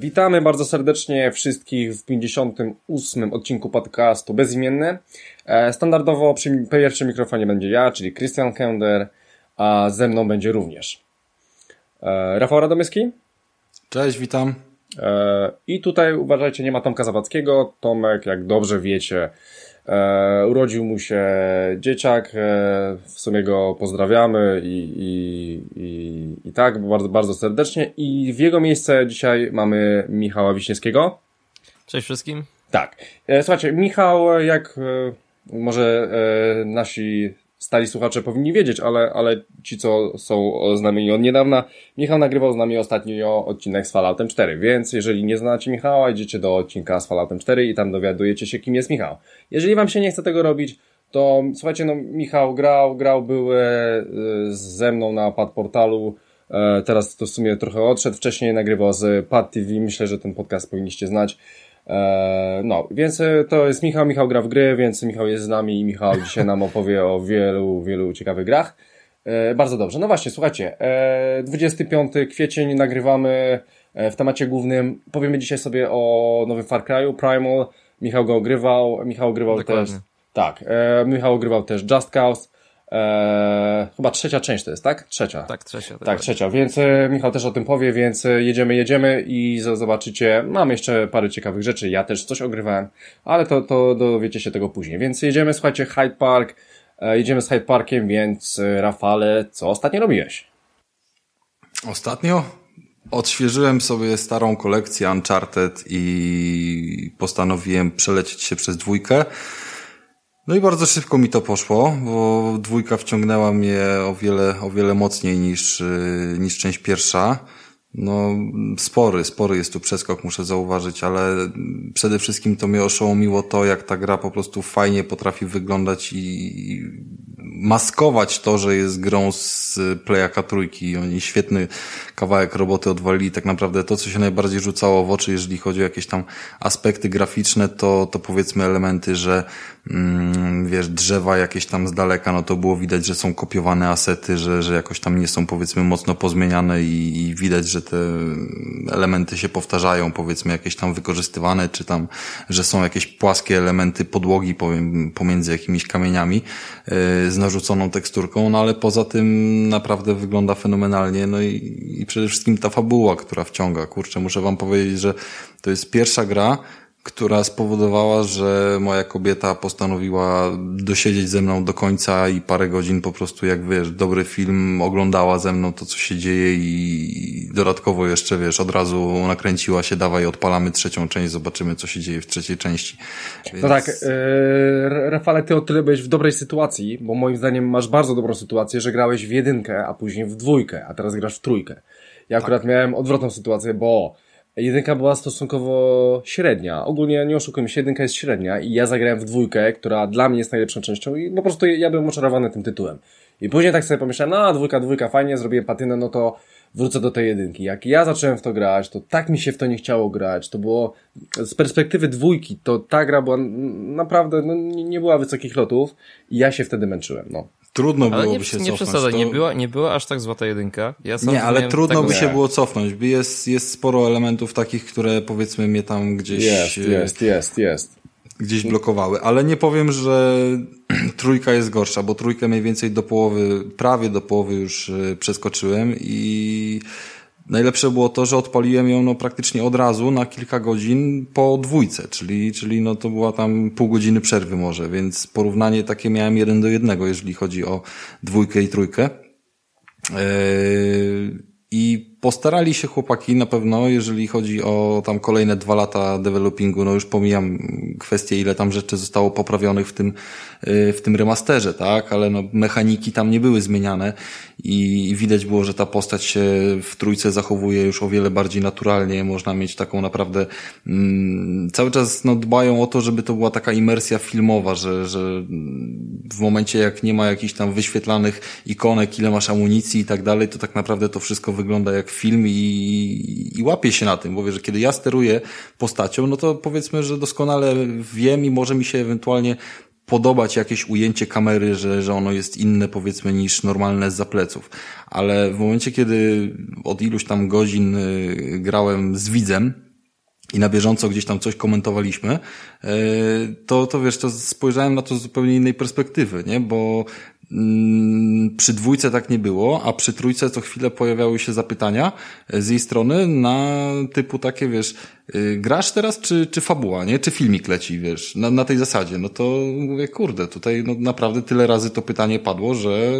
Witamy bardzo serdecznie wszystkich w 58. odcinku podcastu Bezimienny. E, standardowo przy pierwszym mikrofonie będzie ja, czyli Christian Kender, a ze mną będzie również Rafał Radomyski. Cześć, witam. E, I tutaj uważajcie, nie ma Tomka Zawadzkiego. Tomek, jak dobrze wiecie, E, urodził mu się dzieciak, e, w sumie go pozdrawiamy i, i, i, i tak, bardzo, bardzo serdecznie. I w jego miejsce dzisiaj mamy Michała Wiśniewskiego. Cześć wszystkim. Tak. E, słuchajcie, Michał, jak e, może e, nasi stali słuchacze powinni wiedzieć, ale, ale ci, co są z nami od niedawna, Michał nagrywał z nami ostatnio odcinek z Falloutem 4, więc jeżeli nie znacie Michała, idziecie do odcinka z Falloutem 4 i tam dowiadujecie się, kim jest Michał. Jeżeli wam się nie chce tego robić, to słuchajcie, no Michał grał, grał, był e, ze mną na Pad Portalu, e, teraz to w sumie trochę odszedł, wcześniej nagrywał z Pad TV, myślę, że ten podcast powinniście znać. E, no, więc e, to jest Michał, Michał gra w gry, więc Michał jest z nami i Michał dzisiaj nam opowie o wielu, wielu ciekawych grach. E, bardzo dobrze. No właśnie, słuchajcie, 25 kwiecień nagrywamy w temacie głównym. Powiemy dzisiaj sobie o nowym Far Cry'u, Primal. Michał go ogrywał, Michał ogrywał Dokładnie. też... Tak, Michał ogrywał też Just Cause. Eee, chyba trzecia część to jest, tak? Trzecia. Tak, trzecia. Tak, trzecia. Więc e, Michał też o tym powie, więc e, jedziemy, jedziemy i zobaczycie. Mam jeszcze parę ciekawych rzeczy. Ja też coś ogrywałem, ale to, to dowiecie się tego później. Więc jedziemy, słuchajcie, Hyde Park. E, jedziemy z Hyde Parkiem, więc Rafale, co ostatnio robiłeś? Ostatnio odświeżyłem sobie starą kolekcję Uncharted i postanowiłem przelecieć się przez dwójkę. No i bardzo szybko mi to poszło, bo dwójka wciągnęła mnie o wiele, o wiele mocniej niż, y, niż część pierwsza. No, spory, spory jest tu przeskok, muszę zauważyć, ale przede wszystkim to mnie oszołomiło to, jak ta gra po prostu fajnie potrafi wyglądać i maskować to, że jest grą z Playaka trójki. Oni świetny kawałek roboty odwalili. Tak naprawdę to, co się najbardziej rzucało w oczy, jeżeli chodzi o jakieś tam aspekty graficzne, to, to powiedzmy elementy, że wiesz, drzewa jakieś tam z daleka, no to było widać, że są kopiowane asety, że, że jakoś tam nie są powiedzmy mocno pozmieniane i, i widać, że te elementy się powtarzają, powiedzmy jakieś tam wykorzystywane, czy tam, że są jakieś płaskie elementy podłogi pomiędzy jakimiś kamieniami yy, z narzuconą teksturką, no ale poza tym naprawdę wygląda fenomenalnie, no i, i przede wszystkim ta fabuła, która wciąga. Kurczę, muszę wam powiedzieć, że to jest pierwsza gra, która spowodowała, że moja kobieta postanowiła dosiedzieć ze mną do końca i parę godzin po prostu, jak wiesz, dobry film oglądała ze mną to, co się dzieje i dodatkowo jeszcze, wiesz, od razu nakręciła się, dawaj, odpalamy trzecią część, zobaczymy, co się dzieje w trzeciej części. Więc... No tak, yy, Rafale, ty o tyle byłeś w dobrej sytuacji, bo moim zdaniem masz bardzo dobrą sytuację, że grałeś w jedynkę, a później w dwójkę, a teraz grasz w trójkę. Ja akurat tak. miałem odwrotną sytuację, bo jedynka była stosunkowo średnia. Ogólnie nie oszukujmy się, jedynka jest średnia i ja zagrałem w dwójkę, która dla mnie jest najlepszą częścią i po prostu ja byłem oczarowany tym tytułem. I później tak sobie pomyślałem, no dwójka, dwójka, fajnie, zrobię patynę, no to wrócę do tej jedynki. Jak ja zacząłem w to grać, to tak mi się w to nie chciało grać. To było, z perspektywy dwójki, to ta gra była naprawdę, no, nie była wysokich lotów i ja się wtedy męczyłem, no. Trudno ale byłoby nie, się nie cofnąć. Nie, to... była, nie była aż tak złota jedynka. Ja nie, ale trudno by się było cofnąć. Jest, jest sporo elementów takich, które powiedzmy mnie tam gdzieś... Jest, jest, jest, jest. Gdzieś blokowały, ale nie powiem, że trójka jest gorsza, bo trójkę mniej więcej do połowy, prawie do połowy już e, przeskoczyłem i Najlepsze było to, że odpaliłem ją no, praktycznie od razu na kilka godzin po dwójce, czyli, czyli no, to była tam pół godziny przerwy może, więc porównanie takie miałem jeden do jednego, jeżeli chodzi o dwójkę i trójkę. Yy, I postarali się chłopaki na pewno, jeżeli chodzi o tam kolejne dwa lata developingu, no już pomijam kwestię, ile tam rzeczy zostało poprawionych w tym, w tym remasterze, tak, ale no mechaniki tam nie były zmieniane i widać było, że ta postać się w trójce zachowuje już o wiele bardziej naturalnie, można mieć taką naprawdę mm, cały czas no, dbają o to, żeby to była taka imersja filmowa, że, że w momencie jak nie ma jakichś tam wyświetlanych ikonek, ile masz amunicji i tak dalej, to tak naprawdę to wszystko wygląda jak film i, i łapie się na tym, bo wiesz, że kiedy ja steruję postacią, no to powiedzmy, że doskonale wiem i może mi się ewentualnie podobać jakieś ujęcie kamery, że, że ono jest inne powiedzmy niż normalne z zapleców. Ale w momencie, kiedy od iluś tam godzin y, grałem z widzem, i na bieżąco gdzieś tam coś komentowaliśmy, y, to, to wiesz, to spojrzałem na to z zupełnie innej perspektywy, nie? Bo przy dwójce tak nie było, a przy trójce co chwilę pojawiały się zapytania z jej strony na typu takie, wiesz, y, grasz teraz czy, czy fabuła, nie? Czy filmik leci, wiesz, na, na tej zasadzie. No to mówię, kurde, tutaj no, naprawdę tyle razy to pytanie padło, że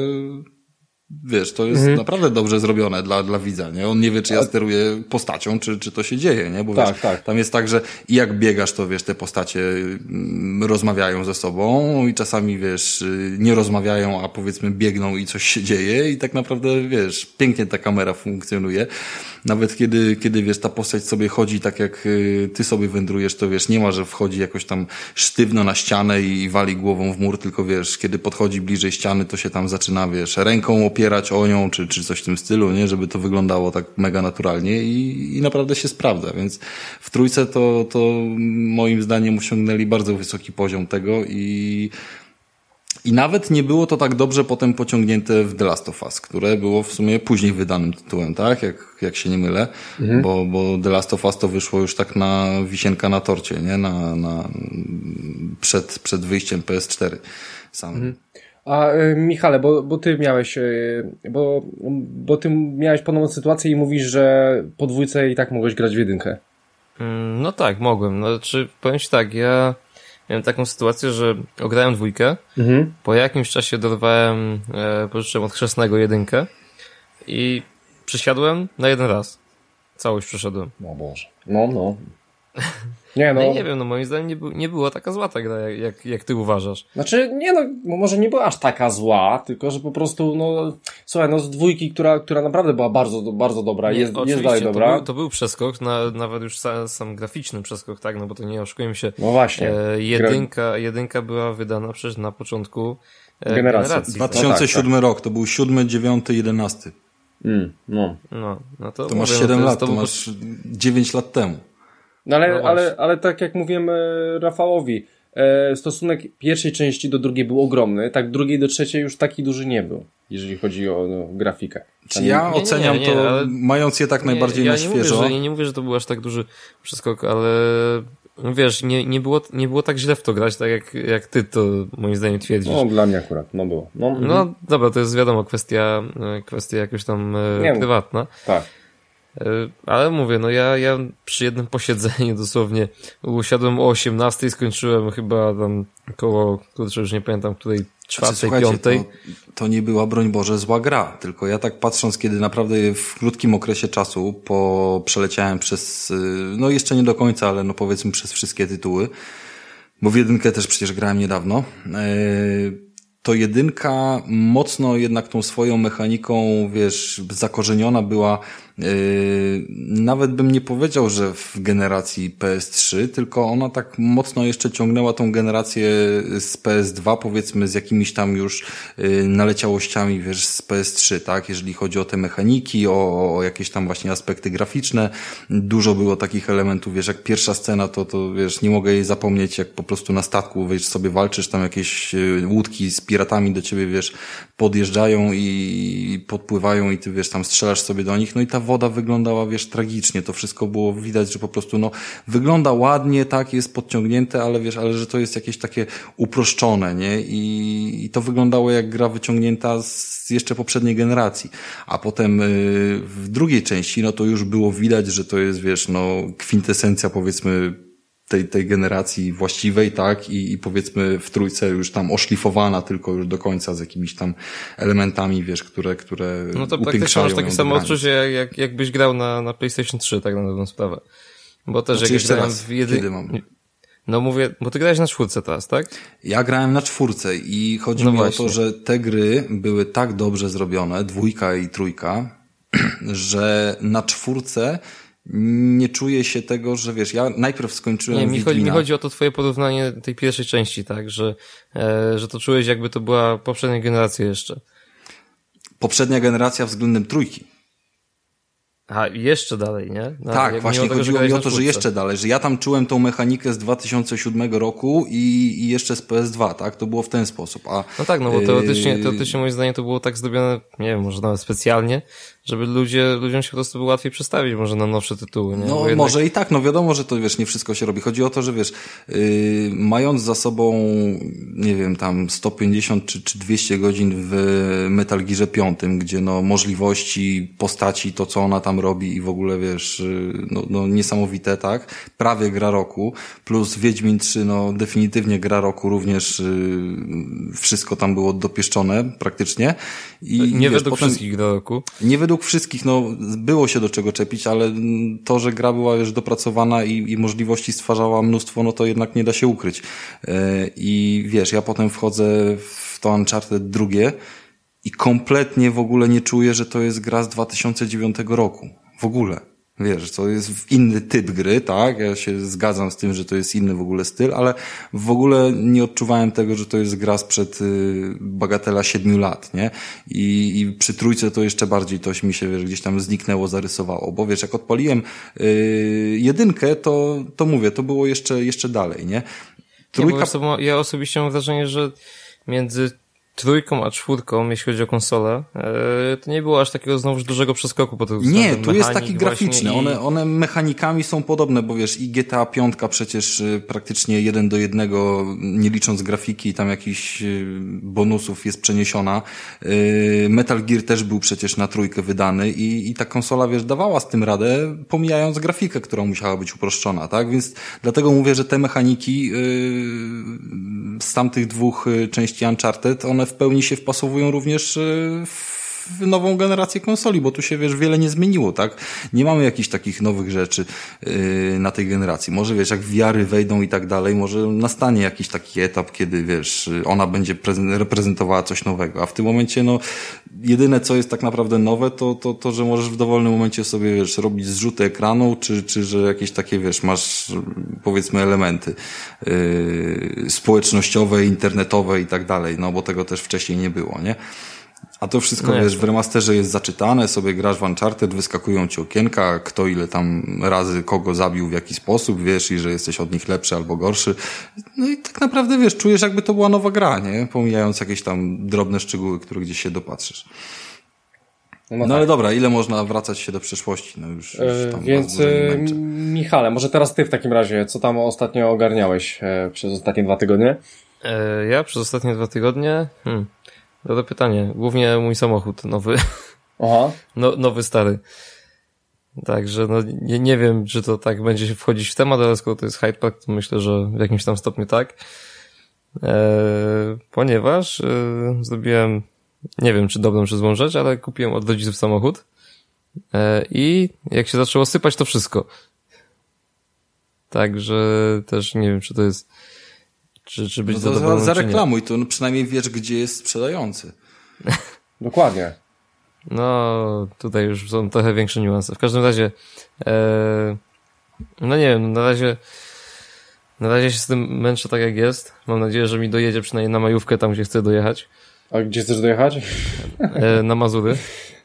wiesz, to jest mhm. naprawdę dobrze zrobione dla, dla widza, nie? On nie wie, czy ja steruję postacią, czy, czy to się dzieje, nie? Bo tak, wiesz, tak. tam jest tak, że i jak biegasz, to wiesz, te postacie mm, rozmawiają ze sobą i czasami, wiesz, nie rozmawiają, a powiedzmy biegną i coś się dzieje i tak naprawdę, wiesz, pięknie ta kamera funkcjonuje. Nawet kiedy, kiedy wiesz, ta postać sobie chodzi tak jak y, ty sobie wędrujesz, to wiesz, nie ma, że wchodzi jakoś tam sztywno na ścianę i wali głową w mur, tylko wiesz, kiedy podchodzi bliżej ściany, to się tam zaczyna, wiesz, ręką opierać o nią, czy, czy coś w tym stylu, nie? Żeby to wyglądało tak mega naturalnie i, i naprawdę się sprawdza, więc w trójce to, to moim zdaniem osiągnęli bardzo wysoki poziom tego i i nawet nie było to tak dobrze potem pociągnięte w The Last of Us, które było w sumie później wydanym tytułem, tak? Jak, jak się nie mylę, mhm. bo, bo The Last of Us to wyszło już tak na wisienka na torcie, nie? Na, na, przed, przed wyjściem PS4 sam. Mhm. A y, Michale, bo, bo ty miałeś, y, bo, bo ty miałeś podobną sytuację i mówisz, że po dwójce i tak mogłeś grać w jedynkę. Mm, no tak, mogłem. No, znaczy, powiem ci tak, ja miałem taką sytuację, że ograłem dwójkę, mhm. po jakimś czasie dorwałem, e, pożyczyłem od chrzestnego jedynkę i przysiadłem na jeden raz. Całość przeszedłem. No Boże. No, no. Nie, no. no nie wiem, no moim zdaniem nie, nie była taka zła ta gra, jak, jak, jak ty uważasz. Znaczy, nie no, może nie była aż taka zła, tylko że po prostu, no, słuchaj, no z dwójki, która, która naprawdę była bardzo, bardzo dobra, nie, jest, jest dalej dobra. To był, to był przeskok, na, nawet już sam, sam graficzny przeskok, tak, no bo to nie oszukujmy się. No właśnie. E, jedynka, jedynka była wydana przecież na początku e, generacji. generacji. 2007 no tak, tak. rok, to był 7, 9, 11. Mm, no. No, no to, to masz 7 no to lat, to, to masz 9 lat temu. No ale, no ale, ale tak jak mówiłem e, Rafałowi, e, stosunek pierwszej części do drugiej był ogromny, tak drugiej do trzeciej już taki duży nie był, jeżeli chodzi o no, grafikę. Czy ja nie, oceniam nie, nie, to, ale... mając je tak najbardziej ja na świeżo. Mówię, że, nie mówię, że to był aż tak duży przeskok, ale wiesz, nie, nie, było, nie było tak źle w to grać, tak jak, jak ty to moim zdaniem twierdzisz. No, dla mnie akurat, no było. No, no mhm. dobra, to jest wiadomo, kwestia, e, kwestia jakoś tam nie, prywatna. Tak. E, ale mówię, no ja, ja przy jednym posiedzeniu dosłownie usiadłem o 18 i skończyłem chyba tam około, kurczę, już nie pamiętam, której czwartej, znaczy, piątej. To, to nie była, broń Boże, zła gra, tylko ja tak patrząc, kiedy naprawdę w krótkim okresie czasu po, przeleciałem przez, y, no jeszcze nie do końca, ale no powiedzmy przez wszystkie tytuły, bo w jedynkę też przecież grałem niedawno, yy, to jedynka mocno jednak tą swoją mechaniką, wiesz, zakorzeniona była, nawet bym nie powiedział, że w generacji PS3, tylko ona tak mocno jeszcze ciągnęła tą generację z PS2, powiedzmy, z jakimiś tam już yy, naleciałościami, wiesz, z PS3, tak, jeżeli chodzi o te mechaniki, o, o jakieś tam właśnie aspekty graficzne. Dużo było takich elementów, wiesz, jak pierwsza scena, to, to wiesz, nie mogę jej zapomnieć, jak po prostu na statku, wiesz, sobie walczysz, tam jakieś yy, łódki z piratami do ciebie, wiesz, podjeżdżają i podpływają i ty, wiesz, tam strzelasz sobie do nich, no i ta woda wyglądała, wiesz, tragicznie, to wszystko było widać, że po prostu, no, wygląda ładnie, tak, jest podciągnięte, ale wiesz, ale że to jest jakieś takie uproszczone, nie, i, i to wyglądało jak gra wyciągnięta z jeszcze poprzedniej generacji, a potem yy, w drugiej części, no to już było widać, że to jest, wiesz, no, kwintesencja, powiedzmy, tej, tej generacji właściwej, tak, I, i powiedzmy w trójce już tam oszlifowana tylko już do końca z jakimiś tam elementami, wiesz, które, które No to praktycznie masz takie samo odczucie, jak, jak, jakbyś grał na, na PlayStation 3, tak na dobrą sprawę. Bo też znaczy, jak grałem w jedy... mam? No mówię, bo ty grałeś na czwórce teraz, tak? Ja grałem na czwórce i chodzi no mi właśnie. o to, że te gry były tak dobrze zrobione, dwójka i trójka, że na czwórce nie czuję się tego, że wiesz, ja najpierw skończyłem Nie, mi chodzi, mi chodzi o to twoje porównanie tej pierwszej części, tak, że, e, że to czułeś jakby to była poprzednia generacja jeszcze. Poprzednia generacja względem trójki. A, jeszcze dalej, nie? No, tak, właśnie tego, chodziło mi o to, że jeszcze dalej, że ja tam czułem tą mechanikę z 2007 roku i, i jeszcze z PS2, tak? To było w ten sposób. A, no tak, no bo teoretycznie, yy, teoretycznie moim zdaniem to było tak zrobione, nie wiem, może nawet specjalnie, żeby ludzie, ludziom się po prostu było łatwiej przestawić może na nowsze tytuły, nie? No jednak... może i tak, no wiadomo, że to wiesz, nie wszystko się robi. Chodzi o to, że wiesz, yy, mając za sobą, nie wiem, tam 150 czy, czy 200 godzin w Metal Gearze 5, gdzie no możliwości postaci, to co ona tam robi i w ogóle wiesz, yy, no, no niesamowite, tak? Prawie gra roku, plus Wiedźmin 3, no definitywnie gra roku również yy, wszystko tam było dopieszczone praktycznie. I, nie wiesz, według potem, wszystkich gra roku. Nie według według wszystkich, no, było się do czego czepić, ale to, że gra była już dopracowana i, i możliwości stwarzała mnóstwo, no to jednak nie da się ukryć. E, I wiesz, ja potem wchodzę w to Uncharted drugie i kompletnie w ogóle nie czuję, że to jest gra z 2009 roku. W ogóle. Wiesz, to jest inny typ gry, tak? Ja się zgadzam z tym, że to jest inny w ogóle styl, ale w ogóle nie odczuwałem tego, że to jest gra sprzed y, bagatela siedmiu lat, nie? I, I przy trójce to jeszcze bardziej to mi się, wiesz, gdzieś tam zniknęło, zarysowało, bo wiesz, jak odpaliłem yy, jedynkę, to, to mówię, to było jeszcze, jeszcze dalej, nie? Trójka... Ja, ja osobiście mam wrażenie, że między trójką a czwórką, jeśli chodzi o konsolę, e, to nie było aż takiego znowuż dużego przeskoku po tym Nie, tu jest taki graficzny. I... One, one mechanikami są podobne, bo wiesz, i GTA 5 przecież y, praktycznie jeden do jednego, nie licząc grafiki, tam jakichś y, bonusów jest przeniesiona. Metal Gear też był przecież na trójkę wydany i, i ta konsola, wiesz, dawała z tym radę, pomijając grafikę, która musiała być uproszczona, tak? Więc dlatego mówię, że te mechaniki z tamtych dwóch części Uncharted, one w pełni się wpasowują również e, w nową generację konsoli, bo tu się, wiesz, wiele nie zmieniło, tak? Nie mamy jakichś takich nowych rzeczy yy, na tej generacji. Może, wiesz, jak wiary wejdą i tak dalej, może nastanie jakiś taki etap, kiedy, wiesz, ona będzie reprezentowała coś nowego, a w tym momencie, no, jedyne, co jest tak naprawdę nowe, to, to, to że możesz w dowolnym momencie sobie, wiesz, robić zrzuty ekranu, czy, czy że jakieś takie, wiesz, masz, powiedzmy, elementy yy, społecznościowe, internetowe i tak dalej, no, bo tego też wcześniej nie było, nie? A to wszystko, no wiesz, w remasterze jest zaczytane, sobie grasz w Uncharted, wyskakują ci okienka, kto ile tam razy kogo zabił, w jaki sposób, wiesz, i że jesteś od nich lepszy albo gorszy. No i tak naprawdę, wiesz, czujesz jakby to była nowa gra, nie? Pomijając jakieś tam drobne szczegóły, które gdzieś się dopatrzysz. No, no tak. ale dobra, ile można wracać się do przeszłości? No już, już e, tam Więc e, Michale, może teraz ty w takim razie, co tam ostatnio ogarniałeś e, przez ostatnie dwa tygodnie? ja przez ostatnie dwa tygodnie? Hmm. Dobre pytanie. Głównie mój samochód nowy. Aha. No, nowy, stary. Także no, nie, nie wiem, czy to tak będzie się wchodzić w temat, ale skoro to jest Hyde Park, to myślę, że w jakimś tam stopniu tak. Eee, ponieważ e, zrobiłem, nie wiem, czy dobrą, czy złą rzecz, ale kupiłem od rodziców samochód. E, I jak się zaczęło sypać, to wszystko. Także też nie wiem, czy to jest czy, czy być no to zadowolony, Zareklamuj to, no przynajmniej wiesz, gdzie jest sprzedający. Dokładnie. No, tutaj już są trochę większe niuanse. W każdym razie, e, no nie wiem, na razie, na razie się z tym męczę tak jak jest. Mam nadzieję, że mi dojedzie przynajmniej na majówkę tam, gdzie chcę dojechać. A gdzie chcesz dojechać? E, na Mazury.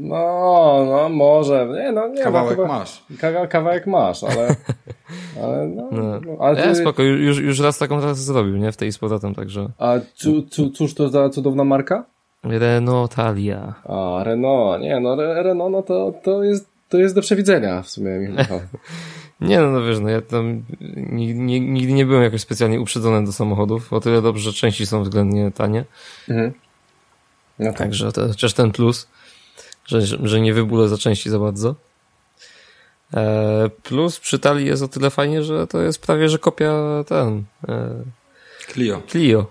No, no może. Nie, no, nie, kawałek no, masz. kawałek masz, ale. ale, no, no. no ale ty... spoko, już, już raz taką trasę zrobił, nie? W tej z powrotem, także. A cu, cu, cóż to za cudowna marka? Renault Talia. A, Renault, nie, no Renault, no to, to jest, to jest do przewidzenia w sumie, Nie, no, no wiesz, no ja tam nigdy, nigdy nie byłem jakoś specjalnie uprzedzony do samochodów, o tyle dobrze, że części są względnie tanie. Mhm. No tak. Także to chociaż ten plus że, że nie wybulę za części za bardzo. E, plus przy talii jest o tyle fajnie, że to jest prawie, że kopia ten... E, Clio. Clio.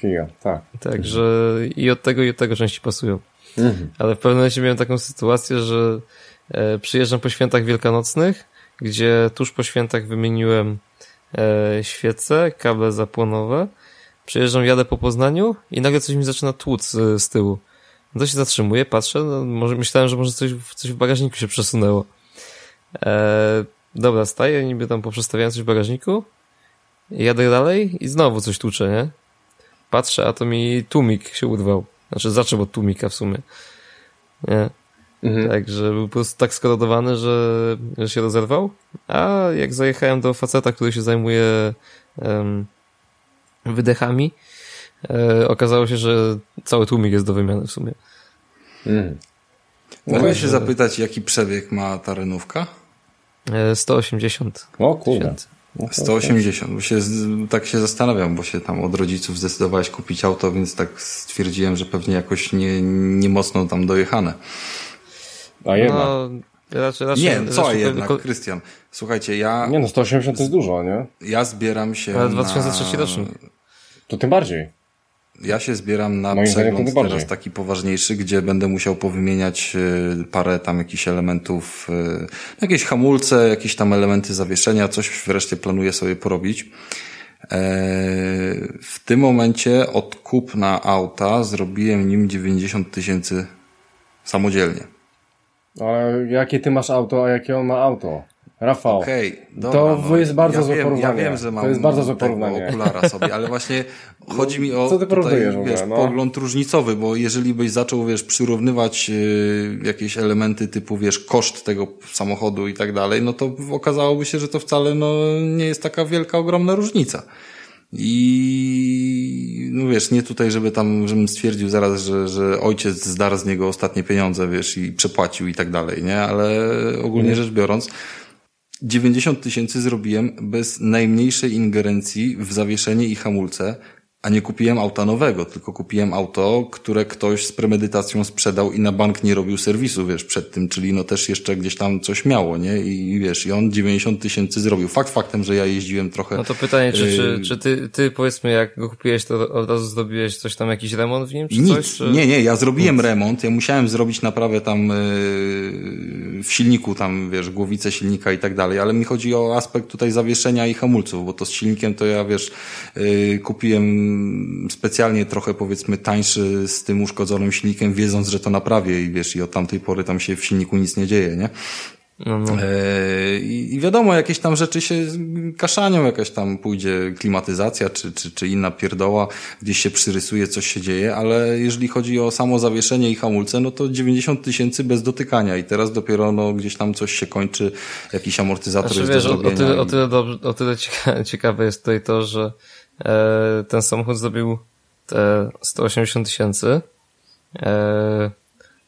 Clio, tak. Także i od tego i od tego części pasują. Mhm. Ale w pewnym momencie miałem taką sytuację, że e, przyjeżdżam po świętach wielkanocnych, gdzie tuż po świętach wymieniłem świece, kable zapłonowe. Przyjeżdżam, jadę po Poznaniu i nagle coś mi zaczyna tłuc z tyłu. No to się zatrzymuję, patrzę, no, może, myślałem, że może coś, coś w bagażniku się przesunęło. E, dobra, staję, niby tam poprzestawiałem coś w bagażniku, jadę dalej i znowu coś tłucze, nie? Patrzę, a to mi tłumik się urwał. Znaczy zaczął od tłumika w sumie. Nie. Mhm. Także był po prostu tak skorodowany, że, że się rozerwał. A jak zajechałem do faceta, który się zajmuje um, wydechami, e, okazało się, że cały tłumik jest do wymiany w sumie. Mhm. Mogę się zapytać, jaki przebieg ma ta renówka? 180. E, o kurde. 180, bo się, tak się zastanawiam, bo się tam od rodziców zdecydowałeś kupić auto, więc tak stwierdziłem, że pewnie jakoś nie, nie mocno tam dojechane. A jednak. No, raczej, raczej, nie, co raczej jednak, Krystian. Słuchajcie, ja... Nie no, 180 to jest dużo, nie? Ja zbieram się Ale 2003 na... rocznik. To tym bardziej. Ja się zbieram na Moim przegląd teraz taki poważniejszy, gdzie będę musiał powymieniać y, parę tam jakichś elementów, y, jakieś hamulce, jakieś tam elementy zawieszenia, coś wreszcie planuję sobie porobić. E, w tym momencie od kupna auta zrobiłem nim 90 tysięcy samodzielnie. Ale jakie ty masz auto, a jakie on ma auto? Rafał, okay, dobra, to no, jest bardzo ja złe wiem, porównanie. Ja wiem, że mam to jest bardzo złe porównanie. okulara sobie, ale właśnie chodzi mi o Co ty tutaj, wiesz, no? pogląd różnicowy, bo jeżeli byś zaczął, wiesz, przyrównywać yy, jakieś elementy typu, wiesz, koszt tego samochodu i tak dalej, no to okazałoby się, że to wcale no, nie jest taka wielka, ogromna różnica. I no wiesz, nie tutaj, żeby tam, żebym stwierdził zaraz, że, że ojciec zdarł z niego ostatnie pieniądze, wiesz, i przepłacił i tak dalej, nie? Ale ogólnie mhm. rzecz biorąc, 90 tysięcy zrobiłem bez najmniejszej ingerencji w zawieszenie i hamulce, a nie kupiłem auta nowego, tylko kupiłem auto, które ktoś z premedytacją sprzedał i na bank nie robił serwisu, wiesz, przed tym, czyli no też jeszcze gdzieś tam coś miało, nie? I wiesz, i on 90 tysięcy zrobił. Fakt faktem, że ja jeździłem trochę... No to pytanie, czy, czy, y, czy ty, ty powiedzmy, jak go kupiłeś, to od razu zrobiłeś coś tam, jakiś remont w nim, czy Nic. coś? Czy... Nie, nie, ja zrobiłem Nic. remont, ja musiałem zrobić naprawę tam yy, w silniku, tam, wiesz, głowicę silnika i tak dalej, ale mi chodzi o aspekt tutaj zawieszenia i hamulców, bo to z silnikiem to ja, wiesz, yy, kupiłem specjalnie trochę powiedzmy tańszy z tym uszkodzonym silnikiem, wiedząc, że to naprawię i wiesz, i od tamtej pory tam się w silniku nic nie dzieje, nie? No, no. E, I wiadomo, jakieś tam rzeczy się kaszanią, jakaś tam pójdzie klimatyzacja czy, czy, czy inna pierdoła, gdzieś się przyrysuje, coś się dzieje, ale jeżeli chodzi o samo zawieszenie i hamulce, no to 90 tysięcy bez dotykania i teraz dopiero no, gdzieś tam coś się kończy, jakiś amortyzator znaczy, jest wiesz, do o, o tyle, o tyle, dobrze, o tyle ciekawe jest tutaj to, że ten samochód zrobił te 180 tysięcy e,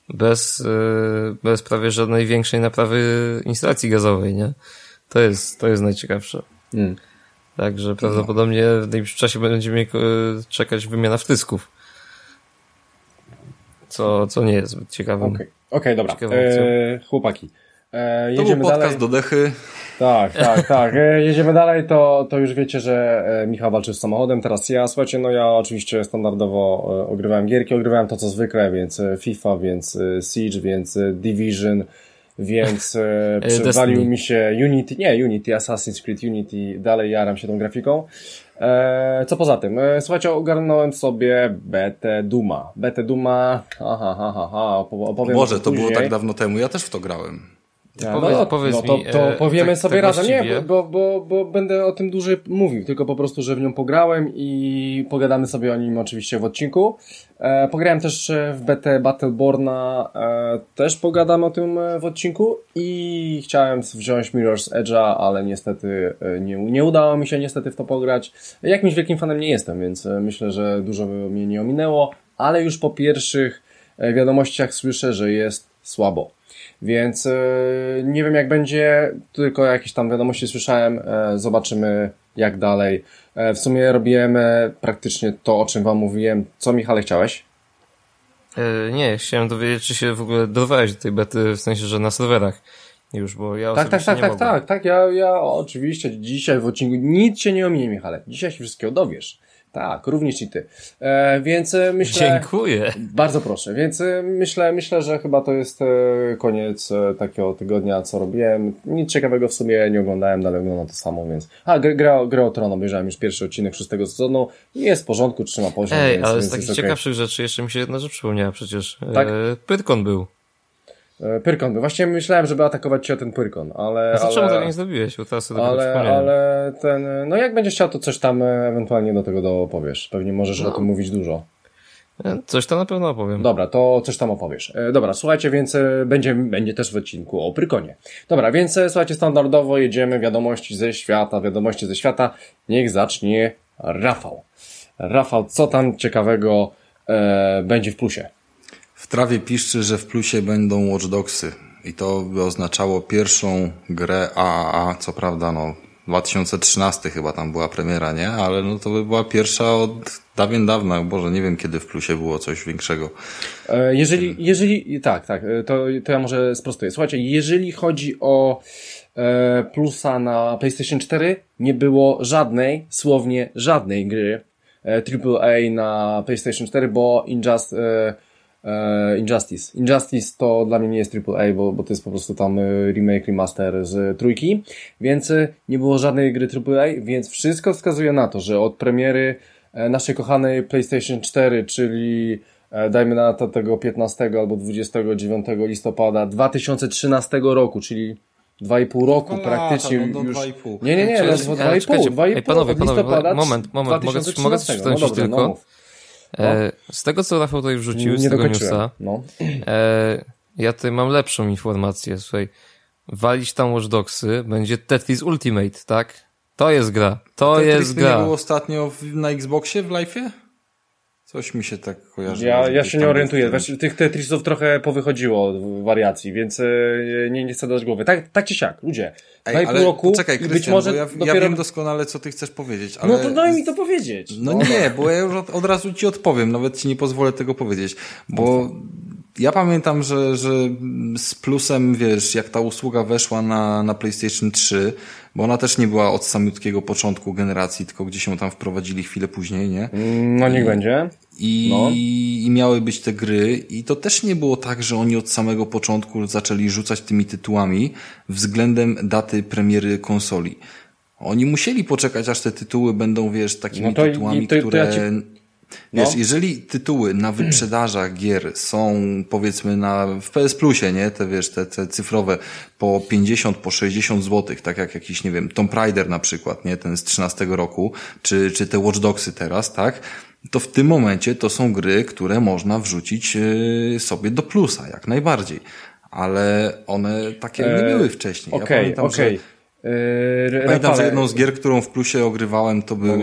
bez, e, bez prawie żadnej większej naprawy instalacji gazowej, nie? To jest, to jest najciekawsze. Hmm. Także prawdopodobnie w najbliższym czasie będziemy czekać wymiana wtysków. Co, co nie jest zbyt ciekawym. Okej, okay. okay, dobra. Eee, chłopaki. E, to był podcast dalej. do dechy. Tak, tak, tak. E, jedziemy dalej, to, to już wiecie, że e, Michał walczy z samochodem, teraz ja. Słuchajcie, no ja oczywiście standardowo e, ogrywałem gierki, ogrywałem to co zwykle, więc FIFA, więc Siege, więc Division, więc przywalił mi się Unity, nie Unity, Assassin's Creed Unity, dalej jaram się tą grafiką. co poza tym? słuchajcie, ogarnąłem sobie betę Duma. Betę Duma, aha, aha, aha, opowiem Może, to było tak dawno temu, ja też w to grałem. Ja, powiedz, no, powiedz no, to, mi, to e, powiemy tak, sobie tak razem. Nie, bo, bo, bo będę o tym dłużej mówił, tylko po prostu, że w nią pograłem i pogadamy sobie o nim oczywiście w odcinku. E, pograłem też w BT Battleborna, e, też pogadamy o tym e, w odcinku i chciałem wziąć Mirror's Edge'a, ale niestety e, nie, nie udało mi się niestety w to pograć. Jakimś wielkim fanem nie jestem, więc myślę, że dużo mnie nie ominęło, ale już po pierwszych wiadomościach słyszę, że jest słabo. Więc e, nie wiem jak będzie, tylko jakieś tam wiadomości słyszałem, e, zobaczymy jak dalej. E, w sumie robiłem praktycznie to, o czym wam mówiłem. Co Michale chciałeś? nie, chciałem dowiedzieć, czy się w ogóle dorwałeś do tej bety, w sensie, że na serwerach. już, bo ja Tak, tak, tak, tak, tak, tak, ja, ja oczywiście dzisiaj w odcinku nic cię nie ominie, Michale. Dzisiaj się wszystkiego dowiesz. Tak, również i ty. E, więc e, myślę... Dziękuję. Bardzo proszę, więc e, myślę, myślę, że chyba to jest e, koniec takiego tygodnia, co robiłem. Nic ciekawego w sumie nie oglądałem, dalej oglądam to samo, więc... A, grę, grę o Tron obejrzałem już pierwszy odcinek szóstego sezonu. Jest w porządku, trzyma poziom, Ej, więc, ale z takich ciekawszych rzeczy jeszcze mi się jedna rzecz przypomniała przecież. Tak? E, Pyrkon był. E, Pyrkon, był. właśnie myślałem, żeby atakować cię o ten Pyrkon, ale... A co, czemu ale... tego nie zrobiłeś? Bo teraz sobie Ale, ale ten, no jak będziesz chciał, to coś tam e, ewentualnie do tego dopowiesz. Pewnie możesz No. o tym mówić dużo. E, Coś tam na pewno opowiem. Dobra, to coś tam opowiesz. Dobra, słuchajcie, więc będzie, będzie też w odcinku o Prykonie. Dobra, więc słuchajcie, standardowo jedziemy wiadomości ze świata, wiadomości ze świata. Niech zacznie Rafał. Rafał, co tam ciekawego e, będzie w plusie? Trawie piszczy, że w plusie będą Watch Dogsy. I to by oznaczało pierwszą grę AAA, co prawda, no, 2013 chyba tam była premiera, nie? Ale no to by była pierwsza od dawien dawna. Boże, nie wiem kiedy w plusie było coś większego. E, Jeżeli, jeżeli, tak, tak, e, to, to ja może sprostuję. Słuchajcie, jeżeli chodzi o e, plusa na PlayStation 4, nie było żadnej, słownie żadnej gry e, AAA na PlayStation 4, bo Injust, e, e, Injustice. Injustice to dla mnie nie jest AAA, bo, bo to jest po prostu tam e, remake, remaster z trójki, więc e, nie było żadnej gry AAA, więc wszystko wskazuje na to, że od premiery e, naszej kochanej PlayStation 4, czyli e, dajmy na to tego 15 albo 29 listopada 2013 roku, czyli 2,5 roku Dwa praktycznie no już. 2,5. Nie, nie, nie, Czy- no, ale 2,5, czekajcie, 2,5 ej, panowie, panowie, listopada moment, moment, mogę- 2013. mogę coś wtrącić no tylko? No, mów. E, z tego, co Rafał tutaj wrzucił, z nie tego newsa, No. e, ja tutaj mam lepszą informację. Słuchaj, walić tam Watch Dogsy będzie Tetris Ultimate, tak? To jest gra. To Tetris jest nie gra. było ostatnio w, na Xboxie w live'ie? Coś mi się tak kojarzy. Ja, ja się nie orientuję. tym- Właśnie tych Tetrisów trochę powychodziło w wariacji, więc e, nie, nie chcę dać głowy. Tak, tak czy siak, ludzie. Ej, 2,5 ale roku poczekaj, i być Krystian, może ja, dopiero... ja wiem doskonale, co ty chcesz powiedzieć, ale... No to daj mi to powiedzieć. No nie, bo ja już od, od razu ci odpowiem, nawet ci nie pozwolę tego powiedzieć, bo ja pamiętam, że, że z plusem, wiesz, jak ta usługa weszła na, na PlayStation 3, bo ona też nie była od samiutkiego początku generacji, tylko gdzieś ją tam wprowadzili chwilę później, nie? No niech będzie. I, No. I miały być te gry i to też nie było tak, że oni od samego początku zaczęli rzucać tymi tytułami względem daty premiery konsoli. Oni musieli poczekać, aż te tytuły będą, wiesz, takimi No to tytułami, to- to które... ja ci- Wiesz, No. jeżeli tytuły na wyprzedażach gier są, powiedzmy, na, w PS Plusie, nie? Te, wiesz, te, te cyfrowe po 50, po 60 złotych, tak jak jakiś, nie wiem, Tomb Raider na przykład, nie? Ten z 13 roku, czy, czy te Watch Dogsy teraz, tak? To w tym momencie to są gry, które można wrzucić yy, sobie do plusa, jak najbardziej. Ale one takie nie E, były wcześniej. Ja Okej, pamiętam, że- okej. Yy, Pamiętam, że jedną z gier, którą w plusie ogrywałem, to był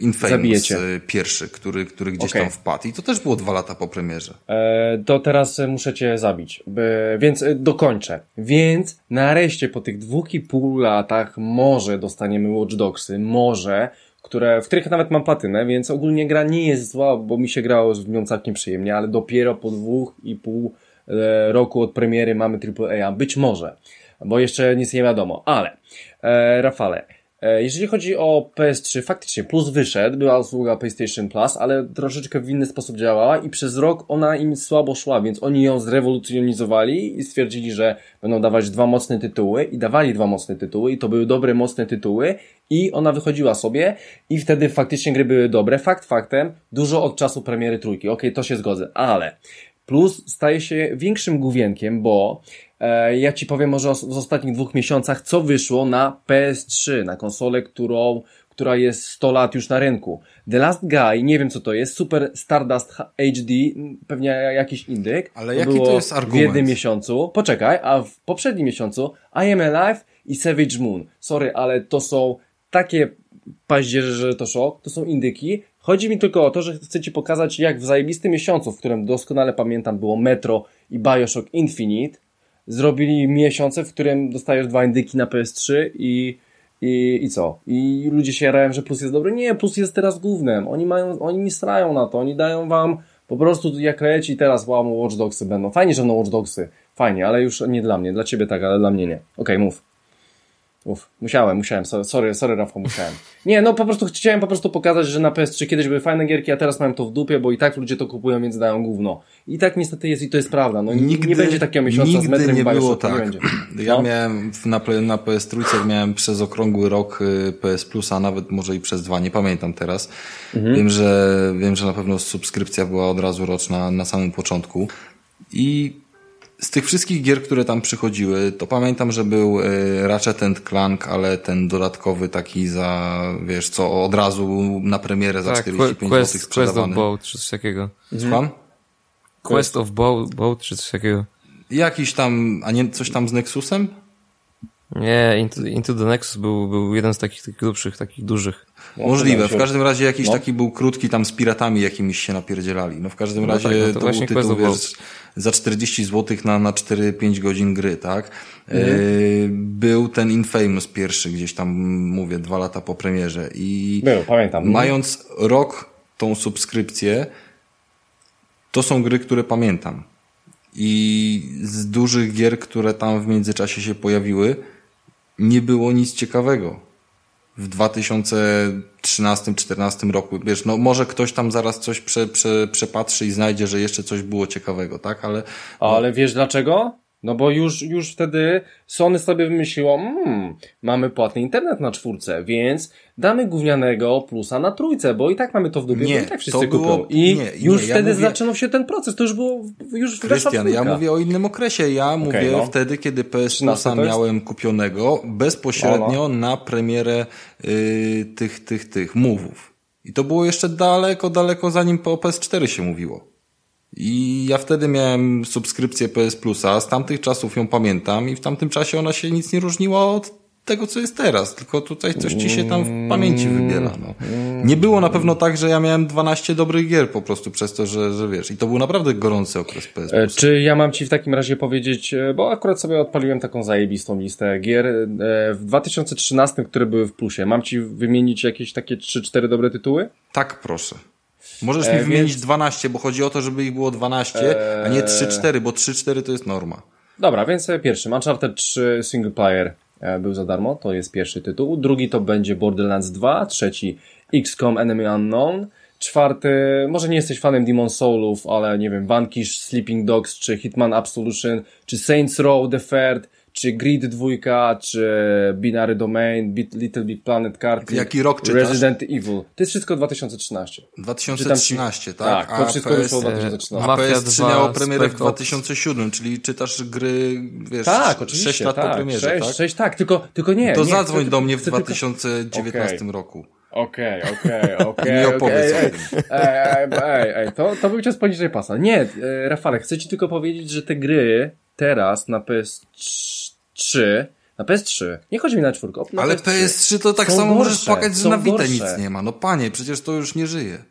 Infamous Zabijecie. e, pierwszy, który, który gdzieś Okej. tam wpadł. I to też było dwa lata po premierze. E, to teraz e, muszę cię zabić, by, więc e, dokończę. Więc nareszcie po tych dwóch i pół latach może dostaniemy Watch Dogsy, może, które, w których nawet mam patynę, więc ogólnie gra nie jest zła, bo mi się grało w nią całkiem przyjemnie, ale dopiero po dwóch i pół roku od premiery mamy AAA, być może, bo jeszcze nic nie wiadomo, ale e, Rafale, E, Jeżeli chodzi o PS3, faktycznie Plus wyszedł, była usługa PlayStation Plus, ale troszeczkę w inny sposób działała i przez rok ona im słabo szła, więc oni ją zrewolucjonizowali i stwierdzili, że będą dawać dwa mocne tytuły i dawali dwa mocne tytuły i to były dobre, mocne tytuły i ona wychodziła sobie i wtedy faktycznie gry były dobre. Fakt faktem, dużo od czasu premiery trójki. Okej, to się zgodzę, ale Plus staje się większym główienkiem, bo ja ci powiem może w ostatnich dwóch miesiącach, co wyszło na PS3, na konsolę, którą, która jest 100 lat już na rynku. The Last Guy, nie wiem co to jest, Super Stardust HD, pewnie jakiś indyk. Ale jaki to jest W argument? jednym miesiącu, poczekaj, a w poprzednim miesiącu I Am Alive i Savage Moon. Sorry, ale to są takie paździerze, że to szok, to są indyki. Chodzi mi tylko o to, że chcę Ci pokazać, jak w zajebistym miesiącu, w którym doskonale pamiętam było Metro i Bioshock Infinite, zrobili miesiące, w którym dostajesz dwa indyki na PS3 i, i, i co? I ludzie się jarają, że Plus jest dobry. Nie, Plus jest teraz głównym. Oni mają, oni nie strają na to, oni dają Wam po prostu jak leci teraz, wow, Watch Dogsy będą. Fajnie, że będą Watch Dogsy. Fajnie, ale już nie dla mnie. Dla ciebie tak, ale dla mnie nie. Okej, okay, mów. Uf, musiałem, musiałem, sorry, sorry Rafał, musiałem. Nie, no po prostu chciałem po prostu pokazać, że na PS3 kiedyś były fajne gierki, a teraz mam to w dupie, bo i tak ludzie to kupują, więc dają gówno. I tak niestety jest i to jest prawda. No nigdy, nie będzie takiego miesiąca nigdy z metrem nie było tak. Nie będzie. Ja no? miałem na, na PS3 miałem przez okrągły rok y, PS Plusa, nawet może i przez dwa, nie pamiętam teraz. Mhm. Wiem, że wiem, że na pewno subskrypcja była od razu roczna na samym początku. I z tych wszystkich gier, które tam przychodziły, to pamiętam, że był y, Ratchet Clank, ale ten dodatkowy taki za, wiesz, co od razu na premierę za tak, 45 quest, zł sprzedawany. Quest of Boat, czy coś takiego. Słucham? Quest of Boat, boat czy coś takiego. Jakiś tam, a nie coś tam z Nexusem? Nie, Into, Into the Nexus był, był jeden z takich, takich grubszych, takich dużych. No, Możliwe. W każdym razie jakiś no. taki był krótki tam z piratami jakimiś się napierdzielali. No w każdym no razie tak, no to, to był tytuł, wiesz, za 40 zł na, na 4-5 godzin gry, tak? Mhm. Yy, był ten Infamous pierwszy gdzieś tam, mówię, dwa lata po premierze i był, pamiętam. mając rok tą subskrypcję, to są gry, które pamiętam. I z dużych gier, które tam w międzyczasie się pojawiły, nie było nic ciekawego. W 2013-2014 roku, wiesz, no może ktoś tam zaraz coś prze, prze, przepatrzy i znajdzie, że jeszcze coś było ciekawego, tak? Ale, no... Ale wiesz dlaczego? No bo już, już wtedy Sony sobie wymyśliło, hmm, mamy płatny internet na czwórce, więc damy gównianego plusa na trójce, bo i tak mamy to w dupie, nie, bo i tak wszyscy było, kupią. I nie, już nie, wtedy ja mówię... zaczynał się ten proces, to już było już Krystian, ja mówię o innym okresie, ja okay, mówię no. wtedy, kiedy PS Plusa miałem kupionego bezpośrednio no, no. na premierę yy, tych, tych, tych mówów. I to było jeszcze daleko, daleko zanim po PS4 się mówiło. I ja wtedy miałem subskrypcję PS Plusa, z tamtych czasów ją pamiętam i w tamtym czasie ona się nic nie różniła od tego, co jest teraz, tylko tutaj coś ci się tam w pamięci wybiera. No. Nie było na pewno tak, że ja miałem 12 dobrych gier po prostu przez to, że, że wiesz, i to był naprawdę gorący okres PS Plus. E, czy ja mam ci w takim razie powiedzieć, e, bo akurat sobie odpaliłem taką zajebistą listę gier e, w 2013, które były w plusie. Mam ci wymienić jakieś takie 3-4 dobre tytuły? Tak, proszę. Możesz mi wymienić więc... 12, bo chodzi o to, żeby ich było 12, a nie 3-4, bo 3-4 to jest norma. Dobra, więc pierwszy. Uncharted 3 single player e, był za darmo, to jest pierwszy tytuł. Drugi to będzie Borderlands 2, trzeci XCOM Enemy Unknown, czwarty, może nie jesteś fanem Demon Soulów, ale nie wiem, Vanquish, Sleeping Dogs, czy Hitman Absolution, czy Saints Row The Third, czy Grid 2, czy Binary Domain, Bit, Little Big Planet Card, Jaki rok czytasz? Resident Evil. To jest wszystko 2013. 2013, tak? Tak, to wszystko PS, wyszło 2013. A PS3 miało premierę w 2007, czyli czytasz gry, wiesz, tak, oczywiście, 6 lat tak, po premierze, 6, tak? 6, tak, tylko, tylko nie. To nie, zadzwoń chcę, do mnie w 2019 okay. roku. Okej, okej, okej. Nie opowiedz okay, o tym. Ej, ej, ej, to, to był czas poniżej pasa. Nie, e, Rafale, chcę ci tylko powiedzieć, że te gry teraz na PS3 3 na PS3. Nie chodzi mi na czwórkę. Na Ale PS3, PS3 to tak samo gorsze, możesz płakać, że na Vita nic nie ma. No panie, przecież to już nie żyje.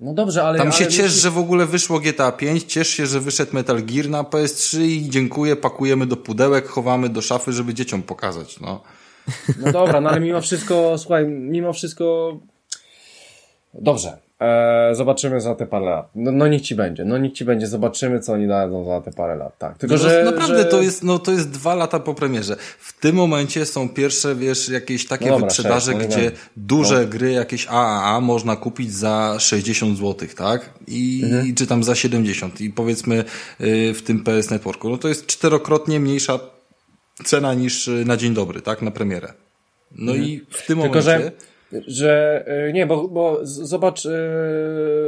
No dobrze, ale... Tam się ale ciesz, że w ogóle wyszło GTA 5, ciesz się, że wyszedł Metal Gear na PS3 i dziękuję, pakujemy do pudełek, chowamy do szafy, żeby dzieciom pokazać, no. No dobra, no ale mimo wszystko, słuchaj, mimo wszystko... Dobrze, Eee, zobaczymy za te parę lat. No, no niech ci będzie, no niech ci będzie, zobaczymy co oni dadzą za te parę lat, tak. Tylko, no, że, naprawdę że... to jest, no to jest dwa lata po premierze. W tym momencie są pierwsze, wiesz, jakieś takie no dobra, wyprzedaże, 6, gdzie duże no. gry, jakieś AAA można kupić za 60 zł, tak? I, mhm. czy tam za 70 i powiedzmy yy, w tym PS Networku, no to jest czterokrotnie mniejsza cena niż y, na dzień dobry, tak? Na premierę. No mhm. i w tym Tylko, momencie... Że że e, nie, bo, bo zobacz, yy,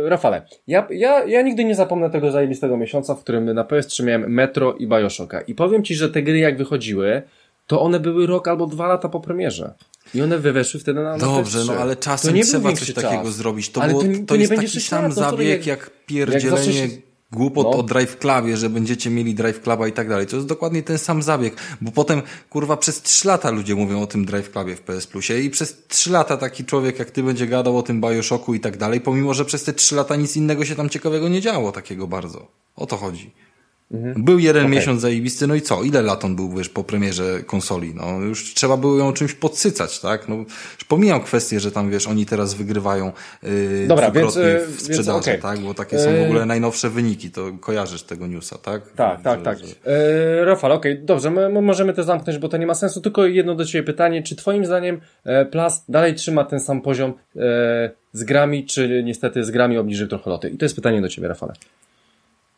Rafale, ja, ja, ja nigdy nie zapomnę tego zajebistego miesiąca, w którym na PS3 miałem Metro i Bioshocka i powiem Ci, że te gry jak wychodziły, to one były rok albo dwa lata po premierze. I one wyweszły wtedy na, Dobrze, PS3. no ale czasem trzeba coś takiego czas. zrobić. To, było, to, to, to jest taki sam lat, zabieg jak, jak pierdzielenie jak głupot no. o Drive Clubie, że będziecie mieli Drive Cluba i tak dalej. To jest dokładnie ten sam zabieg, bo potem, kurwa, przez trzy lata ludzie mówią o tym Drive Clubie w PS Plusie i przez trzy lata taki człowiek jak ty będzie gadał o tym Bioshocku i tak dalej, pomimo, że przez te trzy lata nic innego się tam ciekawego nie działo takiego bardzo. O to chodzi. Mhm. Był jeden okay. miesiąc zajebisty, no i co? Ile lat on był, wiesz, po premierze konsoli? No już trzeba było ją czymś podsycać, tak? No, już pomijam kwestię, że tam, wiesz, oni teraz wygrywają yy, Dobra, więc, w sprzedaży, więc, okay. tak? Bo takie są w ogóle najnowsze wyniki, to kojarzysz tego newsa, tak? Tak, że, tak, tak. Że... Yy, Rafał, okej, okay, dobrze, my, my, możemy to zamknąć, bo to nie ma sensu, tylko jedno do Ciebie pytanie, czy Twoim zdaniem e, Plus dalej trzyma ten sam poziom e, z grami, czy niestety z grami obniżył trochę loty? I to jest pytanie do Ciebie, Rafale.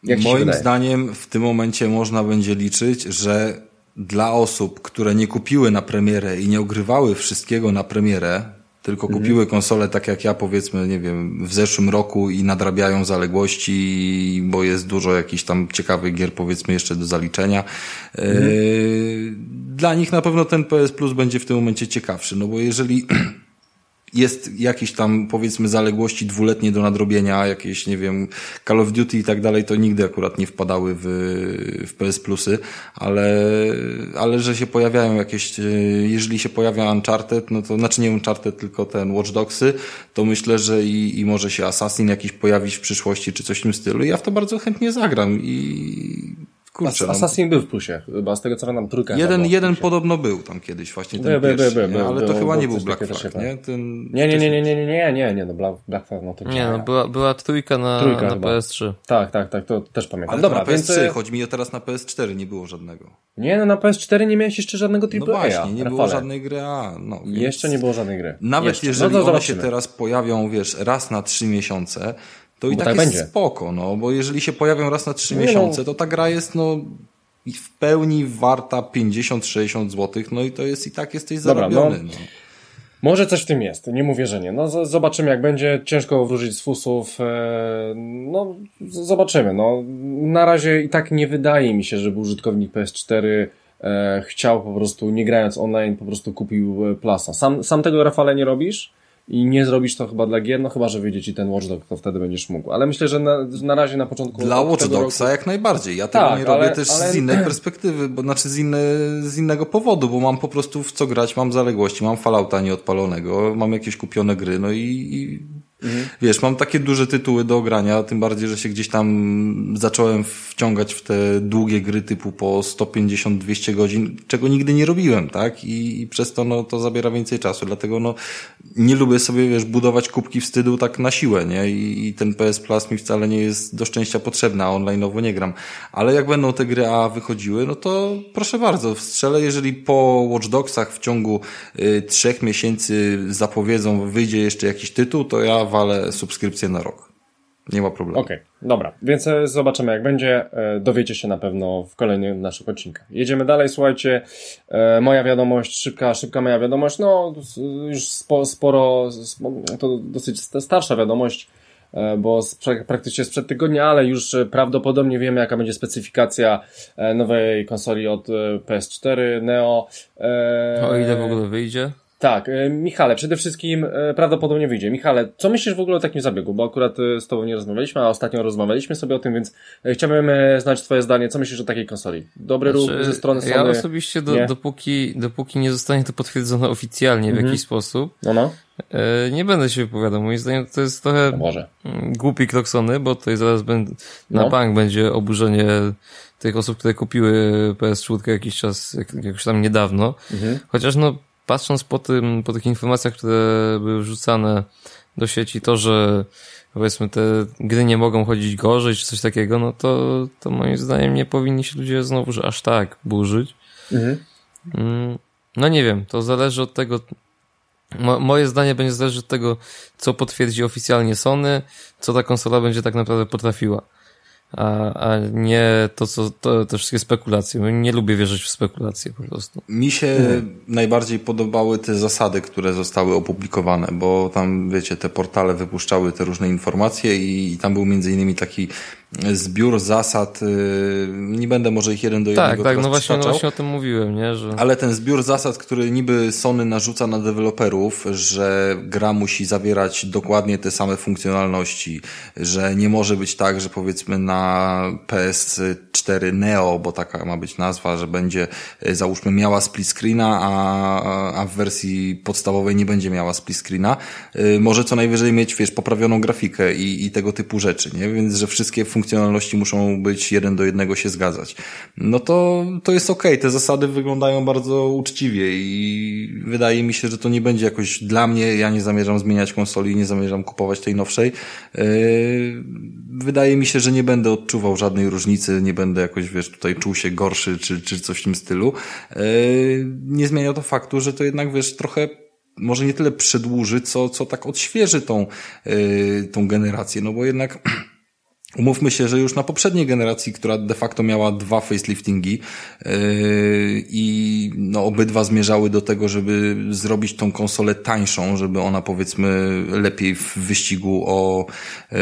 Jak Moim zdaniem w tym momencie można będzie liczyć, że dla osób, które nie kupiły na premierę i nie ogrywały wszystkiego na premierę, tylko mhm. kupiły konsolę tak jak ja powiedzmy, nie wiem, w zeszłym roku i nadrabiają zaległości, bo jest dużo jakichś tam ciekawych gier powiedzmy jeszcze do zaliczenia. Mhm. Yy, dla nich na pewno ten PS Plus będzie w tym momencie ciekawszy, no bo jeżeli jest jakieś tam powiedzmy zaległości dwuletnie do nadrobienia, jakieś nie wiem Call of Duty i tak dalej, to nigdy akurat nie wpadały w, w PS Plusy, ale, ale że się pojawiają jakieś, e, jeżeli się pojawia Uncharted, no to znaczy nie Uncharted, tylko ten Watch Dogsy, to myślę, że i, i może się Assassin jakiś pojawić w przyszłości, czy coś w tym stylu. Ja w to bardzo chętnie zagram i Kurczę, As Assassin no. był w plusie, chyba z tego co pamiętam trójka. Jeden, jeden podobno był tam kiedyś właśnie ten by, pierwszy, by, by, by, ale to chyba nie był Black Flag, nie? Ten nie, nie, nie, nie, nie, nie, nie, nie, no Black, Black Flag, no to Nie, no była, była trójka na, trójka na PS3. Tak, tak, tak, to też pamiętam. Ale Dobra, na PS3, więc... chodzi mi o teraz na PS4, nie było żadnego. Nie, no na PS4 nie miałeś jeszcze żadnego AAA. No właśnie, nie było żadnej gry A. No, więc... Jeszcze nie było żadnej gry. Nawet jeszcze. jeżeli no one się teraz pojawią, wiesz, raz na trzy miesiące, to i tak, tak jest będzie. spoko, no, bo jeżeli się pojawią raz na trzy miesiące, no. to ta gra jest, no, w pełni warta 50-60 zł, no i to jest i tak jesteś zarobiony. Dobra, no. no. Może coś w tym jest, nie mówię, że nie. No zobaczymy jak będzie, ciężko wróżyć z fusów, e, no zobaczymy. No, na razie i tak nie wydaje mi się, żeby użytkownik PS4 e, chciał po prostu, nie grając online, po prostu kupił e, Plasa. Sam, sam tego Rafale nie robisz? I nie zrobisz to chyba dla gier, no chyba, że wyjdzie ci ten Watchdog, to wtedy będziesz mógł. Ale myślę, że na, na razie na początku... Dla Watchdogsa roku... jak najbardziej. Ja tego tak, nie robię ale, też ale... z innej perspektywy, bo znaczy z, inne, z innego powodu, bo mam po prostu w co grać, mam zaległości, mam Fallouta nieodpalonego, mam jakieś kupione gry, no i, i Mhm. Wiesz, mam takie duże tytuły do grania, tym bardziej, że się gdzieś tam zacząłem wciągać w te długie gry typu po 150-200 godzin, czego nigdy nie robiłem, tak? I, I, przez to, no, to zabiera więcej czasu, dlatego, no, nie lubię sobie, wiesz, budować kubki wstydu tak na siłę, nie? I, i ten PS Plus mi wcale nie jest do szczęścia potrzebny, a online'owo nie gram. Ale jak będą te gry A wychodziły, no to proszę bardzo, wstrzelę, jeżeli po Watch Dogsach w ciągu y, trzech miesięcy zapowiedzą, wyjdzie jeszcze jakiś tytuł, to ja walę subskrypcję na rok. Nie ma problemu. Okej, okay, dobra. Więc e, zobaczymy jak będzie. E, dowiecie się na pewno w kolejnym naszych odcinkach. Jedziemy dalej, słuchajcie. E, moja wiadomość, szybka, szybka moja wiadomość. No, już sporo, to dosyć starsza wiadomość, bo praktycznie sprzed tygodnia, ale już prawdopodobnie wiemy jaka będzie specyfikacja nowej konsoli od PS4 Neo. O ile w ogóle wyjdzie? Tak, e, Michale, przede wszystkim e, prawdopodobnie wyjdzie. Michale, co myślisz w ogóle o takim zabiegu? Bo akurat e, z Tobą nie rozmawialiśmy, a ostatnio rozmawialiśmy sobie o tym, więc chciałbym znać Twoje zdanie. Co myślisz o takiej konsoli? Dobry znaczy, ruch ze strony Sony? Ja osobiście, do, nie? dopóki, dopóki nie zostanie to potwierdzone oficjalnie w mhm. jakiś sposób, no, no. nie będę się wypowiadał. Moim zdaniem to jest trochę no może. Mm, głupi krok Sony, bo tutaj zaraz będę, na no. bank będzie oburzenie tych osób, które kupiły PS4 jakiś czas, jak, jakoś tam niedawno. Mhm. Chociaż no patrząc po tym, po tych informacjach, które były wrzucane do sieci, to, że powiedzmy te gry nie mogą chodzić gorzej, czy coś takiego, no to, to moim zdaniem nie powinni się ludzie znowu że aż tak burzyć. Mhm. Mm, no nie wiem, to zależy od tego, Mo moje zdanie będzie zależeć od tego, co potwierdzi oficjalnie Sony, co ta konsola będzie tak naprawdę potrafiła a, a nie to, co to, te wszystkie spekulacje. Nie lubię wierzyć w spekulacje po prostu. Mi się hmm. najbardziej podobały te zasady, które zostały opublikowane, bo tam, wiecie, te portale wypuszczały te różne informacje i, i tam był między innymi taki zbiór zasad, y, nie będę może ich jeden do jednego Tak, tak, no właśnie, no właśnie o tym mówiłem, nie? Że... Ale ten zbiór zasad, który niby Sony narzuca na deweloperów, że gra musi zawierać dokładnie te same funkcjonalności, że nie może być tak, że powiedzmy na PS4 Neo, bo taka ma być nazwa, że będzie y, załóżmy miała split screena, a, a w wersji podstawowej nie będzie miała split screena, y, może co najwyżej mieć, wiesz, poprawioną grafikę i, i tego typu rzeczy, nie? Więc, że wszystkie funkcje funkcjonalności muszą być jeden do jednego się zgadzać. No to, to jest okej, te zasady wyglądają bardzo uczciwie i wydaje mi się, że to nie będzie jakoś dla mnie, ja nie zamierzam zmieniać konsoli, nie zamierzam kupować tej nowszej. Yy, wydaje mi się, że nie będę odczuwał żadnej różnicy, nie będę jakoś, wiesz, tutaj czuł się gorszy czy, czy coś w tym stylu. Yy, nie zmienia to faktu, że to jednak, wiesz, trochę może nie tyle przedłuży, co, co tak odświeży tą, yy, tą generację, no bo jednak Umówmy się, że już na poprzedniej generacji, która de facto miała dwa faceliftingi yy, i no, obydwa zmierzały do tego, żeby zrobić tą konsolę tańszą, żeby ona powiedzmy lepiej w wyścigu o, yy,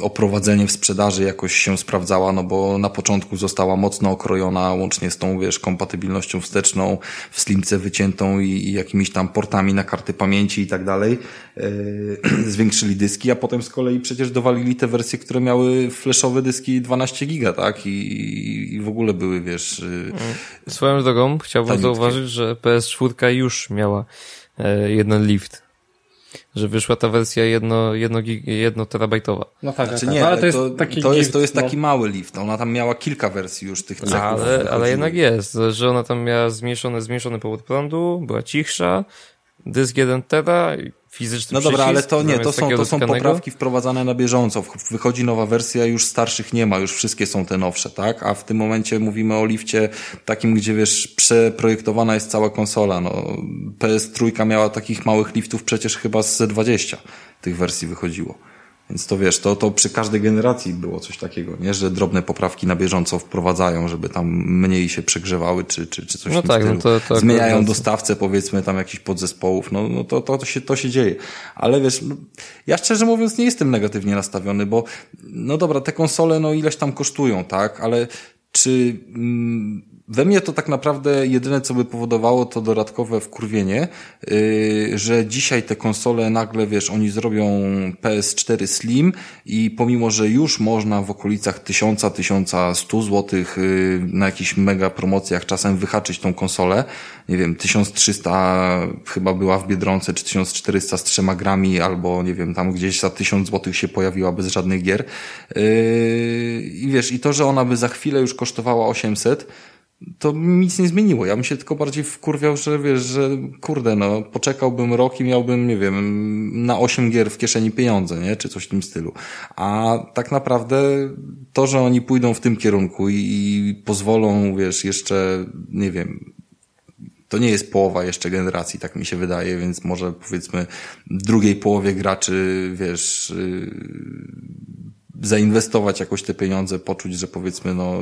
o prowadzenie w sprzedaży jakoś się sprawdzała, no bo na początku została mocno okrojona, łącznie z tą, wiesz, kompatybilnością wsteczną, w slimce wyciętą i, i jakimiś tam portami na karty pamięci i tak dalej. Yy, zwiększyli dyski, a potem z kolei przecież dowalili te wersje, które miały flashowe dyski 12 giga, tak? I, i w ogóle były, wiesz... Y. Swoją drogą chciałbym taniutkie. zauważyć, że PS4 już miała e, jeden lift że wyszła ta wersja jedno, jedno, jedno terabajtowa. No tak, znaczy, tak. nie, ale to jest, to, taki, to jest, to jest taki no. mały lift. Ona tam miała kilka wersji już tych ceków. Ale, ale jednak jest, że ona tam miała zmniejszony, zmniejszony powód prądu, była cichsza, dysk 1 tera, fizyczny No dobra, ale to nie, to są, to są poprawki wprowadzane na bieżąco. Wychodzi nowa wersja, już starszych nie ma, już wszystkie są te nowsze, tak? A w tym momencie mówimy o lifcie takim, gdzie wiesz, przeprojektowana jest cała konsola. No, PS3 miała takich małych liftów przecież chyba z 20 tych wersji wychodziło. Więc to wiesz, to, to przy każdej generacji było coś takiego, nie? Że drobne poprawki na bieżąco wprowadzają, żeby tam mniej się przegrzewały, czy, czy, czy coś no tak, no to, to Zmieniają dostawcę, powiedzmy, tam jakichś podzespołów, no, no to, to, to, się, to się dzieje. Ale wiesz, ja szczerze mówiąc nie jestem negatywnie nastawiony, bo no dobra, te konsole, no ileś tam kosztują, tak? Ale czy... Mm, we mnie to tak naprawdę jedyne, co by powodowało, to dodatkowe wkurwienie, yy, że dzisiaj te konsole nagle, wiesz, oni zrobią PS4 Slim i pomimo, że już można w okolicach 1000-1100 zł yy, na jakichś mega promocjach czasem wyhaczyć tą konsolę, nie wiem, 1300 chyba była w Biedronce, czy 1400 z trzema grami, albo nie wiem, tam gdzieś za 1000 zł się pojawiła bez żadnych gier. Yy, I wiesz, i to, że ona by za chwilę już kosztowała 800, to nic nie zmieniło. Ja bym się tylko bardziej wkurwiał, że wiesz, że kurde, no, poczekałbym rok i miałbym, nie wiem, na osiem gier w kieszeni pieniądze, nie? Czy coś w tym stylu. A tak naprawdę to, że oni pójdą w tym kierunku i, i pozwolą, wiesz, jeszcze, nie wiem, to nie jest połowa jeszcze generacji, tak mi się wydaje, więc może powiedzmy drugiej połowie graczy, wiesz, yy, zainwestować jakoś te pieniądze, poczuć, że powiedzmy, no,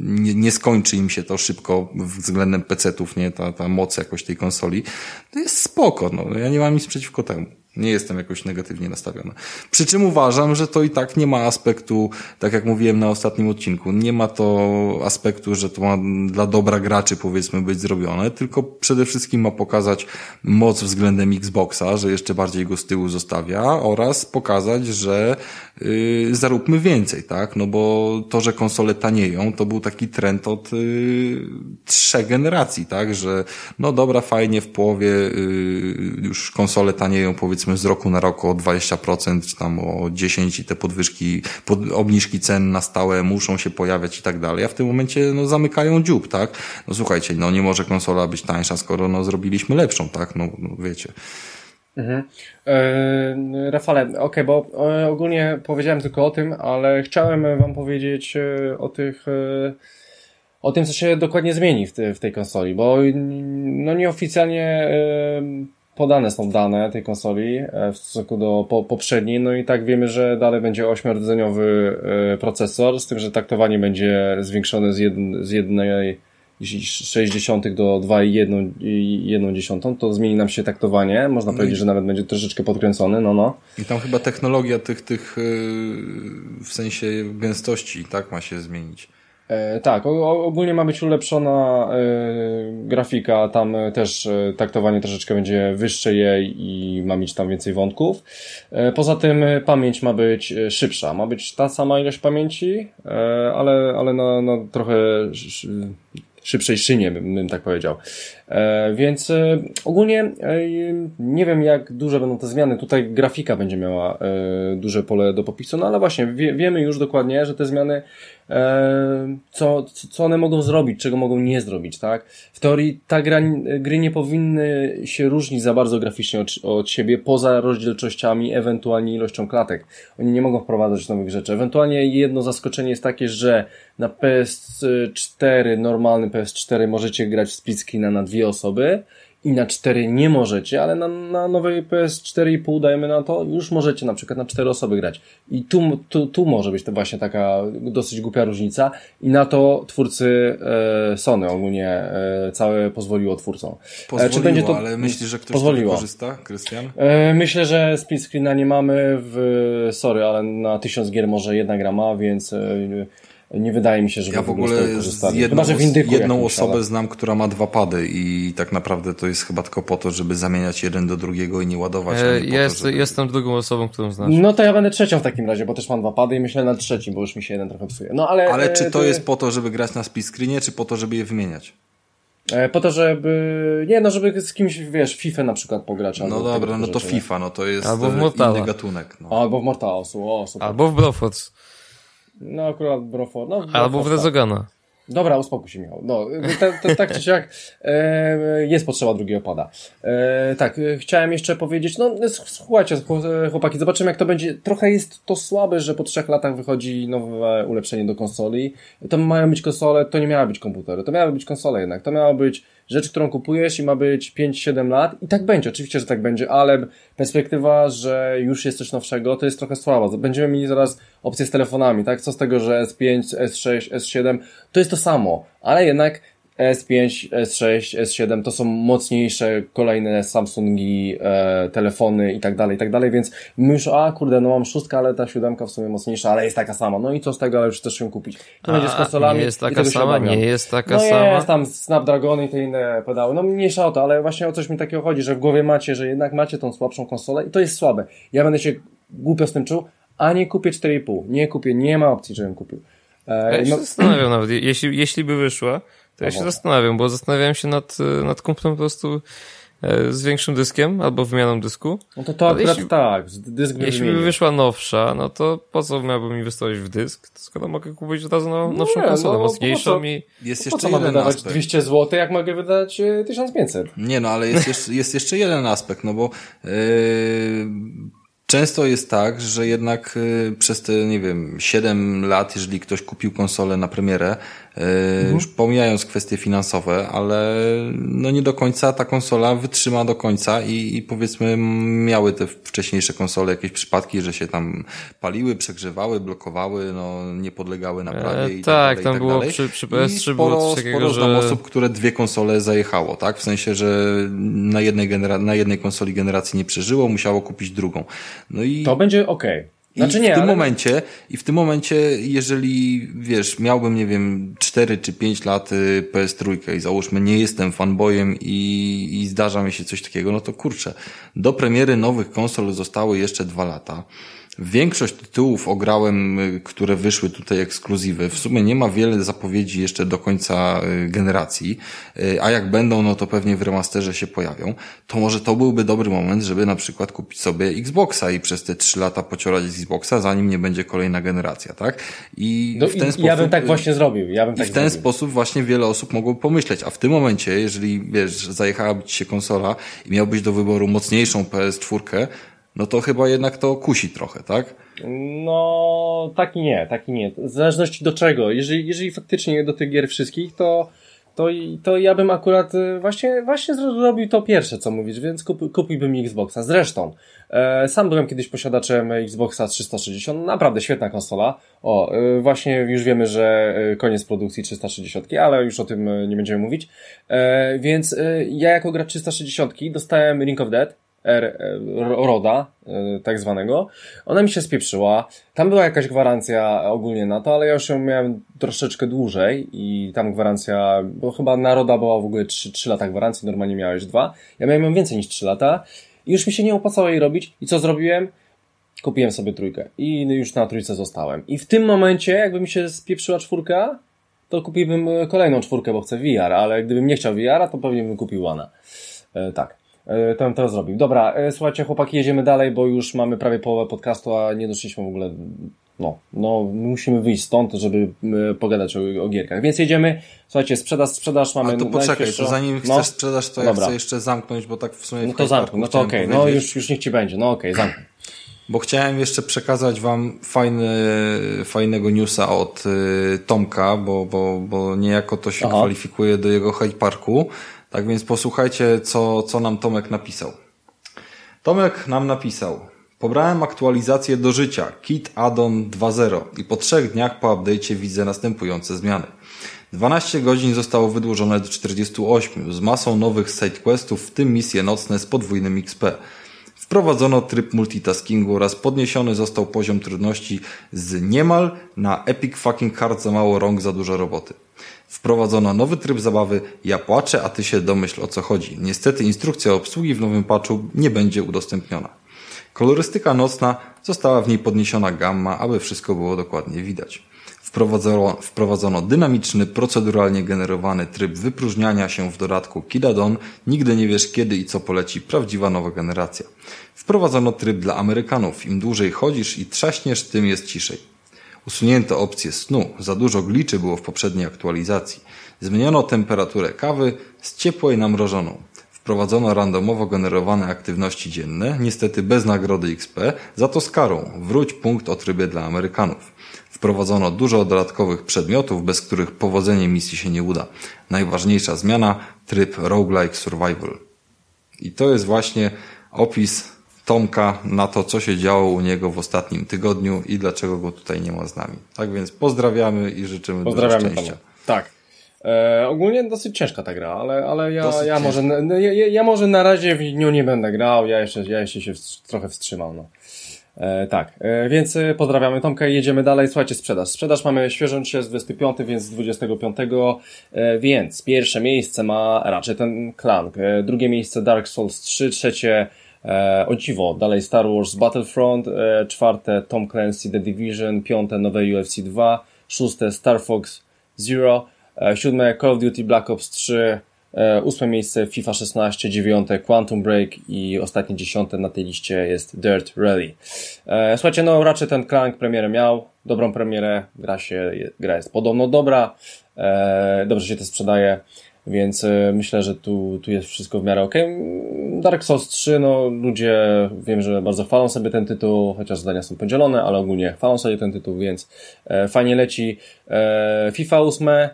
nie, nie skończy im się to szybko względem PC-ów, nie, ta, ta moc jakoś tej konsoli, to jest spoko, no, ja nie mam nic przeciwko temu. Nie jestem jakoś negatywnie nastawiony. Przy czym uważam, że to i tak nie ma aspektu, tak jak mówiłem na ostatnim odcinku, nie ma to aspektu, że to ma dla dobra graczy powiedzmy być zrobione, tylko przede wszystkim ma pokazać moc względem Xboxa, że jeszcze bardziej go z tyłu zostawia oraz pokazać, że yy, zaróbmy więcej, tak? No bo to, że konsole tanieją, to był taki trend od yy, trzech generacji, tak? Że no dobra, fajnie w połowie yy, już konsole tanieją powiedzmy z roku na rok o 20% czy tam o 10 i te podwyżki, pod, obniżki cen na stałe muszą się pojawiać i tak dalej, a w tym momencie no zamykają dziób, tak? No słuchajcie, no nie może konsola być tańsza, skoro no zrobiliśmy lepszą, tak? No, no wiecie. Mhm. E, Rafale, okej, okay, bo e, ogólnie powiedziałem tylko o tym, ale chciałem wam powiedzieć e, o tych o tym, co się dokładnie zmieni w, te, w tej konsoli, bo no nieoficjalnie podane są dane tej konsoli w stosunku do po, poprzedniej, no i tak wiemy, że dalej będzie 8-rdzeniowy e, procesor, z tym, że taktowanie będzie zwiększone z, jedn, jednej 60 do 2,1, to zmieni nam się taktowanie. Można no powiedzieć, że nawet będzie troszeczkę podkręcony, no no. I tam chyba technologia tych, tych e, w sensie gęstości, tak, ma się zmienić. E, tak, ogólnie ma być ulepszona e, grafika, tam też e, taktowanie troszeczkę będzie wyższe jej i ma mieć tam więcej wątków. Poza tym pamięć ma być szybsza, ma być ta sama ilość pamięci, ale, ale na, na trochę szybszej szynie, bym, tak powiedział. E, więc e, ogólnie e, nie wiem, jak duże będą te zmiany. Tutaj grafika będzie miała duże pole do popisu, no ale właśnie wie, wiemy już dokładnie, że te zmiany co, co one mogą zrobić, czego mogą nie zrobić, tak? W teorii ta gra, gry nie powinny się różnić za bardzo graficznie od, od siebie, poza rozdzielczościami, ewentualnie ilością klatek. Oni nie mogą wprowadzać nowych rzeczy. Ewentualnie jedno zaskoczenie jest takie, że na PS4, normalny PS4 możecie grać w split screena na dwie osoby, i na 4 nie możecie, ale na, na nowej PS4,5 dajemy na to, już możecie na przykład na 4 osoby grać. I tu, tu, tu może być to właśnie taka dosyć głupia różnica i na to twórcy e, Sony ogólnie e, całe pozwoliło twórcom. Pozwoliło, e, czy będzie to... ale myślisz, że ktoś pozwoliło. to wykorzysta, Krystian? E, myślę, że split screena nie mamy w, sorry, ale na 1000 gier może jedna gra ma, więc e, nie wydaje mi się, że ja w ogóle jedną, chyba, jedną osobę ale... znam, która ma dwa pady i tak naprawdę to jest chyba tylko po to, żeby zamieniać jeden do drugiego i nie ładować. E, jest, to, żeby... Jestem drugą osobą, którą znasz. No to ja będę trzecią w takim razie, bo też mam dwa pady i myślę na trzecim, bo już mi się jeden trochę psuje. No ale, ale czy to e, jest po to, żeby grać na split screenie, czy po to, żeby je wymieniać? E, po to, żeby. Nie, no, żeby z kimś, wiesz, FIFA na przykład pograć. No dobra, no to rzeczy, FIFA, no to jest albo w inny gatunek. No. Albo w Mortalsu, o, super. Albo w Brofots. No akurat Brofor. No, Albo w Rezogana. Dobra, uspokój się Michał. No, te, te, tak czy siak e, jest potrzeba drugiego pada. E, tak, e, chciałem jeszcze powiedzieć, no słuchajcie chłopaki, zobaczymy jak to będzie. Trochę jest to słabe, że po trzech latach wychodzi nowe ulepszenie do konsoli. To mają być konsole, to nie miały być komputery, to miały być konsole jednak. To miało być rzecz, którą kupujesz i ma być 5-7 lat i tak będzie, oczywiście, że tak będzie, ale perspektywa, że już jest coś nowszego, to jest trochę słaba. Będziemy mieli zaraz opcje z telefonami, tak? Co z tego, że S5, S6, S7, to jest to samo, ale jednak S5, S6, S7 to są mocniejsze kolejne Samsungi, e, telefony i tak dalej, i tak dalej, więc my już, a kurde, no mam szóstkę, ale ta siódemka w sumie mocniejsza, ale jest taka sama. No i co z tego, ale już chcesz ją kupić. To będzie z konsolami. Nie jest taka sama, nie jest taka no sama. Jest tam Snapdragon i te inne pedały. No mniejsza o to, ale właśnie o coś mi takiego chodzi, że w głowie macie, że jednak macie tą słabszą konsolę i to jest słabe. Ja będę się głupio z tym czuł, a nie kupię 4,5. Nie kupię, nie ma opcji, żebym kupił. E, ja się no... zastanawiam nawet, jeśli, jeśli by wyszła, to ja się zastanawiam, bo zastanawiałem się nad, e, nad komputerem po prostu e, z większym dyskiem albo wymianą dysku. No to to akurat jeśli, tak, dysk by Jeśli by wyszła nowsza, no to po co miałbym inwestować w dysk, skoro mogę kupić od razu no, nowszą nie, konsolę, no, mocniejszą i... Jest jeszcze po co jeden wydawać aspekt. 200 zł, jak mogę wydać 1500? Nie no, ale jest jeszcze, jest jeszcze jeden aspekt, no bo yy, Często jest tak, że jednak y, przez te, nie wiem, 7 lat, jeżeli ktoś kupił konsolę na premierę, mhm. już pomijając kwestie finansowe, ale no nie do końca ta konsola wytrzyma do końca i, i powiedzmy miały te wcześniejsze konsole jakieś przypadki, że się tam paliły, przegrzewały, blokowały, no nie podlegały naprawie e, i tak, tak tam tak było dalej. przy, przy PS3 sporo, było coś takiego, sporo że... osób, które dwie konsole zajechało, tak? W sensie, że na jednej, genera- na jednej konsoli generacji nie przeżyło, musiało kupić drugą. No i... To będzie ok. Znaczy I w nie, tym ale... momencie, i w tym momencie, jeżeli, wiesz, miałbym, nie wiem, 4 czy 5 lat y, PS3 i załóżmy, nie jestem fanboyem i, i zdarza mi się coś takiego, no to kurczę, do premiery nowych konsol zostały jeszcze dwa lata. Większość tytułów ograłem, y, które wyszły tutaj ekskluzywy. W sumie nie ma wiele zapowiedzi jeszcze do końca y, generacji, y, a jak będą, no to pewnie w remasterze się pojawią. To może to byłby dobry moment, żeby na przykład kupić sobie Xboxa i przez te trzy lata pociorać Xboxa, zanim nie będzie kolejna generacja, tak? I no w ten i sposób. Ja bym tak właśnie zrobił. Ja bym tak I w ten zrobił. sposób właśnie wiele osób mogłoby pomyśleć, a w tym momencie, jeżeli wiesz, zajechałaby ci się konsola i miałbyś do wyboru mocniejszą PS4, no to chyba jednak to kusi trochę, tak? No, taki nie, taki nie. W zależności do czego. Jeżeli, jeżeli faktycznie do tych gier wszystkich, to, to, to ja bym akurat y, właśnie, właśnie zrobił to pierwsze, co mówisz, więc kup, kupiłbym Xboxa. Zresztą, e, sam byłem kiedyś posiadaczem Xboxa 360, naprawdę świetna konsola. O, e, właśnie już wiemy, że e, koniec produkcji 360, ale już o tym e, nie będziemy mówić. E, więc e, ja jako gracz 360 dostałem Ring of Dead, R, e, RODA, e, tak zwanego. Ona mi się spieprzyła. Tam była jakaś gwarancja ogólnie na to, ale ja już ją miałem troszeczkę dłużej i tam gwarancja, bo chyba na RODA była w ogóle 3, 3 lata gwarancji, normalnie miałeś dwa. Ja miałem ją więcej niż 3 lata i już mi się nie opłacało jej robić. I co zrobiłem? Kupiłem sobie trójkę i już na trójce zostałem. I w tym momencie, jakby mi się spieprzyła czwórka, to kupiłbym e, kolejną czwórkę, bo chcę VR, ale gdybym nie chciał VR, to pewnie bym kupił One. E, tak. E, to to zrobił. Dobra, e, słuchajcie, chłopaki, jedziemy dalej, bo już mamy prawie połowę podcastu, a nie doszliśmy w ogóle. No, no, musimy wyjść stąd, żeby e, pogadać o, o gierkach. Więc jedziemy. Słuchajcie, sprzedaż, sprzedaż mamy. Ale to poczekaj, najświeższą- to zanim no, chcesz sprzedaż, to ja Dobra. chcę jeszcze zamknąć, bo tak w sumie No to zamknij, Parku no to okej, no powiedzieć. już, już niech ci będzie, no okej, zamknij. Bo chciałem jeszcze przekazać wam fajny, fajnego newsa od y, Tomka, bo, bo, bo niejako to się Aha. kwalifikuje do jego Hyde Parku. Tak więc posłuchajcie, co, co nam Tomek napisał. Tomek nam napisał. Pobrałem aktualizację do życia Kit Addon 2.0 i po trzech dniach po update'cie widzę następujące zmiany. 12 godzin zostało wydłużone do 48 z masą nowych sidequestów, w tym misje nocne z podwójnym XP. Wprowadzono tryb multitaskingu oraz podniesiony został poziom trudności z niemal na epic fucking hard za mało rąk za dużo roboty. Wprowadzono nowy tryb zabawy Ja płaczę, a ty się domyśl o co chodzi. Niestety instrukcja obsługi w nowym patchu nie będzie udostępniona. Kolorystyka nocna została w niej podniesiona gamma, aby wszystko było dokładnie widać. Wprowadzono, wprowadzono dynamiczny, proceduralnie generowany tryb wypróżniania się w dodatku Kidadon, nigdy nie wiesz kiedy i co poleci prawdziwa nowa generacja. Wprowadzono tryb dla Amerykanów, im dłużej chodzisz i trzaśniesz, tym jest ciszej. Usunięto opcję snu, za dużo gliczy było w poprzedniej aktualizacji. Zmieniono temperaturę kawy z ciepłej na mrożoną. Wprowadzono randomowo generowane aktywności dzienne, niestety bez nagrody XP, za to z karą. Wróć punkt o trybie dla Amerykanów. Wprowadzono dużo dodatkowych przedmiotów, bez których powodzenie misji się nie uda. Najważniejsza zmiana tryb roguelike survival. I to jest właśnie opis Tomka na to, co się działo u niego w ostatnim tygodniu i dlaczego go tutaj nie ma z nami. Tak więc pozdrawiamy i życzymy Pozdrawiamy dużo szczęścia. Tak. E, ogólnie dosyć ciężka ta gra, ale, ale ja, Dosyć ja, ciężka. może, no, ja, ja- może na razie w nią nie będę grał, ja jeszcze, ja jeszcze się trochę wstrzymam. No. E, tak, e, więc e, pozdrawiamy Tomka i jedziemy dalej. Słuchajcie, sprzedaż. Sprzedaż mamy świeżą dzisiaj z 25, więc z 25, e, więc pierwsze miejsce ma raczej ten Clank, e, drugie miejsce Dark Souls 3, trzecie e, o dziwo, dalej Star Wars Battlefront, e, czwarte Tom Clancy The Division, piąte nowe UFC 2, szóste Star Fox Zero, e, siódme Call of Duty Black Ops 3, e, ósme miejsce FIFA 16, dziewiąte Quantum Break i ostatnie dziesiąte na tej liście jest Dirt Rally. E, słuchajcie, no raczej ten Clank premierę miał, dobrą premierę, gra się, gra jest podobno dobra, e, dobrze się to sprzedaje, więc e, myślę, że tu, tu jest wszystko w miarę ok. Dark Souls 3, no ludzie wiem, że bardzo chwalą sobie ten tytuł, chociaż zdania są podzielone, ale ogólnie chwalą sobie ten tytuł, więc e, fajnie leci. E, FIFA 8, e,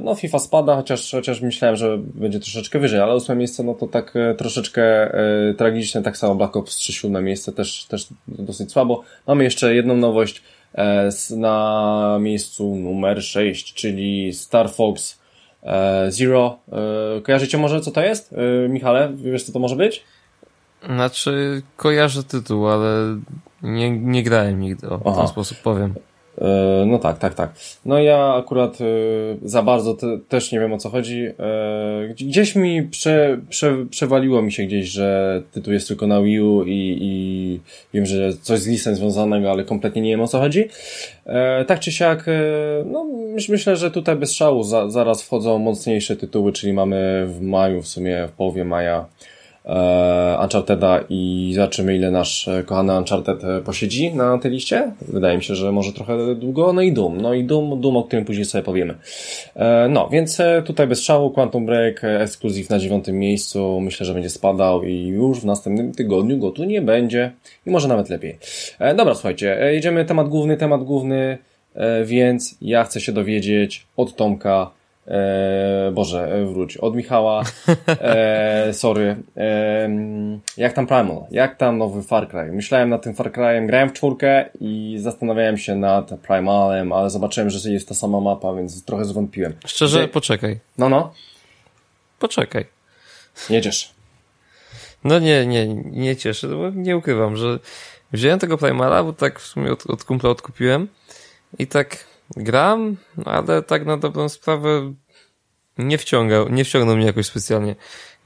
no FIFA spada, chociaż, chociaż myślałem, że będzie troszeczkę wyżej, ale ósme miejsce, no to tak e, troszeczkę e, tragicznie, tak samo Black Ops 3, siódme miejsce też, też dosyć słabo. Mamy jeszcze jedną nowość e, na miejscu numer 6, czyli Star Fox Zero. E, kojarzycie może co to jest? E, Michale, wiesz co to może być? Znaczy, kojarzę tytuł, ale nie, nie grałem nigdy, o, w Aha. ten sposób powiem. E, No tak, tak, tak. No ja akurat e, za bardzo te, też nie wiem o co chodzi. E, gdzie- Gdzieś mi prze, prze, przewaliło mi się gdzieś, że tytuł jest tylko na Wii U i, i wiem, że coś z listem związanego, ale kompletnie nie wiem o co chodzi. Tak czy siak, no myś- myślę, że tutaj bez szału za, zaraz wchodzą mocniejsze tytuły, czyli mamy w maju, w sumie w połowie maja e, Uncharted'a i zobaczymy ile nasz e, kochany Uncharted e, posiedzi na tej liście. Wydaje mi się, że może trochę długo. No i Doom. No i Doom, Doom o którym później sobie powiemy. E, no, więc tutaj bez szału Quantum Break, ekskluzyw na dziewiątym miejscu. Myślę, że będzie spadał i już w następnym tygodniu go tu nie będzie. I może nawet lepiej. Dobra, słuchajcie, jedziemy temat główny, temat główny, więc ja chcę się dowiedzieć od Tomka, E, Boże, e, wróć. Od Michała. E, sorry. E, mm, jak tam Primal? Jak tam nowy Far Cry? Myślałem nad tym Far Cryem, grałem w czwórkę i zastanawiałem się nad Primalem, ale zobaczyłem, że jest ta sama mapa, więc trochę zwątpiłem. Szczerze, Gdzie- poczekaj. No, no. Poczekaj. Jedziesz. No nie, nie, nie cieszę, bo nie ukrywam, że wziąłem tego Primala, bo tak w sumie od, od kumpla odkupiłem i tak gram, ale tak na dobrą sprawę nie wciągał, nie wciągnął mnie jakoś specjalnie.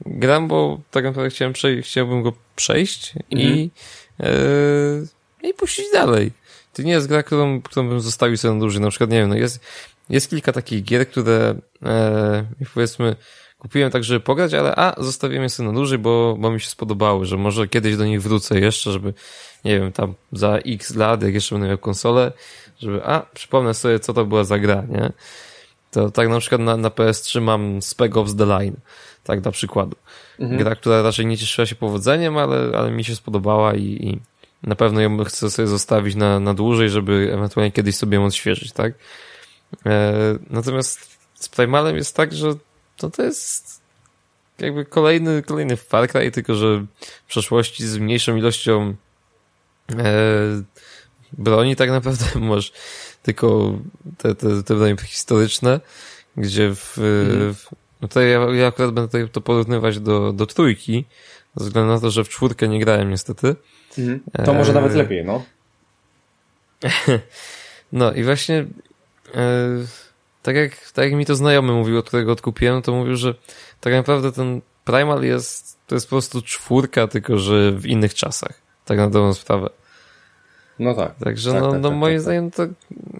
Gram, bo tak naprawdę chciałem przejść, chciałbym go przejść i, yy, i puścić dalej. To nie jest gra, którą, którą bym zostawił sobie na dłużej. Na przykład, nie wiem, no jest, jest kilka takich gier, które e, powiedzmy kupiłem tak, żeby pograć, ale a, zostawiłem je sobie na dłużej, bo, bo mi się spodobały, że może kiedyś do nich wrócę jeszcze, żeby, nie wiem, tam za x lat, jak jeszcze będę miał konsolę, żeby, a, przypomnę sobie, co to była za gra, nie? To tak na przykład na, na PS3 mam Spec Ops The Line, tak dla przykładu. Mhm. Gra, która raczej nie cieszyła się powodzeniem, ale, ale mi się spodobała i, i na pewno ją chcę sobie zostawić na, na dłużej, żeby ewentualnie kiedyś sobie ją odświeżyć, tak? E, natomiast z Primalem jest tak, że to, to jest jakby kolejny, kolejny Far Cry, tylko że w przeszłości z mniejszą ilością e, broni tak naprawdę masz tylko te, te, te broni historyczne, gdzie w, mhm. w no tutaj ja, ja akurat będę to porównywać do, do trójki, ze względu na to, że w czwórkę nie grałem niestety. Mhm. To może nawet lepiej, no. no i właśnie e, tak, jak, tak jak mi to znajomy mówił, od którego odkupiłem, to mówił, że tak naprawdę ten Primal jest, to jest po prostu czwórka, tylko że w innych czasach. Tak na dobrą sprawę. No tak. Także tak, no, tak, no tak, moim tak, zdaniem to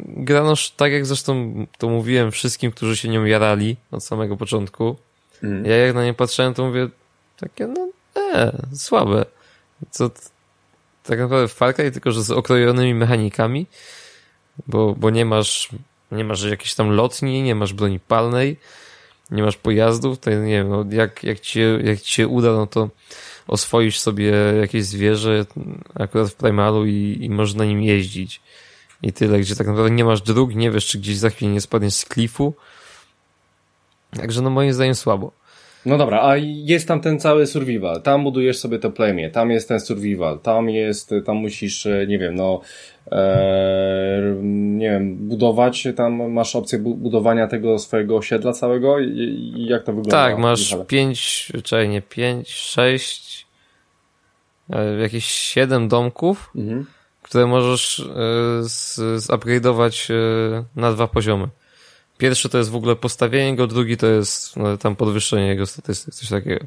grano tak jak zresztą to mówiłem wszystkim, którzy się nią jarali od samego początku. Mm. Ja jak na nie patrzyłem, to mówię takie no e, słabe. Co tak naprawdę w Far Cry, tylko że z okrojonymi mechanikami, bo, bo nie masz nie masz jakiejś tam lotni, nie masz broni palnej, nie masz pojazdów, to nie wiem, no jak, jak, ci, jak ci się uda, no to oswoisz sobie jakieś zwierzę akurat w Primalu i, i możesz na nim jeździć. I tyle, gdzie tak naprawdę nie masz dróg, nie wiesz, czy gdzieś za chwilę nie spadniesz z klifu. Także no moim zdaniem słabo. No dobra, a jest tam ten cały survival, tam budujesz sobie to plemię, tam jest ten survival, tam jest, tam musisz, e, nie wiem, no, e, nie wiem, budować, tam masz opcję budowania tego swojego osiedla całego i, i jak to wygląda? Tak, masz pięć, czy nie, pięć, sześć, e, jakieś siedem domków, mhm. które możesz e, zupgrade'ować e, na dwa poziomy. Pierwszy to jest w ogóle postawienie go, drugi to jest no, tam podwyższenie jego statystyk, coś takiego.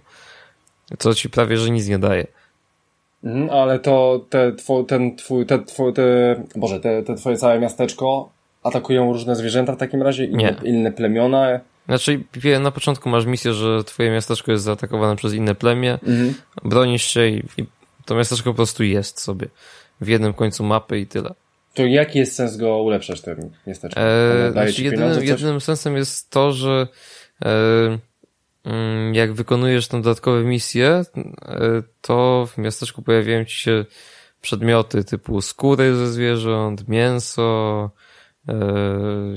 Co ci prawie, że nic nie daje. Mhm, ale to te, two, ten twój, te, te, Boże, te, te twoje całe miasteczko atakują różne zwierzęta w takim razie? Inne, nie. inne plemiona? Znaczy, na początku masz misję, że twoje miasteczko jest zaatakowane przez inne plemię, mhm. bronisz się i, i to miasteczko po prostu jest sobie w jednym końcu mapy i tyle. To jaki jest sens go ulepszać tym miasteczkiem? Eee, znaczy jedynym, jedynym sensem jest to, że e, jak wykonujesz tą dodatkowe misje, e, to w miasteczku pojawiają ci się przedmioty typu skóry ze zwierząt, mięso, e,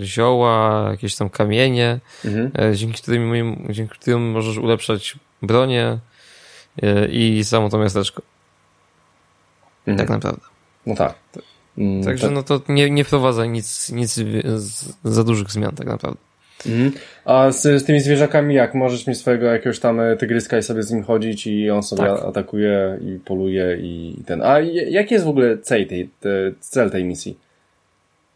zioła, jakieś tam kamienie, mhm. E, dzięki, którym, dzięki którym możesz ulepszać bronię e, i samo to miasteczko. Mhm. Tak naprawdę. No tak. Mm, Także tak. no to nie, nie wprowadza nic, nic za dużych zmian tak naprawdę. Mhm. A z, z tymi zwierzakami jak? Możesz mieć swojego jakiegoś tam e, tygryska i sobie z nim chodzić i on sobie tak. atakuje i poluje i ten. A jaki jest w ogóle cel tej, cel tej misji?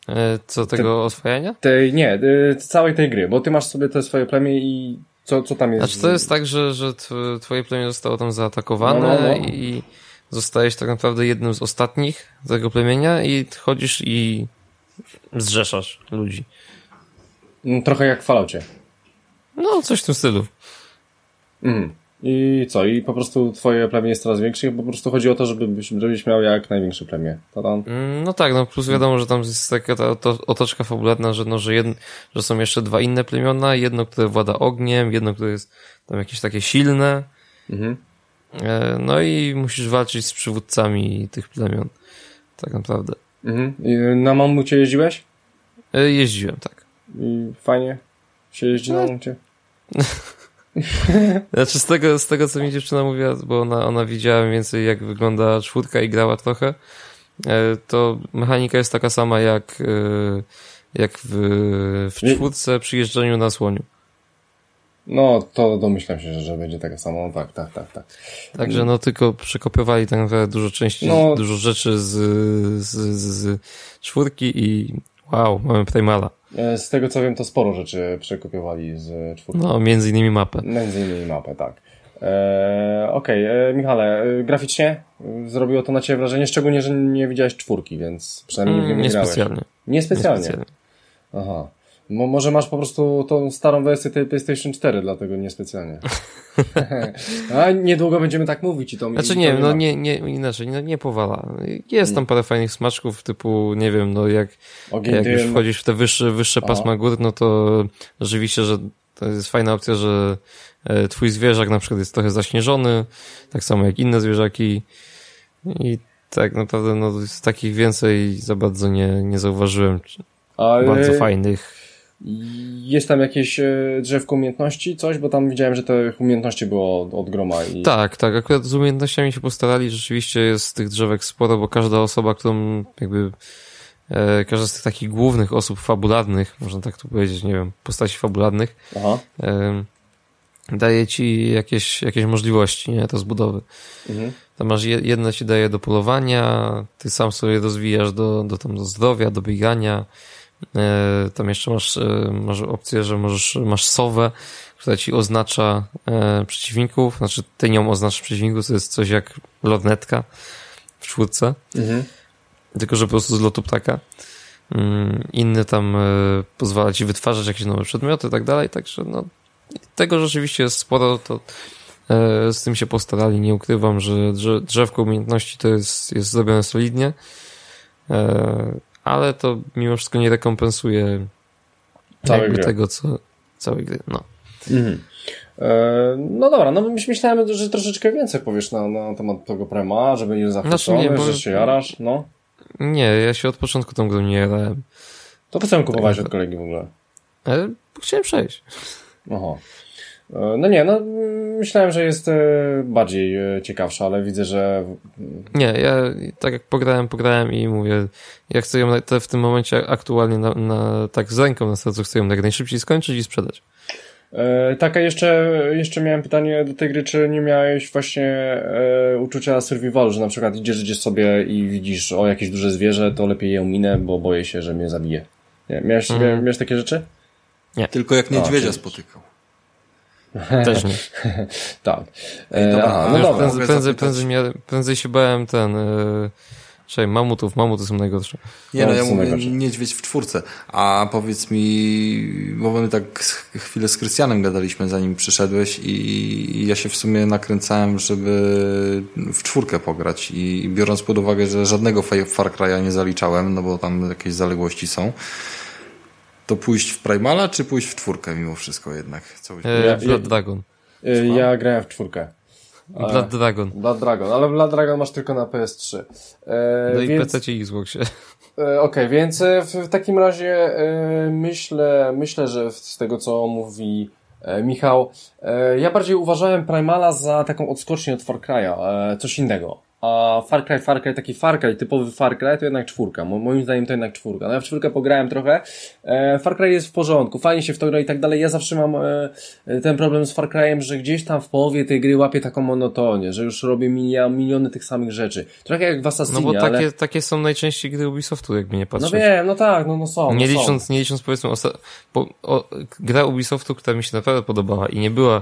E, co tego Te, oswajania? Tej, nie, e, całej tej gry, bo ty masz sobie te swoje plemię i co, co tam jest? Znaczy to jest tak, że, że twoje plemię zostało tam zaatakowane no, no, no. i zostajesz tak naprawdę jednym z ostatnich tego plemienia i chodzisz i zrzeszasz ludzi. No, trochę jak w Falloutie. No, coś w tym stylu. Mhm. I co? I po prostu twoje plemię jest coraz większe i po prostu chodzi o to, żebyś, żebyś miał jak największe plemię. Mm, no tak, no plus wiadomo, że tam jest taka ta otoczka fabularna, że, no, że, jedno, że są jeszcze dwa inne plemiona, jedno, które włada ogniem, jedno, które jest tam jakieś takie silne. Mhm. E, no i musisz walczyć z przywódcami tych plemion. Tak naprawdę. Mhm. I na mamucie jeździłeś? E, jeździłem, tak. I fajnie się jeździ no. na mamucie? znaczy z tego, z tego, co mi dziewczyna mówiła, bo ona, ona widziała więcej jak wygląda czwórka i grała trochę, e, to mechanika jest taka sama jak, jak w, w czwórce przy jeżdżeniu na słoniu. No, to domyślam się, że, że będzie taka sama. Tak, tak, tak, tak. Także no tylko przekopiowali tak naprawdę dużo części, no, dużo rzeczy z, z, z czwórki i wow, mamy Primala. E, z tego co wiem, to sporo rzeczy przekopiowali z czwórki. No, między innymi mapę. Między innymi mapę, tak. Eee, Okej, okay. E, Michale, e, graficznie zrobiło to na Ciebie wrażenie, szczególnie, że nie widziałeś czwórki, więc przynajmniej mm, nie, nie, nie specjalnie. Nie specjalnie. Nie specjalnie. Aha. Mo, może masz po prostu tą starą wersję tej PlayStation 4, dlatego niespecjalnie. A niedługo będziemy tak mówić i to Znaczy nie, no nie, nie, inaczej, no nie powala. Jest tam parę fajnych smaczków, typu, nie wiem, no jak, jak już wchodzisz w te wyższe, wyższe pasma gór, no to rzeczywiście, że to jest fajna opcja, że e, twój zwierzak na przykład jest trochę zaśnieżony, tak samo jak inne zwierzaki i tak naprawdę no z takich więcej za bardzo nie, nie zauważyłem Ale... bardzo fajnych. Jest tam jakieś e, drzewko umiejętności, coś? Bo tam widziałem, że te umiejętności było od, od groma. I... Tak, tak. Akurat z umiejętnościami się postarali. Rzeczywiście jest tych drzewek sporo, bo każda osoba, którą jakby e, każda z tych takich głównych osób fabularnych, można tak tu powiedzieć, nie wiem, postaci fabularnych, Aha. E, daje ci jakieś, jakieś możliwości, nie, to zbudowy. Mhm. Tam masz jedna ci daje do polowania, ty sam sobie rozwijasz do, do, tam, do zdrowia, do biegania. E, tam jeszcze masz, e, masz opcję, że możesz, masz sowę, która ci oznacza e, przeciwników, znaczy ty nią oznaczasz przeciwników, to jest coś jak lornetka w czwórce. Mhm. Tylko, że po prostu z lotu ptaka. Mm, inny tam pozwala ci wytwarzać jakieś nowe przedmioty i tak dalej, także no, tego rzeczywiście jest sporo, to z tym się postarali, nie ukrywam, że drzewko umiejętności to jest, jest zrobione solidnie, ale to mimo wszystko nie rekompensuje całej tego, co całej gry. No. Mhm. E, no dobra, no myślałem, że troszeczkę więcej powiesz na, na temat tego prema, żeby nie zachwycony, znaczy nie, że się jarasz, no. Nie, ja się od początku tą grą nie jarałem. To po co ją kupowałeś od kolegi w ogóle? chciałem przejść. Aha. E, no nie, no myślałem, że jest e, bardziej e, ciekawsza, ale widzę, że... Nie, ja tak jak pograłem, pograłem i mówię, ja chcę ją w tym momencie aktualnie na, na tak z ręką na sercu chcę ją jak najszybciej skończyć i sprzedać. E, taka jeszcze, jeszcze miałem pytanie do tej gry, czy nie miałeś właśnie e, uczucia survivalu, że na przykład idziesz gdzieś sobie i widzisz o jakieś duże zwierzę, to lepiej je minę, bo boję się, że mnie zabije. Nie, miałeś, mm. miałeś takie rzeczy? Nie. Tylko jak niedźwiedzia o, spotykał. Też nie. tak. E, dobra, no dobra. Prędzej, prędzej, prędzej, prędzej się bałem ten... E, Czekaj, mamutów, mamuty są najgorsze. Nie, no ja mówię niedźwiedź w czwórce. A powiedz mi, bo my tak chwilę z Krystianem gadaliśmy, zanim przyszedłeś i ja się w sumie nakręcałem, żeby w czwórkę pograć i biorąc pod uwagę, że żadnego Far Cry'a nie zaliczałem, no bo tam jakieś zaległości są, to pójść w Primala, czy pójść w czwórkę mimo wszystko jednak? Co e, Blood Dragon. E, ja grałem w czwórkę. Blood Dragon. Blood Dragon, ale Blood Dragon masz tylko na PS3. E, no i więc... PC i Xboxie. E, Okej, okay, więc e, w, w, takim razie e, myślę, myślę, że z tego co mówi e, Michał, ja bardziej uważałem Primala za taką odskocznię od Far Cry'a, coś innego. A Far Cry, Far Cry, taki Far Cry, typowy Far Cry, to jednak czwórka. Moim zdaniem to jednak czwórka. No ja w czwórkę pograłem trochę. E, Far Cry jest w porządku, fajnie się w to gra i tak dalej. Ja zawsze mam e, ten problem z Far Cryem, że gdzieś tam w połowie tej gry łapię taką monotonię, że już robię milion, miliony tych samych rzeczy. Trochę jak w Assassinie, No bo takie, ale... takie są najczęściej gry Ubisoftu, jak mnie nie patrzeć. No wiem, no tak, no, no są. Nie no licząc, są. nie licząc powiedzmy, osta... po, o, gra Ubisoftu, która mi się naprawdę podobała i nie była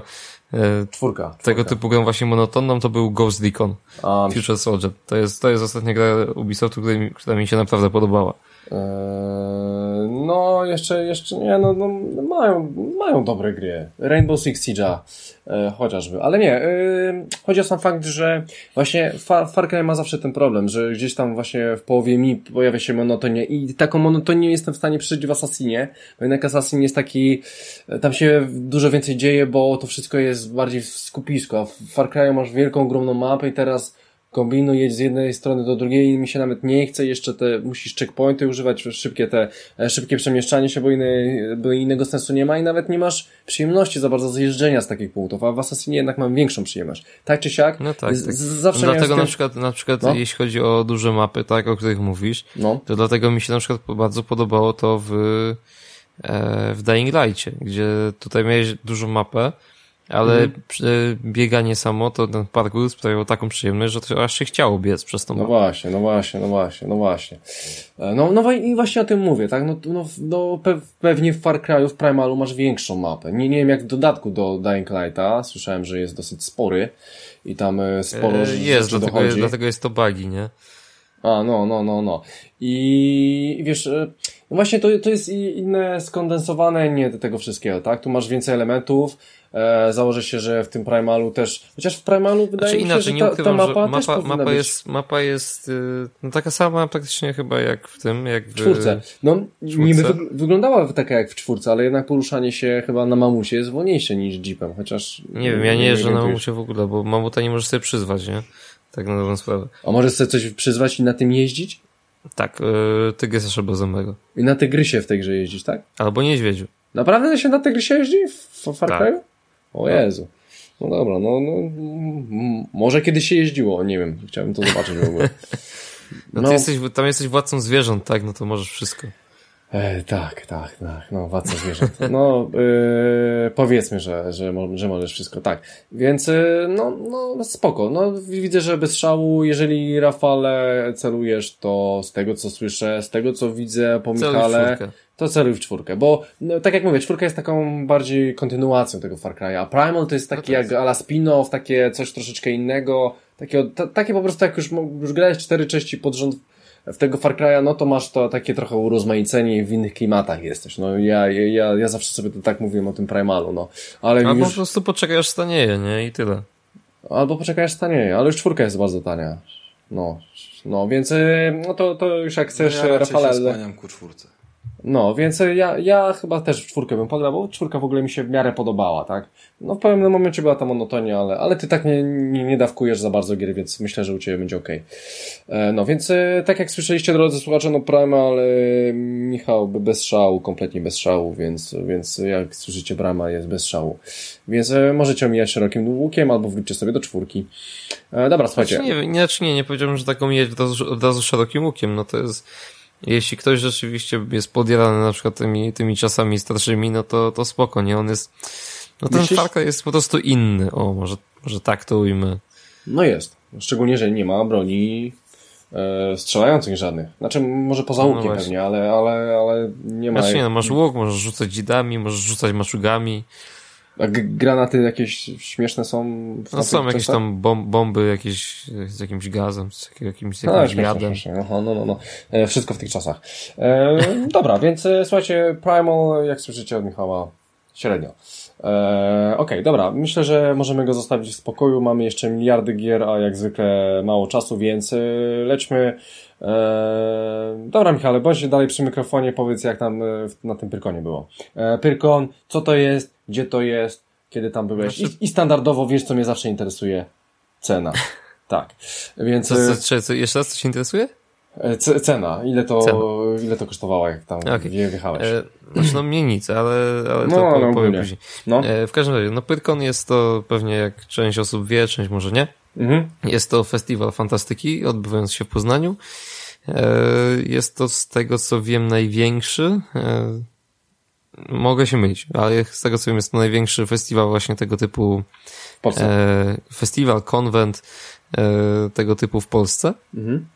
E, czwórka. Tego typu grą właśnie monotonną to był Ghost Recon A, Future Soldier. To jest, to jest ostatnia gra Ubisoftu, która mi, która mi się naprawdę podobała. Eee, no, jeszcze, jeszcze nie, no, no, mają, mają dobre gry. Rainbow Six Siege'a e, chociażby, ale nie, e, chodzi o sam fakt, że właśnie Far, Far Cry ma zawsze ten problem, że gdzieś tam właśnie w połowie mi pojawia się monotonia i taką monotonię jestem w stanie przeżyć w Assassinie, bo jednak Assassin jest taki, tam się dużo więcej dzieje, bo to wszystko jest bardziej w skupisku, a w Far Cry masz wielką, ogromną mapę i teraz kombinuj, jedź z jednej strony do drugiej i mi się nawet nie chce, jeszcze te, musisz checkpointy używać, szybkie te, e, szybkie przemieszczanie się, bo, innej, bo innego sensu nie ma i nawet nie masz przyjemności za bardzo zjeżdżenia z takich punktów, a w Assassinie jednak mam większą przyjemność. Tak czy siak, no tak, z, tak. zawsze Dlatego na przykład, na przykład no? jeśli chodzi o duże mapy, tak, o których mówisz, no. to dlatego mi się na przykład bardzo podobało to w, e, w Dying Light'cie, gdzie tutaj miałeś dużą mapę, ale mhm. bieganie samo, to ten parkour sprawiał taką przyjemność, że to aż się chciało biec przez to. No właśnie, no właśnie, no właśnie, no właśnie. E, no, no i właśnie o tym mówię, tak? No, no, no pewnie w Far Cry'u, w Primalu masz większą mapę. Nie, nie wiem jak w dodatku do Dying Lighta, słyszałem, że jest dosyć spory i tam e, sporo e, Jest, dlatego jest, dlatego jest to bugi, nie? A, no, no, no, no. I wiesz, No właśnie, to, to jest inne skondensowane nie do tego wszystkiego, tak? Tu masz więcej elementów, e, założę się, że w tym Primalu też, chociaż w Primalu wydaje znaczy, mi się, inaczej, że ta, ukrywam, ta mapa, mapa, też mapa być. jest, mapa jest yy, no taka sama praktycznie chyba jak w tym, jak w, w czwórce. No, czwórce. niby wyglądała taka jak w czwórce, ale jednak poruszanie się chyba na mamusie jest wolniejsze niż jeepem, chociaż... Nie wiem, ja nie jeżdżę na mamusie w ogóle, bo mamuta nie możesz sobie przyzwać, nie? Tak na dobrą sprawę. A możesz sobie coś przyzwać i na tym jeździć? Tak, yy, tygrysa bezdomnego. I na tygrysie w tej grze jeździć, tak? Albo niedźwiedziu. Naprawdę się na tygrysie jeździ w Far. Cry'u? Tak. O Jezu. No dobra, no, no może kiedyś się jeździło, nie wiem, chciałbym to zobaczyć w ogóle. No, no ty jesteś, tam jesteś władcą zwierząt, tak? No to możesz wszystko. E, tak, tak, tak, no władca zwierząt. No e, powiedzmy, że, że, że możesz wszystko, tak. Więc e, no, no spoko, no widzę, że bez szału, jeżeli Rafale celujesz, to z tego co słyszę, z tego co widzę po Michale, to celuj w czwórkę, bo no, tak jak mówię, czwórka jest taką bardziej kontynuacją tego Far Cry'a, a Primal to jest taki no to jest... jak ala spin-off, takie coś troszeczkę innego, takie, takie po prostu jak już, już grałeś cztery części pod rząd w tego Far Cry'a, no to masz to takie trochę urozmaicenie w innych klimatach jesteś. No ja, ja, ja zawsze sobie to tak mówiłem o tym Primalu, no. Ale Albo już... po prostu poczekaj aż stanieje, nie? I tyle. Albo poczekaj aż stanieje, ale już czwórka jest bardzo tania. No, no więc y, no to, to już jak chcesz, no ja Rafale... Ja ku czwórce. No, więc ja, ja chyba też w czwórkę bym pograł, bo czwórka w ogóle mi się w miarę podobała, tak? No w pewnym momencie była ta monotonia, ale, ale ty tak nie, nie, nie dawkujesz za bardzo gier, więc myślę, że u Ciebie będzie ok. E, no, więc e, tak jak słyszeliście, drodzy słuchacze, no Primal, Michał bez szału, kompletnie bez szału, więc, więc jak słyszycie, Brama jest bez szału. Więc e, możecie omijać szerokim łukiem, albo wróćcie sobie do czwórki. Dobra, słuchajcie. Znaczy nie, nie, nie, nie powiedziałbym, że tak omijać od razu, od razu szerokim łukiem, no to jest jeśli ktoś rzeczywiście jest podjarany na przykład tymi, tymi czasami starszymi, no to, to spoko, nie? On jest, no ten Myślisz? Far Cry jest po prostu inny. O, może, może tak to ujmę. No jest. Szczególnie, że nie ma broni e, strzelających żadnych. Znaczy, może poza no łukiem no pewnie, ale, ale, ale nie ma... Znaczy nie, no masz łuk, możesz rzucać dzidami, możesz rzucać maczugami. A granaty jakieś śmieszne są? W no są jakieś tam bom bomby jakieś z jakimś gazem, z jakimś, jakimś no, jadem. No, no, no, no. E, wszystko w tych czasach. E, dobra, więc e, słuchajcie, Primal, jak słyszycie od Michała, średnio. E, Okej, okay, dobra. Myślę, że możemy go zostawić w spokoju. Mamy jeszcze miliardy gier, a jak zwykle mało czasu, więc e, lećmy. E, dobra, Michale, bądź dalej przy mikrofonie. Powiedz, jak tam e, na tym Pyrkonie było. E, Pyrkon, co to jest? Gdzie to jest? Kiedy tam byłeś? Znaczy... I, I, standardowo wiesz, co mnie zawsze interesuje. Cena. tak. Więc... Co, co, co, jeszcze raz, co się interesuje? E, C cena. Ile to, cena. ile to kosztowało, jak tam okay. wjechałeś? E, znaczy, no mnie nic, ale, ale no, to no, powiem później. No. E, w każdym razie, no Pyrkon jest to pewnie jak część osób wie, część może nie. Mhm. Jest to festiwal fantastyki odbywający się w Poznaniu. E, jest to z tego co wiem największy. E, mogę się mylić, ale z tego co wiem jest to największy festiwal właśnie tego typu. E, festiwal, konwent tego typu w Polsce. Mhm.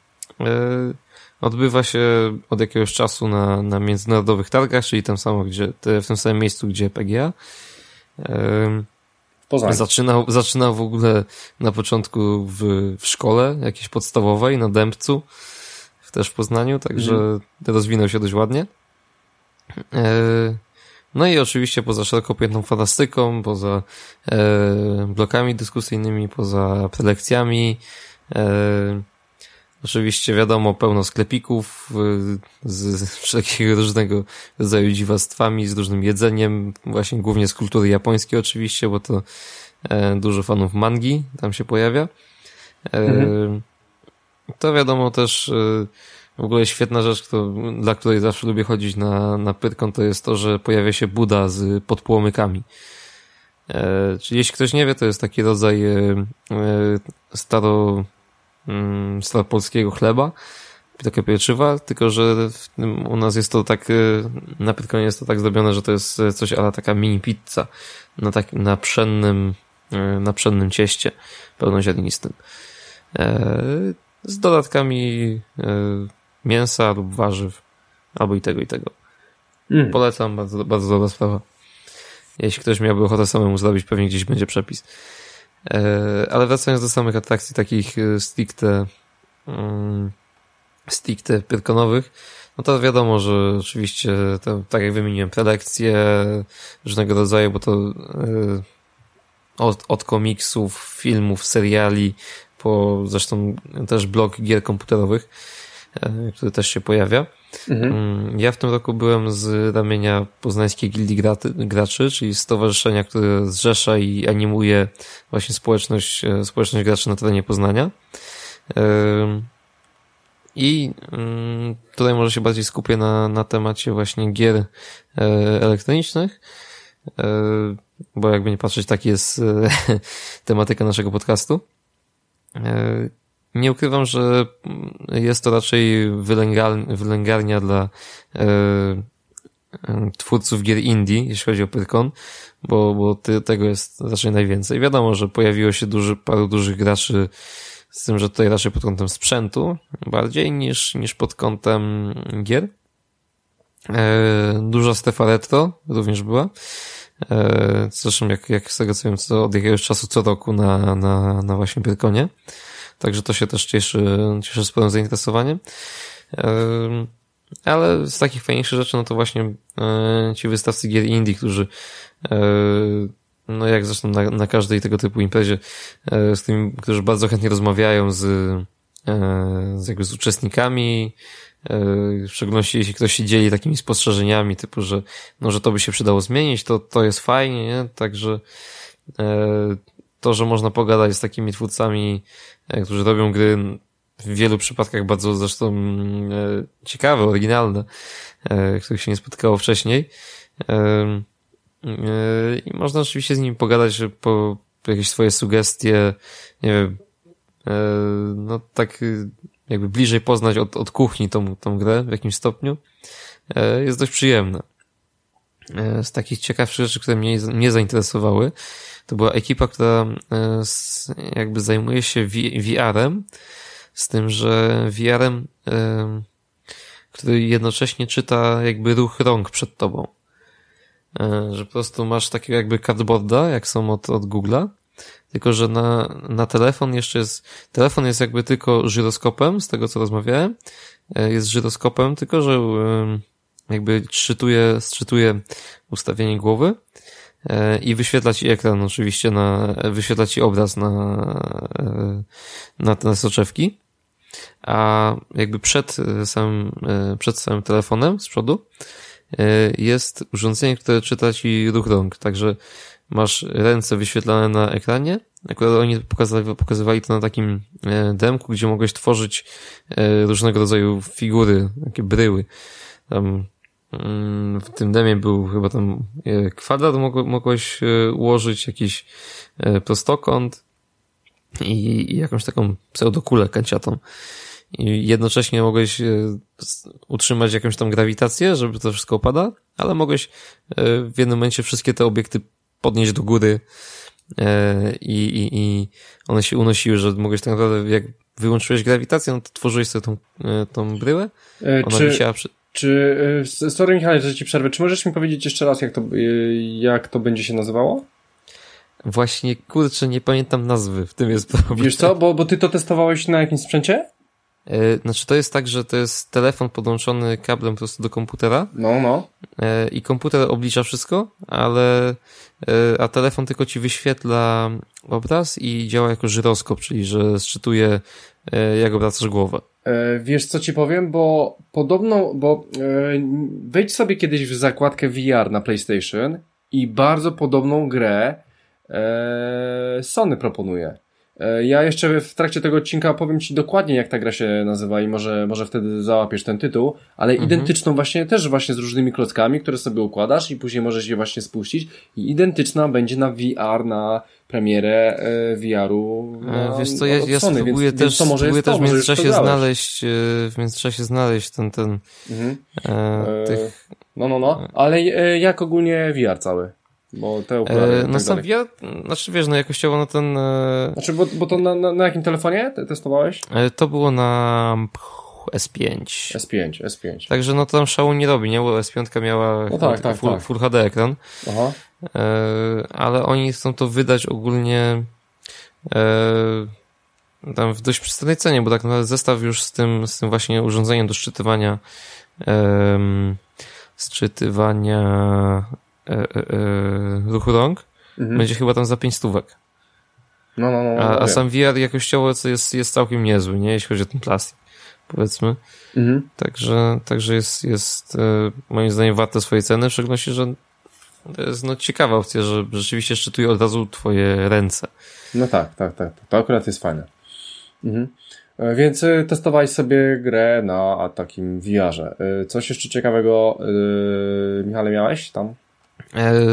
Odbywa się od jakiegoś czasu na, na międzynarodowych targach, czyli tam samo, gdzie, w tym samym miejscu, gdzie PGA. Poznaniu. Zaczynał, zaczynał w ogóle na początku w, w szkole jakiejś podstawowej na Dębcu, też w Poznaniu, także mhm. rozwinął się dość ładnie. E, no i oczywiście poza szeroko pojętą fantastyką, poza e, blokami dyskusyjnymi, poza prelekcjami, e, Oczywiście wiadomo, pełno sklepików z wszelkiego różnego rodzaju dziwactwami, z różnym jedzeniem, właśnie głównie z kultury japońskiej oczywiście, bo to dużo fanów mangi tam się pojawia. Mhm. To wiadomo też w ogóle świetna rzecz, kto, dla której zawsze lubię chodzić na, na Pyrkon, to jest to, że pojawia się Buda z podpłomykami. E, czyli jeśli ktoś nie wie, to jest taki rodzaj e, e staro, mm, staropolskiego chleba, takie pieczywa, tylko że u nas jest to tak, e, na Pyrkonie jest to tak zrobione, że to jest coś ale taka mini pizza na tak, na pszennym, e, na pszennym cieście pełnoziarnistym. Z dodatkami mięsa lub warzyw, albo i tego, i tego. Mm. Polecam, bardzo, bardzo dobra sprawa. Jeśli ktoś miałby ochotę samemu zrobić, pewnie gdzieś będzie przepis. E, ale wracając do samych atrakcji takich e, stricte, um, stricte pyrkonowych, No to wiadomo, że oczywiście, to, tak jak wymieniłem, prelekcje różnego rodzaju, bo to yy, od, od komiksów, filmów, seriali, po zresztą też blog gier komputerowych, który też się pojawia. Mhm. Mm, ja w tym roku byłem z ramienia Poznańskiej Gildii Graczy, czyli stowarzyszenia, które zrzesza i animuje właśnie społeczność, e, społeczność graczy na terenie Poznania. I mm, tutaj może się bardziej skupię na, na temacie właśnie gier e, elektronicznych, e, bo jakby nie patrzeć, tak jest tematyka naszego podcastu. Nie ukrywam, że jest to raczej wylęgarnia dla e, twórców gier indie, jeśli chodzi o Pyrkon, bo, bo ty, tego jest raczej najwięcej. Wiadomo, że pojawiło się duży, paru dużych graczy, z tym, że tutaj raczej pod kątem sprzętu bardziej niż, niż pod kątem gier. E, duża strefa retro również była. E, zresztą jak, jak z tego co wiem, co od jakiegoś czasu co roku na, na, na właśnie Pyrkonie. Także to się też cieszy, cieszy sporym zainteresowaniem. Ale z takich fajniejszych rzeczy, no to właśnie e, ci wystawcy gier indie, którzy e, no jak zresztą na, na każdej tego typu imprezie, e, z tymi, którzy bardzo chętnie rozmawiają z, z jakby z uczestnikami, w szczególności jeśli ktoś się dzieli takimi spostrzeżeniami, typu, że no, że to by się przydało zmienić, to, to jest fajnie, nie? Także to, że można pogadać z takimi twórcami, e, którzy robią gry w wielu przypadkach bardzo zresztą e, ciekawe, oryginalne, e, których się nie spotkało wcześniej. I można oczywiście z nimi pogadać po, jakieś swoje sugestie, nie wiem, no tak jakby bliżej poznać od, od kuchni tą, tą grę w jakimś stopniu. Jest dość przyjemne. Z takich ciekawszych rzeczy, które mnie, mnie zainteresowały, to była ekipa, która e, jakby zajmuje się VR-em, z tym, że VR-em, e, który jednocześnie czyta jakby ruch rąk przed tobą. E, że po prostu masz takiego jakby cardboarda, jak są od, od Google'a, tylko że na, na telefon jeszcze jest, telefon jest jakby tylko żyroskopem, z tego co rozmawiałem, jest żyroskopem, tylko że jakby szczytuje, szczytuje ustawienie głowy i wyświetla ci ekran oczywiście na, wyświetla ci obraz na, e, na te soczewki, a jakby przed samym, e, przed samym telefonem z przodu jest urządzenie, które czyta ci ruch rąk, także masz ręce wyświetlane na ekranie, akurat oni pokazywali, pokazywali to na takim demku, gdzie mogłeś tworzyć różnego rodzaju figury, takie bryły, tam w tym demie był chyba tam e, kwadrat, mogłeś e, ułożyć jakiś e, prostokąt i, i jakąś taką pseudokulę kanciatą. I jednocześnie mogłeś utrzymać jakąś tam grawitację, żeby to wszystko opada, ale mogłeś w jednym momencie wszystkie te obiekty podnieść do góry i, i, i one się unosiły, że mogłeś tak naprawdę, jak wyłączyłeś grawitację, no to tworzyłeś sobie tą, tą bryłę, ona Czy... wisiała przy czy, y, sorry Michał, że ci przerwę, czy możesz mi powiedzieć jeszcze raz, jak to, y, jak to będzie się nazywało? Właśnie, kurczę, nie pamiętam nazwy, w tym jest problem. Wiesz co, bo, bo ty to testowałeś na jakimś sprzęcie? E, znaczy to jest tak, że to jest telefon podłączony kablem po prostu do komputera. No, no. E, I komputer oblicza wszystko, ale e, a telefon tylko ci wyświetla obraz i działa jako żyroskop, czyli że szczytuje jak obracasz głowę. Wiesz co ci powiem, bo podobno, bo wejdź sobie kiedyś w zakładkę VR na PlayStation i bardzo podobną grę Sony proponuje. E, ja jeszcze w trakcie tego odcinka powiem Ci dokładnie, jak ta gra się nazywa i może, może wtedy załapiesz ten tytuł, ale mhm. identyczną właśnie też właśnie z różnymi klockami, które sobie układasz i później możesz je właśnie spuścić i identyczna będzie na VR, na premierę e, VR-u. E, wiesz co, ja, ja Sony, spróbuję więc, też, więc może spróbuję też w międzyczasie znaleźć, w międzyczasie znaleźć ten, ten, mhm. e, tych... No, no, no, ale jak ogólnie VR cały? Bo te okulary. E, tak no sam ja, znaczy wiesz, no jakościowo no ten. E... Znaczy, bo, bo to na, na, na jakim telefonie testowałeś? E, to było na S5. S5, S5. Także no to tam szału nie robi, nie? Bo S5 miała no tak, tak, full, tak. full HD ekran. Aha. E, ale oni chcą to wydać ogólnie e, tam w dość przystępnej cenie, bo tak naprawdę zestaw już z tym, z tym właśnie urządzeniem do szczytywania e, e, e, ruchu rąk mhm. będzie chyba tam za pięć stówek. No, no, no, a, a sam VR jakościowo jest, jest całkiem niezły, nie? Jeśli chodzi o ten plastik, powiedzmy. Mhm. Także, także jest, jest moim zdaniem warte swojej ceny, w szczególności, że to jest no, ciekawa opcja, że rzeczywiście szczytuje od razu twoje ręce. No tak, tak, tak. To akurat jest fajne. Mhm. E, więc e, testowałeś sobie grę na takim VR-ze. E, coś jeszcze ciekawego, yy, Michale, miałeś tam?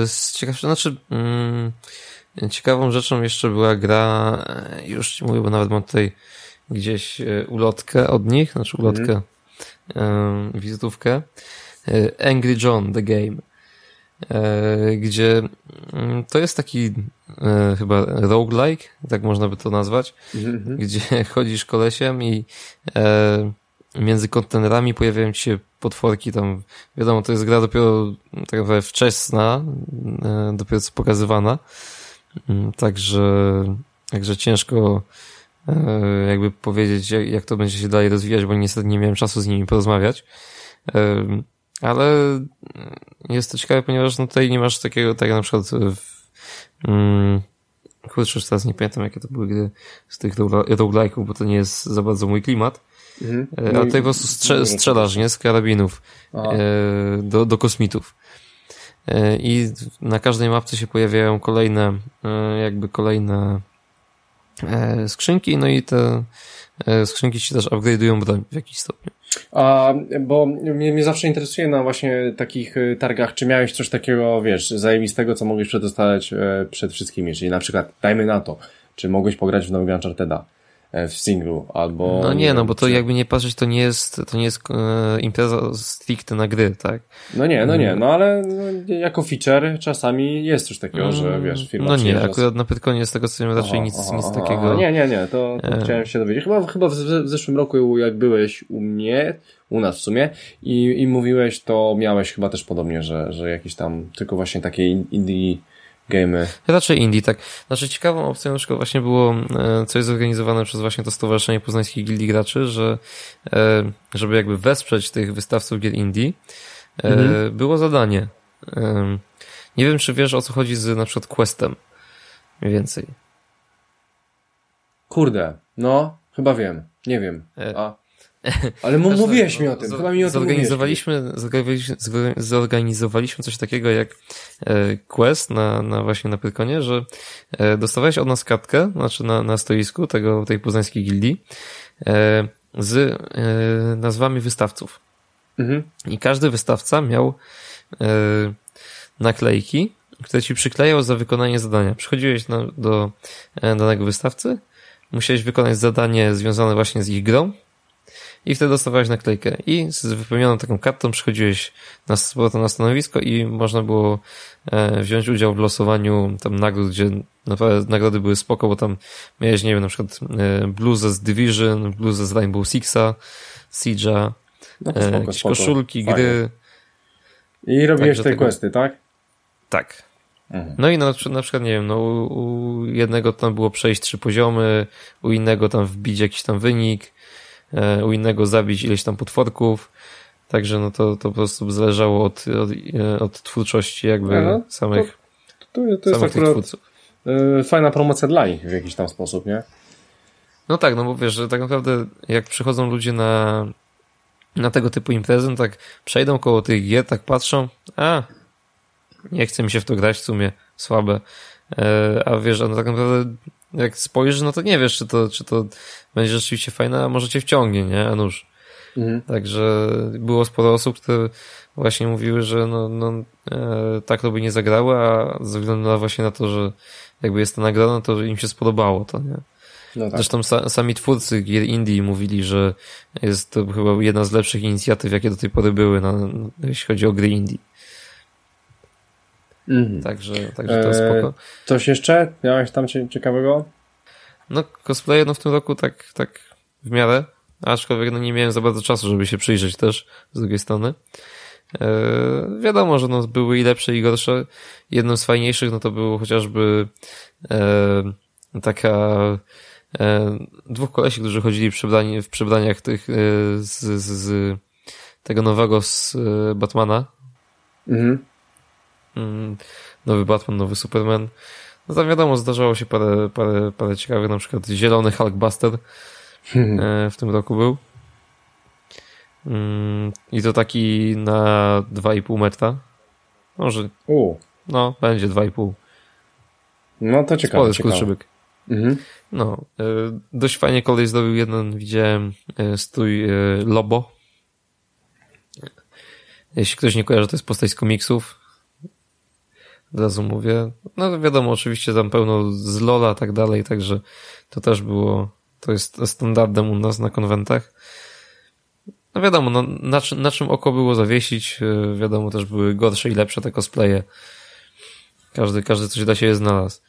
Z ciekawsze, znaczy mm, ciekawą rzeczą jeszcze była gra, już ci mówię, bo nawet mam tutaj gdzieś ulotkę od nich, znaczy ulotkę, mm. wizytówkę. Angry John, The Game. E, gdzie mm, to jest taki e, chyba roguelike, tak można by to nazwać, mm-hmm. gdzie chodzisz kolesiem i e, między kontenerami pojawiają się potworki tam, wiadomo, to jest gra dopiero tak naprawdę wczesna, dopiero co pokazywana, mm, także, także ciężko jakby powiedzieć, jak to będzie się dalej rozwijać, bo niestety nie miałem czasu z nimi porozmawiać. Ale jest to ciekawe, ponieważ no tutaj nie masz takiego, tak jak na przykład w, mm, kurczę, już teraz nie pamiętam, jakie to były gry z tych roguelike'ów, bo to nie jest za bardzo mój klimat. Mhm. E, a tutaj po prostu strze strzelasz, nie? Z karabinów e, do, do kosmitów. E, I na każdej mapce się pojawiają kolejne, jakby kolejne skrzynki, no i te skrzynki ci też upgrade'ują broń w jakiś stopniu. A, bo mnie, mnie zawsze interesuje na właśnie takich targach, czy miałeś coś takiego, wiesz, zajebistego, co mogłeś przetestować e, przed wszystkimi, czyli na przykład, dajmy na to, czy mogłeś pograć w nowego Uncharted'a, w singlu, albo... No nie, nie no bo to jakby nie patrzeć, to nie jest, to nie jest e, impreza stricte na gry, tak? No nie, no nie, no ale no, jako feature czasami jest coś takiego, mm, że wiesz, firma No nie, akurat na Pyrkonie z tego co wiem raczej aha, nic, aha, nic aha, takiego... Nie, nie, nie, to, to e... chciałem się dowiedzieć. Chyba, chyba w, w zeszłym roku jak byłeś u mnie, u nas w sumie i, i mówiłeś, to miałeś chyba też podobnie, że, że jakieś tam tylko właśnie takie indie Gamy. Raczej indie, tak. Znaczy ciekawą opcją na przykład właśnie było e, coś zorganizowane przez właśnie to Stowarzyszenie Poznańskich Gildii Graczy, że e, żeby jakby wesprzeć tych wystawców gier indie, e, mhm. było zadanie. Nie wiem, czy wiesz o co chodzi z na przykład Questem. Mniej więcej. Kurde, no, chyba wiem. Nie wiem. A. Ale mu mówiłeś mi o tym, chyba mi o tym zorganizowaliśmy, zorganizowaliśmy coś takiego jak e, quest na, na właśnie na Pyrkonie, że e, dostawałeś od nas kartkę, znaczy na, na stoisku tego, tej poznańskiej gildii e, z nazwami wystawców. Mhm. I każdy wystawca miał naklejki, które ci przyklejał za wykonanie zadania. Przychodziłeś na, do danego wystawcy, musiałeś wykonać zadanie związane właśnie z ich grą, i wtedy dostawałeś naklejkę. I z wypełnioną taką kartą przychodziłeś na, na stanowisko i można było e, wziąć udział w losowaniu tam nagród, gdzie naprawdę nagrody były spoko, bo tam miałeś, nie wiem, na przykład e, bluzę z Division, bluzę z Rainbow Sixa, Siege'a, no e, jakieś spoko. koszulki, Fajnie. gry. I robiłeś te tego... questy, tak? Tak. Mhm. No i na, na przykład, nie wiem, no u, u jednego tam było przejść trzy poziomy, u innego tam wbić jakiś tam wynik, u innego zabić ileś tam potworków. Także no to, to po prostu zależało od, od, e, od twórczości jakby no, samych, to, to, to samych tych twórców. E, fajna promocja dla nich w jakiś tam sposób, nie? No tak, no bo wiesz, że tak naprawdę jak przychodzą ludzie na, na tego typu imprezy, no tak przejdą koło tych gier, tak patrzą, a nie chce mi się w to grać, w sumie słabe. A wiesz, no tak naprawdę jak spojrzysz, no to nie wiesz, czy to, czy to będzie rzeczywiście fajne, a może cię wciągnie, nie? A nuż. Mhm. Także było sporo osób, które właśnie mówiły, że no, no e, tak to by nie zagrały, a ze względu na właśnie na to, że jakby jest to nagroda, to im się spodobało to, nie? No tak. Zresztą sa, sami twórcy gier indie mówili, że jest to chyba jedna z lepszych inicjatyw, jakie do tej pory były, na, jeśli chodzi o gry indie. Mhm. Także, także to jest spoko. E, coś jeszcze? Miałeś tam ciekawego? No, cosplaye no w tym roku tak, tak w miarę, aczkolwiek no nie miałem za bardzo czasu, żeby się przyjrzeć też z drugiej strony. E, wiadomo, że no, były i lepsze i gorsze. Jednym z fajniejszych no to było chociażby e, taka e, dwóch kolesi, którzy chodzili w, przebrani, w przebraniach tych e, z, z, z tego nowego z Batmana. Mhm. Mm, nowy Batman, nowy Superman. No tam wiadomo, zdarzało się parę, parę, parę ciekawych, na przykład zielony Hulkbuster e, w tym roku był. Mm, I to taki na 2,5 metra. Może. U. No, będzie 2,5. No to ciekawe. Spory skurczybyk. Mhm. No, e, dość fajnie kolej zdobył jeden, widziałem e, strój Lobo. Jeśli ktoś nie kojarzy, to jest postać z komiksów. Od razu mówię. No wiadomo, oczywiście tam pełno z Lola i tak dalej, także to też było, to jest standardem u nas na konwentach. No wiadomo, no, na, na czym oko było zawiesić, e, wiadomo, też były gorsze i lepsze te cosplaye. Każdy, każdy coś da się znalazł.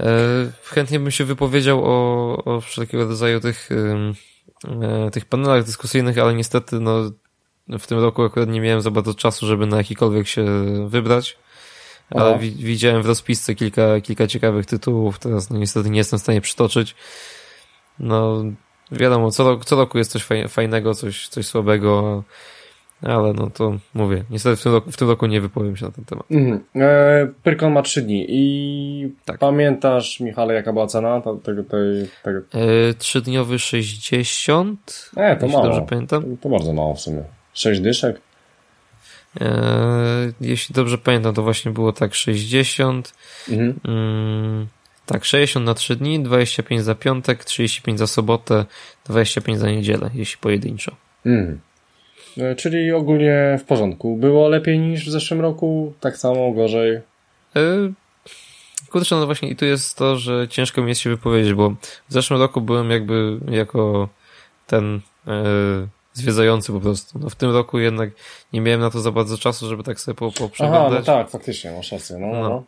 E, chętnie bym się wypowiedział o, o wszelkiego rodzaju tych, e, tych panelach dyskusyjnych, ale niestety, no, w tym roku akurat nie miałem za bardzo czasu, żeby na jakikolwiek się wybrać. Ale wi widziałem w rozpisce kilka, kilka ciekawych tytułów, teraz no niestety nie jestem w stanie przytoczyć. No, wiadomo, co, roku, co roku jest coś fajnego, coś, coś słabego, ale no to mówię, niestety w tym roku, w tym roku nie wypowiem się na ten temat. Mhm. E, Pyrkon ma trzy dni i tak. pamiętasz, Michale, jaka była cena tego? tej, tego? E, trzydniowy 60, e, to mało. dobrze pamiętam. To, to bardzo mało w sumie. Sześć dyszek? E, jeśli dobrze pamiętam, to właśnie było tak 60. Mhm. Mm, tak, 60 na 3 dni, 25 za piątek, 35 za sobotę, 25 za niedzielę, jeśli pojedynczo. Mhm. E, czyli ogólnie w porządku. Było lepiej niż w zeszłym roku? Tak samo, gorzej? E, kurczę, no właśnie i tu jest to, że ciężko mi jest się wypowiedzieć, bo w zeszłym roku byłem jakby jako ten zwiedzający po prostu. No w tym roku jednak nie miałem na to za bardzo czasu, żeby tak sobie po, poprzeglądać. Aha, no tak, faktycznie, masz rację. No, no. no.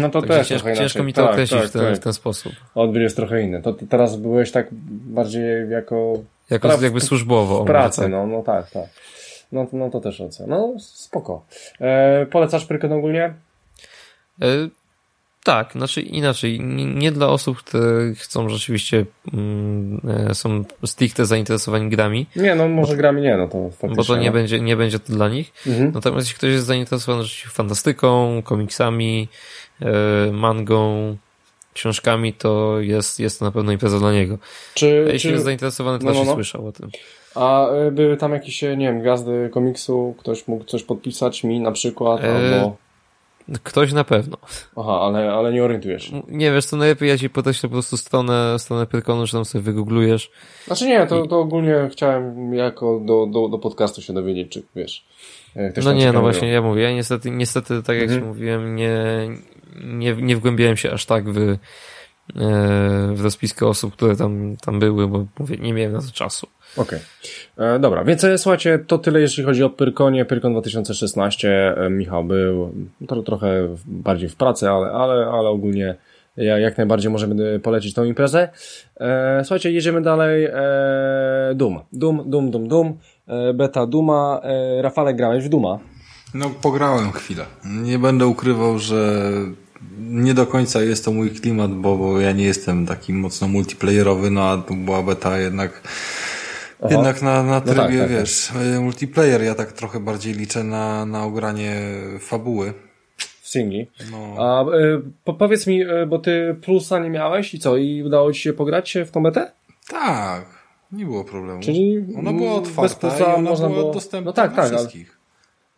no to Także też ciężko, ciężko mi to tak, określić tak, w, ten, tak. w, ten, sposób. Odbiór jest trochę inny. To teraz byłeś tak bardziej jako... Jako pra... jakby służbowo. W pracy, tak. no, no tak, tak. No, no to też racja. No spoko. E, polecasz Prykon ogólnie? E, tak, znaczy inaczej. Nie, dla osób, które chcą rzeczywiście, mm, e, są stricte zainteresowani grami. Nie, no może bo, grami nie, no to faktycznie. Bo to nie, no. będzie, nie będzie to dla nich. Mhm. Natomiast jeśli ktoś jest zainteresowany fantastyką, komiksami, e, mangą, książkami, to jest, jest to na pewno impreza dla niego. Czy, A jeśli czy... jest zainteresowany, to no, no, no. słyszał o tym. A e, były tam jakieś, nie wiem, gwiazdy komiksu, ktoś mógł coś podpisać mi na przykład, e... albo... Ktoś na pewno. Aha, ale, ale nie orientujesz. Nie wiesz, to najlepiej ja ci podeślę po prostu stronę, stronę Pyrkonu, że tam sobie wygooglujesz. Znaczy nie, to, to ogólnie chciałem jako do, do, do podcastu się dowiedzieć, czy wiesz. no nie, no właśnie, ja mówię, ja niestety, niestety tak jak mhm. ci mówiłem, nie, nie, nie wgłębiałem się aż tak w, e, w rozpiskę osób, które tam, tam były, bo mówię, nie miałem na to czasu. Okej. Okay. E, dobra, więc e, słuchajcie, to tyle jeśli chodzi o Pyrkonie. Pyrkon 2016. E, Michał był to, trochę bardziej w pracy, ale, ale, ale ogólnie ja, jak najbardziej możemy polecić tą imprezę. E, słuchajcie, jedziemy dalej. E, Doom. Doom, Doom, Doom, Doom. E, beta Duma. E, Rafale, grałeś w Duma? No, pograłem chwilę. Nie będę ukrywał, że nie do końca jest to mój klimat, bo, bo ja nie jestem taki mocno multiplayerowy, no a była beta jednak Aha. Jednak na, na trybie, no tak, tak, wiesz, tak. multiplayer ja tak trochę bardziej liczę na, na ogranie fabuły. W singli. No. A y, po, powiedz mi, y, bo ty plusa nie miałeś i co? I udało ci się pograć w tą metę? Tak, nie było problemu. Czyli ona była otwarta bez plusa i ona można była było... dostępna no tak, tak, wszystkich. Ale...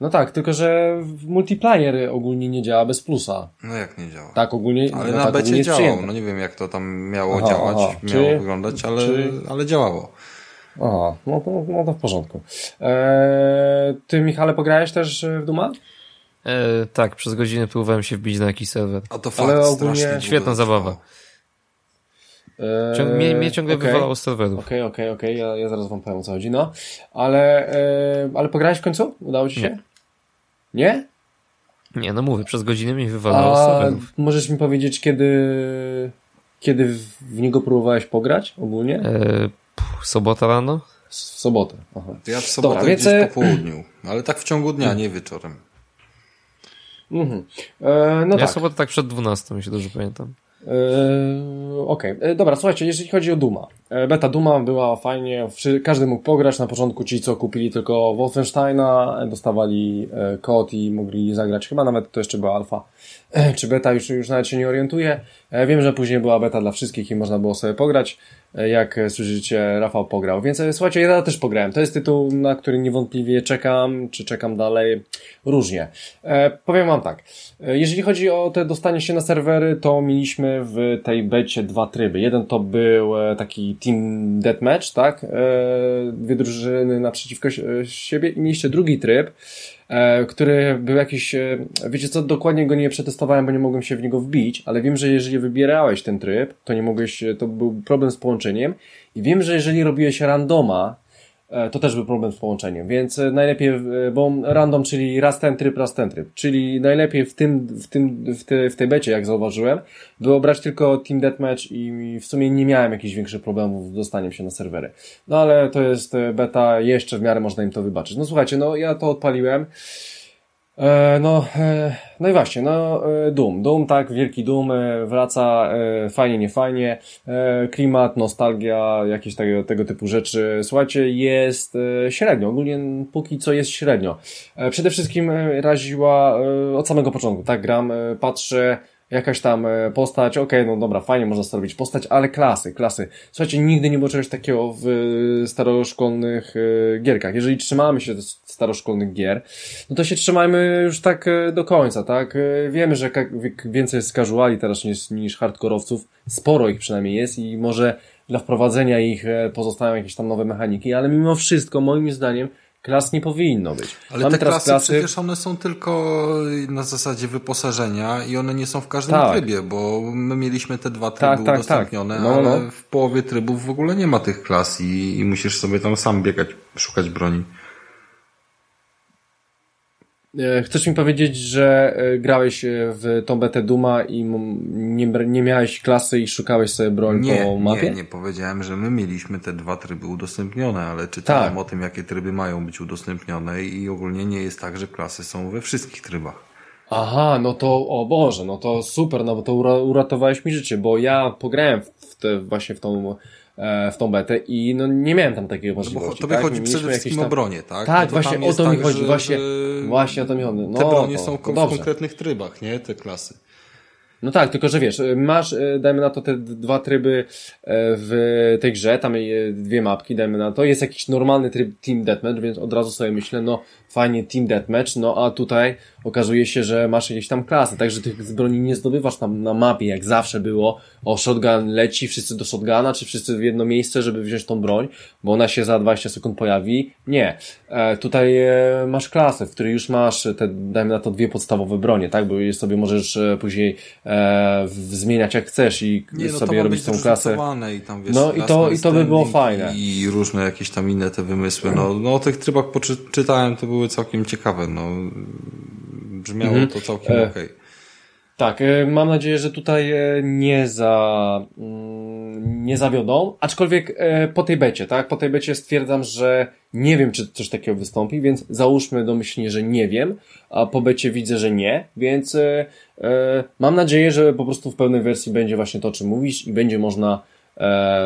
No tak, tylko że multiplayer ogólnie nie działa bez plusa. No jak nie działa? Tak ogólnie Ale no na tak becie działało. No nie wiem jak to tam miało aha, działać, aha. miało wyglądać, ale, ale działało. Aha, no to, no to w porządku. Eee, ty, Michale, pograłeś też w Duma? E, tak, przez godzinę próbowałem się wbić na jakiś serwer. A to fakt, Ale ogólnie... Świetna zabawa. Eee, Ciąg, mnie, mnie ciągle okay. wywalało z serwerów. Okej, okay, okej, okay, okej, ja, ja zaraz wam powiem o co chodzi, no. Ale, e, ale pograłeś w końcu? Udało ci się? Nie? Nie, Nie no mówię, przez godzinę mnie wywalało z serwerów. możesz mi powiedzieć, kiedy, kiedy w niego próbowałeś pograć ogólnie? E, sobota rano? W sobotę. Aha. Ja w sobotę Dobra, gdzieś więc... po południu, ale tak w ciągu dnia, nie wieczorem. Mhm. E, no ja tak. sobotę tak przed 12, jeśli dobrze pamiętam. E, Okej, okay. E, dobra, słuchajcie, jeżeli chodzi o Duma, E, beta Duma była fajnie, każdy mógł pograć, na początku ci co kupili tylko Wolfensteina, dostawali kod i mogli zagrać, chyba nawet to jeszcze była alfa, czy beta, już, już nawet się nie orientuję. Wiem, że później była beta dla wszystkich i można było sobie pograć, jak słyszycie, Rafał pograł, więc słuchajcie, ja też pograłem, to jest tytuł, na który niewątpliwie czekam, czy czekam dalej, różnie. Powiem wam tak, jeżeli chodzi o te dostanie się na serwery, to mieliśmy w tej becie dwa tryby, jeden to był taki Team Deathmatch, tak? E, dwie drużyny naprzeciwko siebie. I mieliście drugi tryb, e, który był jakiś, e, wiecie co, dokładnie go nie przetestowałem, bo nie mogłem się w niego wbić, ale wiem, że jeżeli wybierałeś ten tryb, to nie mogłeś, to był problem z połączeniem i wiem, że jeżeli robiłeś randoma, E, to też był problem z połączeniem, więc e, najlepiej, e, bo random, czyli raz ten tryb, raz ten tryb, czyli najlepiej w tym, w tym, w, te, w tej becie, jak zauważyłem, było brać tylko Team Deathmatch i w sumie nie miałem jakichś większych problemów z dostaniem się na serwery. No ale to jest beta, jeszcze w miarę można im to wybaczyć. No słuchajcie, no ja to odpaliłem, E, no, e, no i właśnie, no, e, Doom. Doom, tak, wielki Doom wraca, fajnie, nie fajnie, klimat, nostalgia, jakieś tego, tego typu rzeczy. Słuchajcie, jest średnio, ogólnie póki co jest średnio. Przede wszystkim raziła od samego początku, tak, gram, patrzę, jakaś tam e, postać, okej, okay, no dobra, fajnie można zrobić postać, ale klasy, klasy. Słuchajcie, nigdy nie było czegoś takiego w e, staroszkolnych e, gierkach. Jeżeli trzymamy się staroszkolnych gier, no to się trzymajmy już tak do końca, tak? Wiemy, że więcej jest casuali teraz niż, niż hardkorowców, sporo ich przynajmniej jest i może dla wprowadzenia ich pozostają jakieś tam nowe mechaniki, ale mimo wszystko, moim zdaniem, Klas nie powinno być. Ale Mamy te klasy, klasy, przecież one są tylko na zasadzie wyposażenia i one nie są w każdym tak. trybie, bo my mieliśmy te dwa tryby tak, tak, tak. udostępnione, tak. No, ale no. w połowie trybów w ogóle nie ma tych klas i, i musisz sobie tam sam biegać, szukać broni. E, chcesz mi powiedzieć, że e, grałeś e, w tą betę Duma i nie, nie miałeś klasy i szukałeś sobie broń nie, po mapie? Nie, nie powiedziałem, że my mieliśmy te dwa tryby udostępnione, ale czytałem tak. o tym, jakie tryby mają być udostępnione i ogólnie nie jest tak, że klasy są we wszystkich trybach. Aha, no to, o Boże, no to super, no bo to uratowałeś mi życie, bo ja pograłem w te, właśnie w tą w tą betę i no nie miałem tam takiej możliwości. No bo tobie tak? chodzi przede wszystkim tam... o bronię, tak? Tak, no właśnie o to tak, mi chodzi, właśnie, właśnie o to mi chodzi. No, te bronie to, są to w dobrze. konkretnych trybach, nie? Te klasy. No tak, tylko że wiesz, masz, e, dajmy na to te dwa tryby e, w tej grze, tam dwie mapki, dajmy na to, jest jakiś normalny tryb Team Deathmatch, więc od razu sobie myślę, no fajnie Team Deathmatch, no a tutaj okazuje się, że masz jakieś tam klasy, także tych broni nie zdobywasz tam na mapie, jak zawsze było, o shotgun leci, wszyscy do shotguna, czy wszyscy w jedno miejsce, żeby wziąć tą broń, bo ona się za 20 sekund pojawi. Nie. E, tutaj e, masz klasę, w której już masz te, dajmy na to dwie podstawowe bronie, tak, bo sobie możesz e, później e, zmieniać jak chcesz i nie, no sobie robić tą klasę. I tam, wiesz, no i to, i to by było fajne. I różne jakieś tam inne te wymysły. No, no o tych trybach poczytałem, to były całkiem ciekawe. No, brzmiało mhm. to całkiem e, okej. Okay. Tak, e, mam nadzieję, że tutaj e, nie za, mm, nie zawiodą, aczkolwiek e, po tej becie, tak, po tej becie stwierdzam, że nie wiem, czy coś takiego wystąpi, więc załóżmy domyślnie, że nie wiem, a po becie widzę, że nie, więc mam nadzieję, że po prostu w pełnej wersji będzie właśnie to, o czym mówisz i będzie można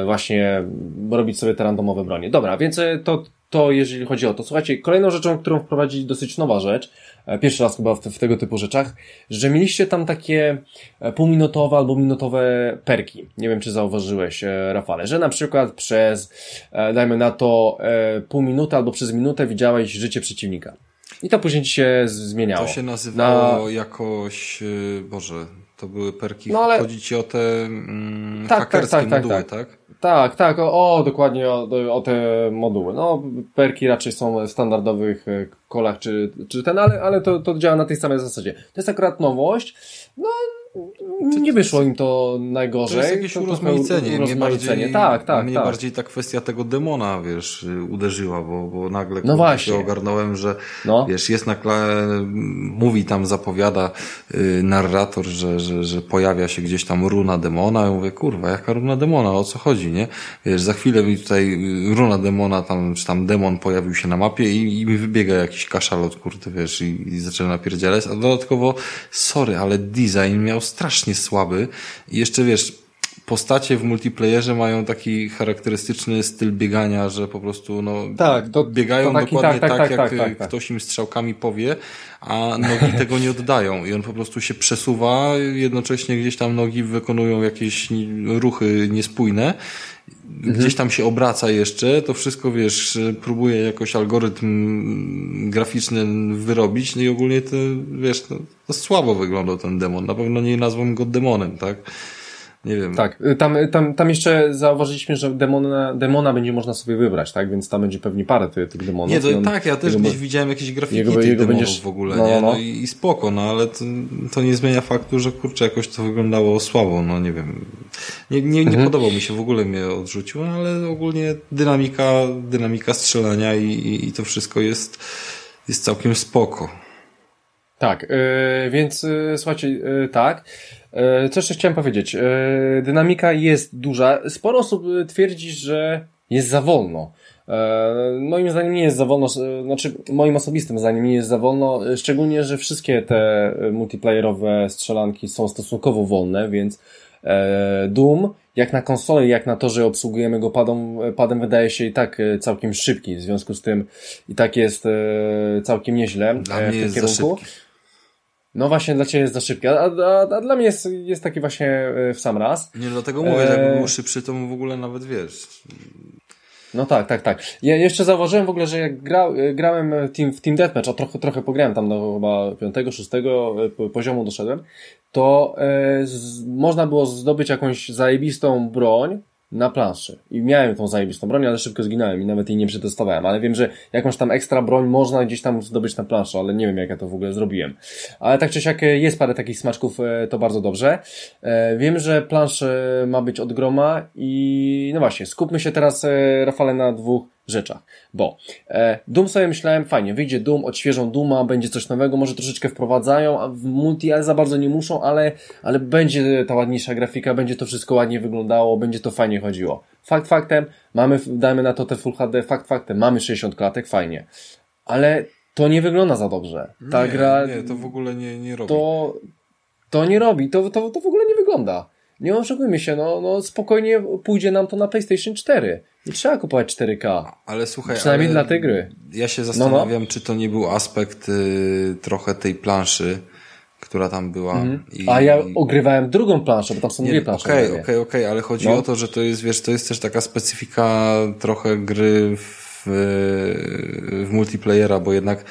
właśnie robić sobie te randomowe bronie. Dobra, więc to, to jeżeli chodzi o to. Słuchajcie, kolejną rzeczą, którą wprowadzili dosyć nowa rzecz, E, pierwszy raz chyba w, w, tego typu rzeczach, że mieliście tam takie e, półminutowe albo minutowe perki. Nie wiem, czy zauważyłeś, e, Rafale, że na przykład przez, dajmy na to, pół minuty albo przez minutę widziałeś życie przeciwnika. I to później ci się zmieniało. To się nazywało na... jakoś, Boże, to były perki, no ale... chodzi ci o te mm, tak, tak hakerskie tak, tak, moduły, tak? tak? Tak, tak, o, o dokładnie o, o, te moduły. No, perki raczej są w standardowych e, kolach czy, czy ten, ale, ale to, to działa na tej samej zasadzie. To jest akurat nowość. No, nie wyszło im to najgorzej. To jest jakieś to urozmaicenie. urozmaicenie. Mnie bardziej, tak, tak. Mnie tak. bardziej ta kwestia tego demona, wiesz, uderzyła, bo, bo nagle no właśnie. się ogarnąłem, że no. wiesz, jest na mówi tam, zapowiada y, narrator, że, że, że pojawia się gdzieś tam runa demona. Ja mówię, kurwa, jaka runa demona, o co chodzi, nie? Wiesz, za chwilę mi tutaj runa demona, tam, czy tam demon pojawił się na mapie i, i mi wybiega jakiś kaszalot, kurde, wiesz, i, i zaczyna napierdzielać, a dodatkowo, sorry, ale design miał strasznie słaby. I jeszcze wiesz, postacie w multiplayerze mają taki charakterystyczny styl biegania, że po prostu no, tak, to, biegają to taki, dokładnie tak, tak, tak, tak jak tak, tak, ktoś im strzałkami powie, a nogi tego nie oddają. I on po prostu się przesuwa, jednocześnie gdzieś tam nogi wykonują jakieś ruchy niespójne gdzieś tam się obraca jeszcze, to wszystko, wiesz, próbuje jakoś algorytm graficzny wyrobić, no i ogólnie to, wiesz, to, to słabo wyglądał ten demon. Na pewno nie nazwą go demonem, tak? Nie wiem. Tak, y, tam, tam, tam jeszcze zauważyliśmy, że demona, demona będzie można sobie wybrać, tak? Więc tam będzie pewnie parę tych, tych demonów. Nie, to on, tak, ja też gdzieś widziałem jakieś grafiki jego, tych jego będziesz... w ogóle, no, nie? No, no. I, I, spoko, no ale to, to nie zmienia faktu, że kurczę, jakoś to wyglądało słabo, no nie wiem. Nie, nie, nie mhm. podobał mi się, w ogóle mnie odrzucił, no, ale ogólnie dynamika, dynamika strzelania i, i, i to wszystko jest, jest całkiem spoko. Tak, yy, więc yy, słuchajcie, yy, tak. E, co jeszcze chciałem powiedzieć? E, dynamika jest duża. Sporo osób twierdzi, że jest za wolno. E, moim zdaniem nie jest za wolno, znaczy moim osobistym zdaniem nie jest za wolno, szczególnie, że wszystkie te multiplayerowe strzelanki są stosunkowo wolne, więc Doom, jak na konsolę, jak na to, że obsługujemy go padem, padem wydaje się i tak całkiem szybki, w związku z tym i tak jest całkiem nieźle Dla w tym kierunku. Za szybki. No właśnie dla Ciebie jest za szybki, a, a, a dla mnie jest, jest taki właśnie e, w sam raz. Nie, dlatego mówię, że jakby był szybszy, to w ogóle nawet wiesz. No tak, tak, tak. Ja jeszcze zauważyłem w ogóle, że jak gra, e, grałem team, w Team Deathmatch, a trochę, trochę pograłem tam do chyba piątego, szóstego e, poziomu doszedłem, to e, z, można było zdobyć jakąś zajebistą broń, na planszy. I miałem tą zajebistą broń, ale szybko zginąłem i nawet jej nie przetestowałem. Ale wiem, że jakąś tam ekstra broń można gdzieś tam zdobyć na planszy, ale nie wiem, jak ja to w ogóle zrobiłem. Ale tak czy siak e, jest parę takich smaczków, e, to bardzo dobrze. E, wiem, że plansz ma być od groma i no właśnie, skupmy się teraz, Rafale, na dwóch rzeczach. Bo e, Doom sobie myślałem, fajnie, wyjdzie Doom, odświeżą Duma, będzie coś nowego, może troszeczkę wprowadzają, a w multi ale za bardzo nie muszą, ale, ale będzie ta ładniejsza grafika, będzie to wszystko ładnie wyglądało, będzie to fajnie chodziło. Fakt faktem, mamy, dajmy na to te Full HD, fakt faktem, mamy 60 klatek, fajnie. Ale to nie wygląda za dobrze. Ta nie, gra... Nie, to w ogóle nie, nie robi. To, to nie robi, to, to, to w ogóle nie wygląda. Nie oszukujmy się, no, no spokojnie pójdzie nam to na PlayStation 4. Nie trzeba kupować 4K. Ale słuchaj, przynajmniej ale dla tej gry. Ja się zastanawiam, no, no. czy to nie był aspekt y, trochę tej planszy, która tam była. Mhm. I... A ja ogrywałem drugą planszę, bo tam są nie, dwie plansze. Okej, okej, okej, ale chodzi no. o to, że to jest, wiesz, to jest też taka specyfika trochę gry w, w multiplayera, bo jednak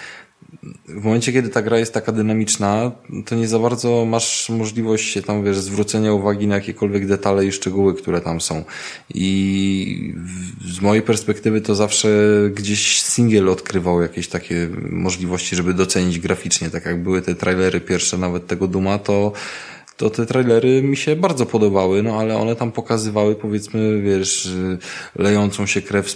w momencie, kiedy ta gra jest taka dynamiczna, to nie za bardzo masz możliwość się tam, wiesz, zwrócenia uwagi na jakiekolwiek detale i szczegóły, które tam są. I z mojej perspektywy to zawsze gdzieś single odkrywał jakieś takie możliwości, żeby docenić graficznie, tak jak były te trailery pierwsze nawet tego Duma, to to te trailery mi się bardzo podobały, no ale one tam pokazywały powiedzmy, wiesz, lejącą się krew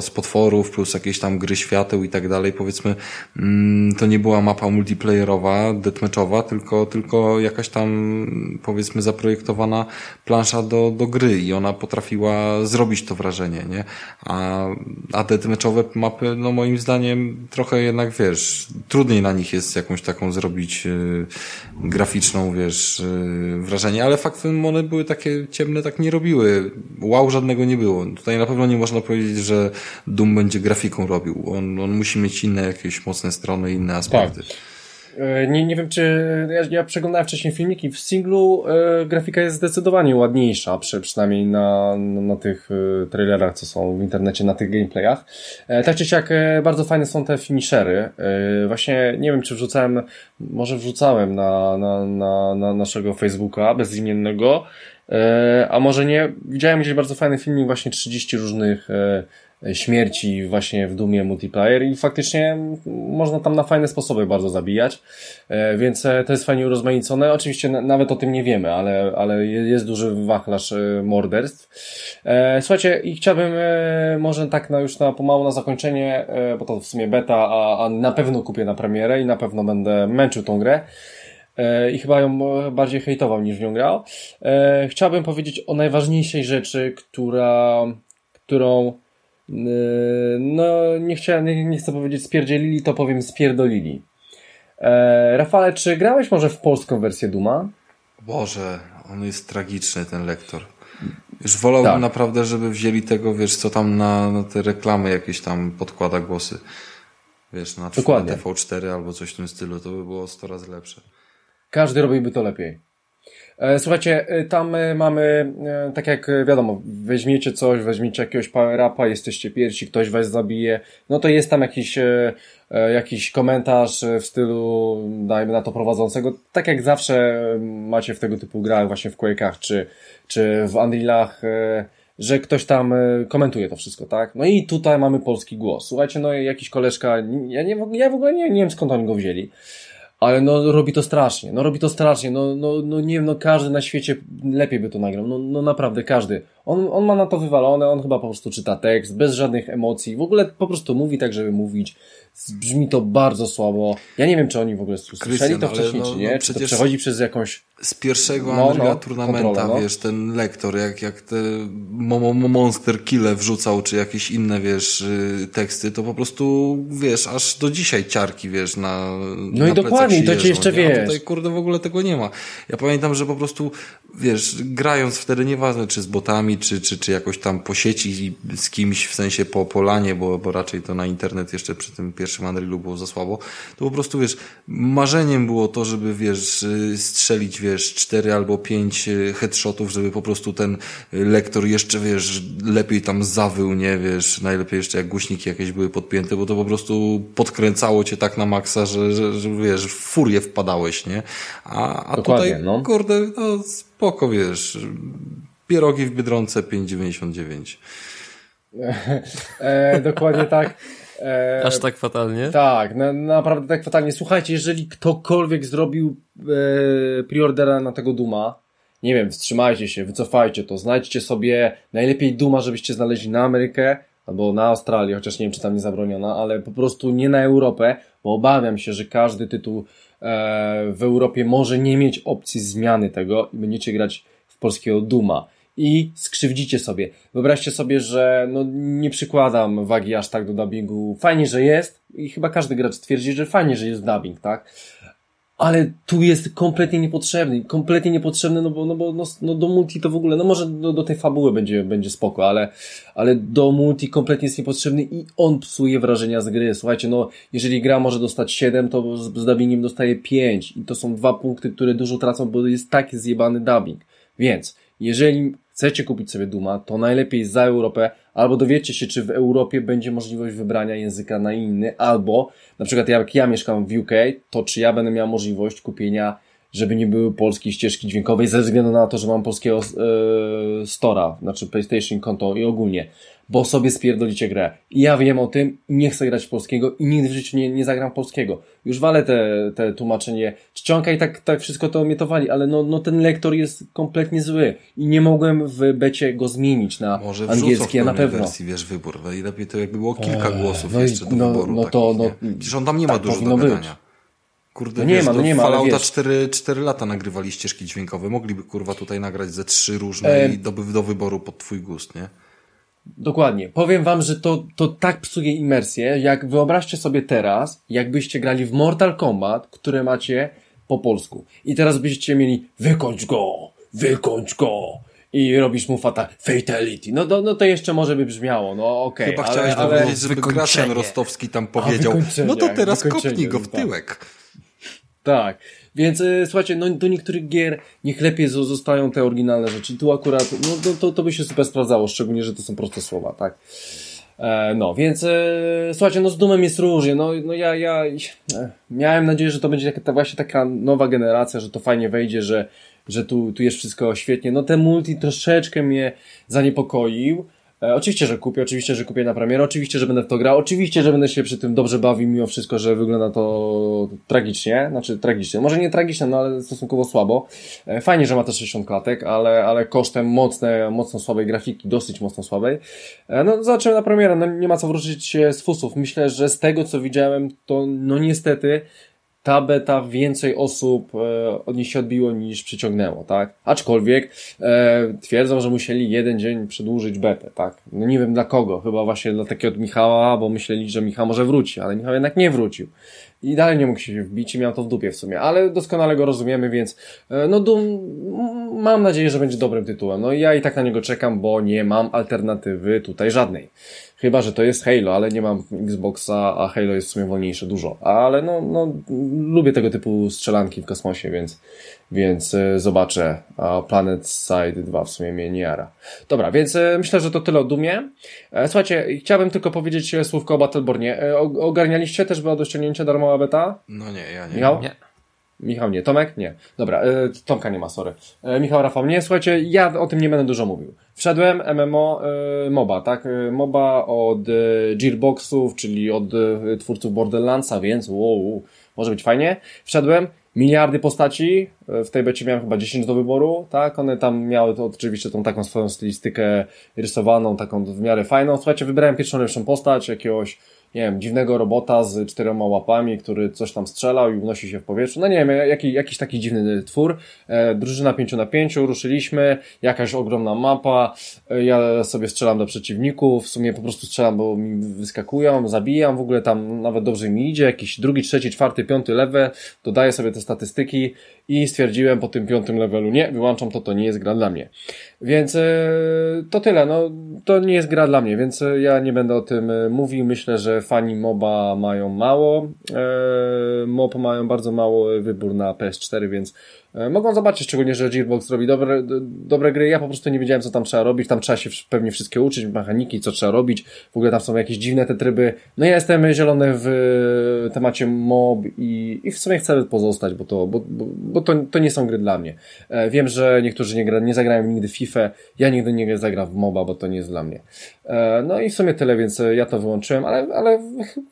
z, potworów, plus jakieś tam gry świateł i tak dalej, powiedzmy, mm, to nie była mapa multiplayerowa, deathmatchowa, tylko, tylko jakaś tam, powiedzmy, zaprojektowana plansza do, do gry i ona potrafiła zrobić to wrażenie, nie? A, a deathmatchowe mapy, no moim zdaniem trochę jednak, wiesz, trudniej na nich jest jakąś taką zrobić yy, graficzną, wiesz, yy, wrażenie, ale faktem one były takie ciemne, tak nie robiły. Wow żadnego nie było. Tutaj na pewno nie można powiedzieć, że Doom będzie grafiką robił. On, on musi mieć inne jakieś mocne strony, inne aspekty. Tak. E, nie, nie wiem, czy ja, ja przeglądałem wcześniej filmiki. W singlu e, grafika jest zdecydowanie ładniejsza, przy, przynajmniej na, na, na tych e, trailerach, co są w internecie, na tych gameplayach. E, tak czy siak, e, bardzo fajne są te finishery. E, właśnie nie wiem, czy wrzucałem, może wrzucałem na, na, na, na naszego Facebooka bezimiennego, e, a może nie. Widziałem gdzieś bardzo fajny filmik, właśnie 30 różnych e, śmierci właśnie w Dumie multiplayer i faktycznie można tam na fajne sposoby bardzo zabijać, e, więc e, to jest fajnie urozmaicone. Oczywiście nawet o tym nie wiemy, ale, ale jest duży wachlarz e, morderstw. Słuchajcie, i chciałbym może tak na już na pomału na zakończenie, bo to w sumie beta, a, a na pewno kupię na premierę i na pewno będę męczył tą grę i chyba ją bardziej hejtował niż w nią grał. Chciałbym powiedzieć o najważniejszej rzeczy, która, którą no, nie chciałem, nie, nie chcę powiedzieć spierdzielili, to powiem spierdolili. E, Rafale, czy grałeś może w polską wersję Duma? Boże, on jest tragiczny, ten lektor. Już wolałbym tak. naprawdę, żeby wzięli tego, wiesz, co tam na, na te reklamy jakieś tam podkłada głosy. Wiesz, na Dokładnie. TV4 albo coś w tym stylu, to by było 100 razy lepsze. Każdy robiłby to lepiej. E, słuchajcie, e, tam e, mamy, tak jak wiadomo, weźmiecie coś, weźmiecie jakiegoś power upa, jesteście pierwsi, ktoś was zabije, no to jest tam jakiś, jakiś komentarz w stylu, dajmy na to prowadzącego, tak jak zawsze macie w tego typu grach, właśnie w Quake'ach, czy, czy w Unreal'ach, że ktoś tam komentuje to wszystko, tak? No i tutaj mamy polski głos. Słuchajcie, no jakiś koleżka, ja, nie, ja w ogóle nie, nie wiem skąd oni go wzięli ale no robi to strasznie, no robi to strasznie, no, no, no nie wiem, no każdy na świecie lepiej by to nagrał, no, no naprawdę każdy. On, on ma na to wywalone, on chyba po prostu czyta tekst, bez żadnych emocji, w ogóle po prostu mówi tak, żeby mówić, brzmi to bardzo słabo. Ja nie wiem, czy oni w ogóle słyszeli to wcześniej, no, czy nie, no, czy to przechodzi przez jakąś z pierwszego no, Unreal no, Tournamenta, no. wiesz, ten lektor, jak, jak te Monster Kille wrzucał, czy jakieś inne, wiesz, y, teksty, to po prostu, wiesz, aż do dzisiaj ciarki, wiesz, na No na i dokładnie, to ci jeszcze wiesz. A tutaj, kurde, w ogóle tego nie ma. Ja pamiętam, że po prostu, wiesz, grając wtedy, nieważne, czy z botami, czy, czy, czy jakoś tam po sieci z kimś, w sensie po polanie, bo, bo raczej to na internet jeszcze przy tym pierwszym Unrealu było za słabo, to po prostu, wiesz, marzeniem było to, żeby, wiesz, strzelić, wiesz, cztery albo pięć e, headshotów, żeby po prostu ten lektor jeszcze, wiesz, lepiej tam zawył, nie, wiesz, najlepiej jeszcze jak głośniki jakieś były podpięte, bo to po prostu podkręcało cię tak na maksa, że, że, że wiesz, w furię wpadałeś, nie? A, a tutaj, no. kurde, no spoko, wiesz, pierogi w Biedronce 5,99. e, dokładnie tak. E, Aż tak fatalnie? Tak, na, naprawdę tak fatalnie. Słuchajcie, jeżeli ktokolwiek zrobił e, preordera na tego Duma, nie wiem, wstrzymajcie się, wycofajcie to, znajdźcie sobie najlepiej Duma, żebyście znaleźli na Amerykę albo na Australię, chociaż nie wiem, czy tam nie zabroniona, ale po prostu nie na Europę, bo obawiam się, że każdy tytuł e, w Europie może nie mieć opcji zmiany tego i będziecie grać w polskiego Duma i skrzywdzicie sobie. Wyobraźcie sobie, że no, nie przykładam wagi aż tak do dubbingu. Fajnie, że jest i chyba każdy gracz twierdzi, że fajnie, że jest dubbing, tak? Ale tu jest kompletnie niepotrzebny, kompletnie niepotrzebny, no bo, no bo no, no do multi to w ogóle, no może do, do tej fabuły będzie, będzie spoko, ale, ale do multi kompletnie jest niepotrzebny i on psuje wrażenia z gry. Słuchajcie, no jeżeli gra może dostać 7, to z, z dubbingiem dostaje 5 i to są dwa punkty, które dużo tracą, bo jest taki zjebany dubbing. Więc, jeżeli chcecie kupić sobie Duma, to najlepiej za Europę, albo dowiecie się, czy w Europie będzie możliwość wybrania języka na inny, albo na przykład jak ja mieszkam w UK, to czy ja będę miał możliwość kupienia żeby nie były polskiej ścieżki dźwiękowej, ze względu na to, że mam polskiego e, Stora, znaczy PlayStation konto i ogólnie, bo sobie spierdolicie grę. I ja wiem o tym i nie chcę grać polskiego i nigdy w życiu nie, nie zagram polskiego. Już walę te, te tłumaczenie. Czcionka i tak, tak wszystko to omietowali, ale no, no ten lektor jest kompletnie zły i nie mogłem w becie go zmienić na Może angielski, a na pewno. wersji, wiesz, wybór. I lepiej to jakby było kilka głosów no jeszcze do no, wyboru. No to, no, Przecież on tam nie ma tak dużo do gadania. Być. Kurde, no nie wiesz, ma, no nie ma. Fallouta 4, 4 lata nagrywali ścieżki dźwiękowe. Mogliby kurwa tutaj nagrać ze trzy różne e... i do, do wyboru pod twój gust, nie? Dokładnie. Powiem wam, że to, to tak psuje imersję, jak wyobraźcie sobie teraz, jakbyście grali w Mortal Kombat, które macie po polsku. I teraz byście mieli wykończ go, wykończ go i robisz mu fata fatality. No, no, no to jeszcze może by brzmiało, no okej. Okay, Chyba ale, chciałeś ale... dowiedzieć, żeby Gracjan Rostowski tam powiedział, no to teraz kopnij go w tyłek. Tak. Tak. Więc y, słuchajcie, no do niektórych gier niech lepiej zostają te oryginalne rzeczy. Tu akurat, no to, to, by się super sprawdzało, szczególnie, że to są proste słowa, tak. E, no, więc e, słuchajcie, no z Dumem jest różnie, no, no ja, ja e, miałem nadzieję, że to będzie taka, właśnie taka nowa generacja, że to fajnie wejdzie, że, że tu, tu jest wszystko świetnie. No ten multi troszeczkę mnie zaniepokoił, E, oczywiście, że kupię, oczywiście, że kupię na premierę, oczywiście, że będę w to grał, oczywiście, że będę się przy tym dobrze bawił, mimo wszystko, że wygląda to tragicznie, znaczy tragicznie, może nie tragicznie, no ale stosunkowo słabo. E, fajnie, że ma te 60 klatek, ale, ale kosztem mocne, mocno słabej grafiki, dosyć mocno słabej. E, no, zobaczymy na premierę, no, nie ma co wrócić się z fusów. Myślę, że z tego, co widziałem, to no niestety ta beta więcej osób e, od niej się odbiło niż przyciągnęło, tak? Aczkolwiek e, twierdzą, że musieli jeden dzień przedłużyć betę, tak? No nie wiem dla kogo, chyba właśnie dla takiego od Michała, bo myśleli, że Michał może wróci, ale Michał jednak nie wrócił. I dalej nie mógł się wbić i miał to w dupie w sumie, ale doskonale go rozumiemy, więc e, no Doom mam nadzieję, że będzie dobrym tytułem. No i ja i tak na niego czekam, bo nie mam alternatywy tutaj żadnej. Chyba, że to jest Halo, ale nie mam Xboxa, a Halo jest w sumie wolniejsze dużo. Ale no, no lubię tego typu strzelanki w kosmosie, więc, więc y, zobaczę. A Planet Side 2 w sumie mnie nie jara. Dobra, więc y, myślę, że to tyle o Dumie. E, słuchajcie, chciałbym tylko powiedzieć słówko o Battlebornie. E, ogarnialiście też była do ściągnięcia darmowa beta? No nie, ja nie. Michał? Nie. Michał nie. Tomek? Nie. Dobra, e, Tomka nie ma, sorry. E, Michał, Rafał nie. Słuchajcie, ja o tym nie będę dużo mówił. Wszedłem MMO e, MOBA, tak? E, MOBA od e, Gearboxów, czyli od e, twórców Borderlandsa, więc wow, może być fajnie. Wszedłem, miliardy postaci, e, w tej becie miałem chyba 10 do wyboru, tak? One tam miały to, oczywiście tą taką swoją stylistykę rysowaną, taką w miarę fajną. Słuchajcie, wybrałem pierwszą lepszą postać, jakiegoś nie wiem, dziwnego robota z czterema łapami, który coś tam strzelał i unosi się w powietrzu. No nie wiem, jaki, jakiś taki dziwny twór. E, drużyna pięciu na pięciu, ruszyliśmy, jakaś ogromna mapa, e, ja sobie strzelam do przeciwników, w sumie po prostu strzelam, bo mi wyskakują, zabijam, w ogóle tam nawet dobrze mi idzie, jakiś drugi, trzeci, czwarty, piąty level, dodaję sobie te statystyki i stwierdziłem po tym piątym levelu, nie, wyłączam to, to nie jest gra dla mnie. Więc e, to tyle, no to nie jest gra dla mnie, więc e, ja nie będę o tym e, mówił. Myślę, że fani MOBA mają mało. MOB mają bardzo mało wybór na PS4, więc mogą zobaczyć, szczególnie, że Gearbox robi dobre, dobre gry. Ja po prostu nie wiedziałem, co tam trzeba robić. Tam trzeba się pewnie wszystkie uczyć, mechaniki, co trzeba robić. W ogóle tam są jakieś dziwne te tryby. No ja jestem zielony w temacie mob i, i w sumie chcę pozostać, bo to, bo, bo, bo to, to nie są gry dla mnie. E, wiem, że niektórzy nie, gra, nie zagrają nigdy FIFA. Ja nigdy nie zagram w MOBA, bo to nie jest dla mnie. E, no i w sumie tyle, więc ja to wyłączyłem, ale, ale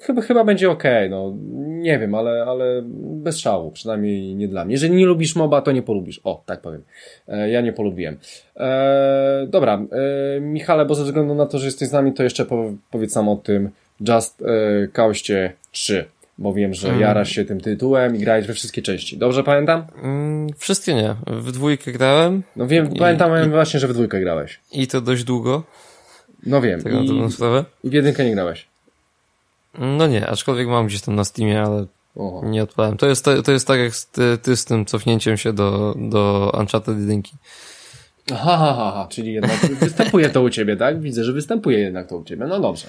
chyba, chyba będzie ok. No, nie wiem, ale, ale bez szału. Przynajmniej nie dla mnie. Jeżeli nie lubisz MOBA, to nie polubisz. O, tak powiem. E, ja nie polubiłem. E, dobra, e, Michale, bo ze względu na to, że jesteś z nami, to jeszcze powiedz nam o tym Just e, Cauście 3 bo wiem, że mm. jarasz się tym tytułem i grałeś we wszystkie części. Dobrze pamiętam? Mm, wszystkie nie. W dwójkę grałem. No wiem, i, pamiętam i, właśnie, że w dwójkę grałeś. I to dość długo. No wiem. Tak I, sprawę. I w jedynkę nie grałeś. No nie, aczkolwiek mam gdzieś tam na Steamie, ale Oho. Nie odpalałem. To jest, to, jest tak jak ty, ty, z tym cofnięciem się do, do Uncharted 1. Aha, ha, ha, czyli jednak występuje to u ciebie, tak? Widzę, że występuje jednak to u ciebie. No dobrze.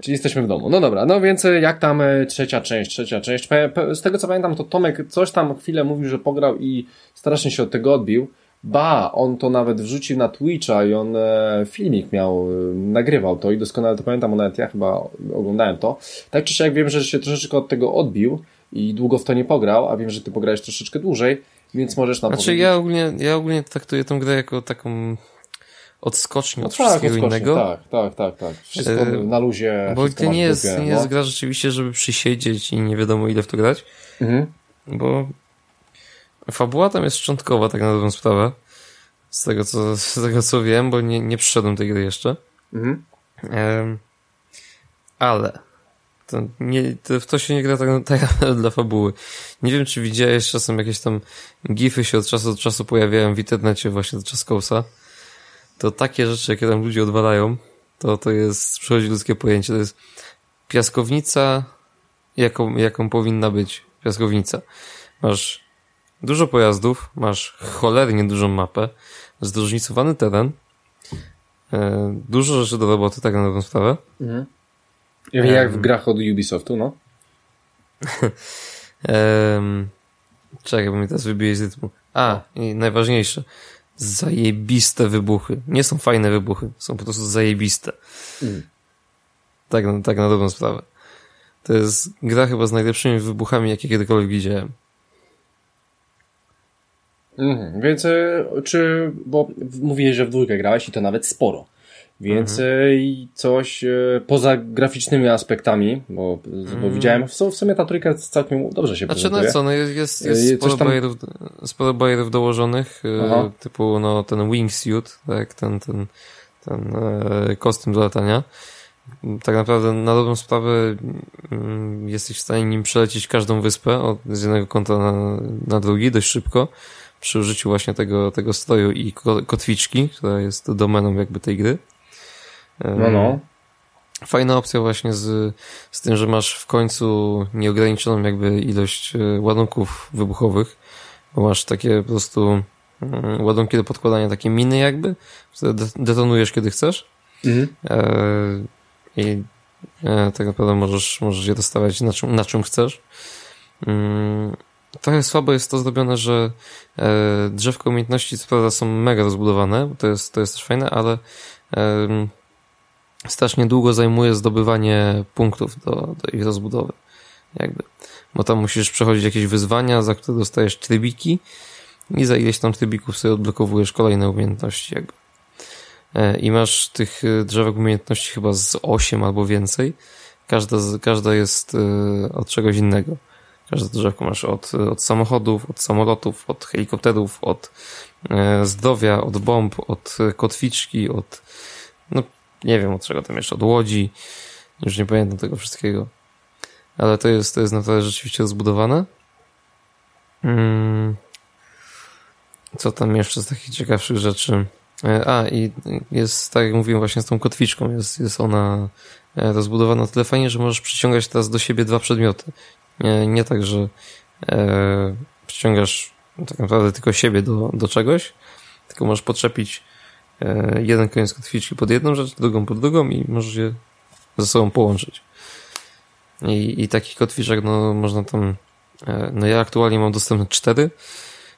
Czyli jesteśmy w domu. No dobra, no więc e, jak tam e, trzecia część, trzecia część. Z tego co pamiętam, to Tomek coś tam chwilę mówił, że pograł i strasznie się od tego odbił. Ba, on to nawet wrzucił na Twitcha i on e, filmik miał, nagrywał to i doskonale to pamiętam, bo nawet ja chyba oglądałem to. Tak czy siak wiem, że się troszeczkę od tego odbił i długo w to nie pograł, a wiem, że ty pograłeś troszeczkę dłużej, więc możesz nam znaczy, powiedzieć. ja ogólnie, ja ogólnie traktuję tę grę jako taką odskocznię no od tak, wszystkiego innego. Tak, tak, tak, tak. Wszystko e, na luzie. Bo to nie jest, nie no. jest gra rzeczywiście, żeby przysiedzieć i nie wiadomo ile w to grać. Mhm. Bo fabuła tam jest szczątkowa, tak na dobrą sprawę. Z tego co, z tego co wiem, bo nie, nie przyszedłem tej gry jeszcze. Mhm. E, ale to nie, to w to się nie gra tak, tak dla fabuły. Nie wiem, czy widziałeś czasem jakieś tam gify się od czasu do czasu pojawiają w internecie właśnie do Czaskousa. To takie rzeczy, jakie tam ludzie odwalają, to to jest, przychodzi ludzkie pojęcie, to jest piaskownica, jaką, jaką powinna być piaskownica. Masz dużo pojazdów, masz cholernie dużą mapę, zróżnicowany teren, e, dużo rzeczy do roboty, tak na dobrą sprawę. Mhm. Jak w grach od Ubisoftu, no. um, czekaj, bo mi teraz wybije z rytmu. A, i najważniejsze. Zajebiste wybuchy. Nie są fajne wybuchy, są po prostu zajebiste. Mm. Tak, tak na dobrą sprawę. To jest gra chyba z najlepszymi wybuchami, jakie kiedykolwiek widziałem. Mhm, więc e, czy, bo mówiłeś, że w dwójkę grałeś i to nawet sporo. Więc mhm. E, coś e, poza graficznymi aspektami, bo, mhm. bo widziałem, w, w sumie ta trójka całkiem dobrze się znaczy, prezentuje. Znaczy no co, no jest, jest, jest sporo, tam... bajerów, sporo bajerów dołożonych, Aha. typu no ten wingsuit, tak, ten, ten, ten e, kostium do latania. Tak naprawdę na dobrą sprawę mm, jesteś w stanie nim przelecieć każdą wyspę od, z jednego kąta na, na drugi dość szybko przy użyciu właśnie tego, tego stroju i kotwiczki, która jest domeną jakby tej gry. No, no. fajna opcja właśnie z, z tym, że masz w końcu nieograniczoną jakby ilość e, ładunków wybuchowych, bo masz takie po prostu mm, ładunki do podkładania, takie miny jakby, które detonujesz kiedy chcesz mhm. e, i e, tak naprawdę możesz, możesz je dostawać na czym, na czym chcesz. Mm, trochę słabo jest to zrobione, że drzewko umiejętności co prawda są mega rozbudowane, to jest, to jest też fajne, ale strasznie długo zajmuje zdobywanie punktów do, do ich rozbudowy. Jakby. Bo tam musisz przechodzić jakieś wyzwania, za które dostajesz trybiki i za ileś tam trybików sobie odblokowujesz kolejne umiejętności jakby. E, I masz tych e, drzewek umiejętności chyba z 8 albo więcej. Każda, każda jest e, od czegoś innego. Każde drzewko masz od, od samochodów, od samolotów, od helikopterów, od zdrowia, od bomb, od kotwiczki, od nie wiem od czego tam jeszcze, od łodzi. Już nie pamiętam tego wszystkiego. Ale to jest, to jest na tyle rzeczywiście rozbudowane. Hmm. Co tam jeszcze z takich ciekawszych rzeczy? E, a, i jest, tak jak mówiłem właśnie z tą kotwiczką, jest, jest ona e, rozbudowana na tyle fajnie, że możesz przyciągać teraz do siebie dwa przedmioty. Nie, nie tak, że e, przyciągasz tak naprawdę tylko siebie do, do czegoś, tylko możesz podczepić jeden koniec kotwiczki pod jedną rzecz, drugą pod drugą i możesz je ze sobą połączyć. I, i takich kotwiczek, no, można tam, e, no ja aktualnie mam dostępne cztery,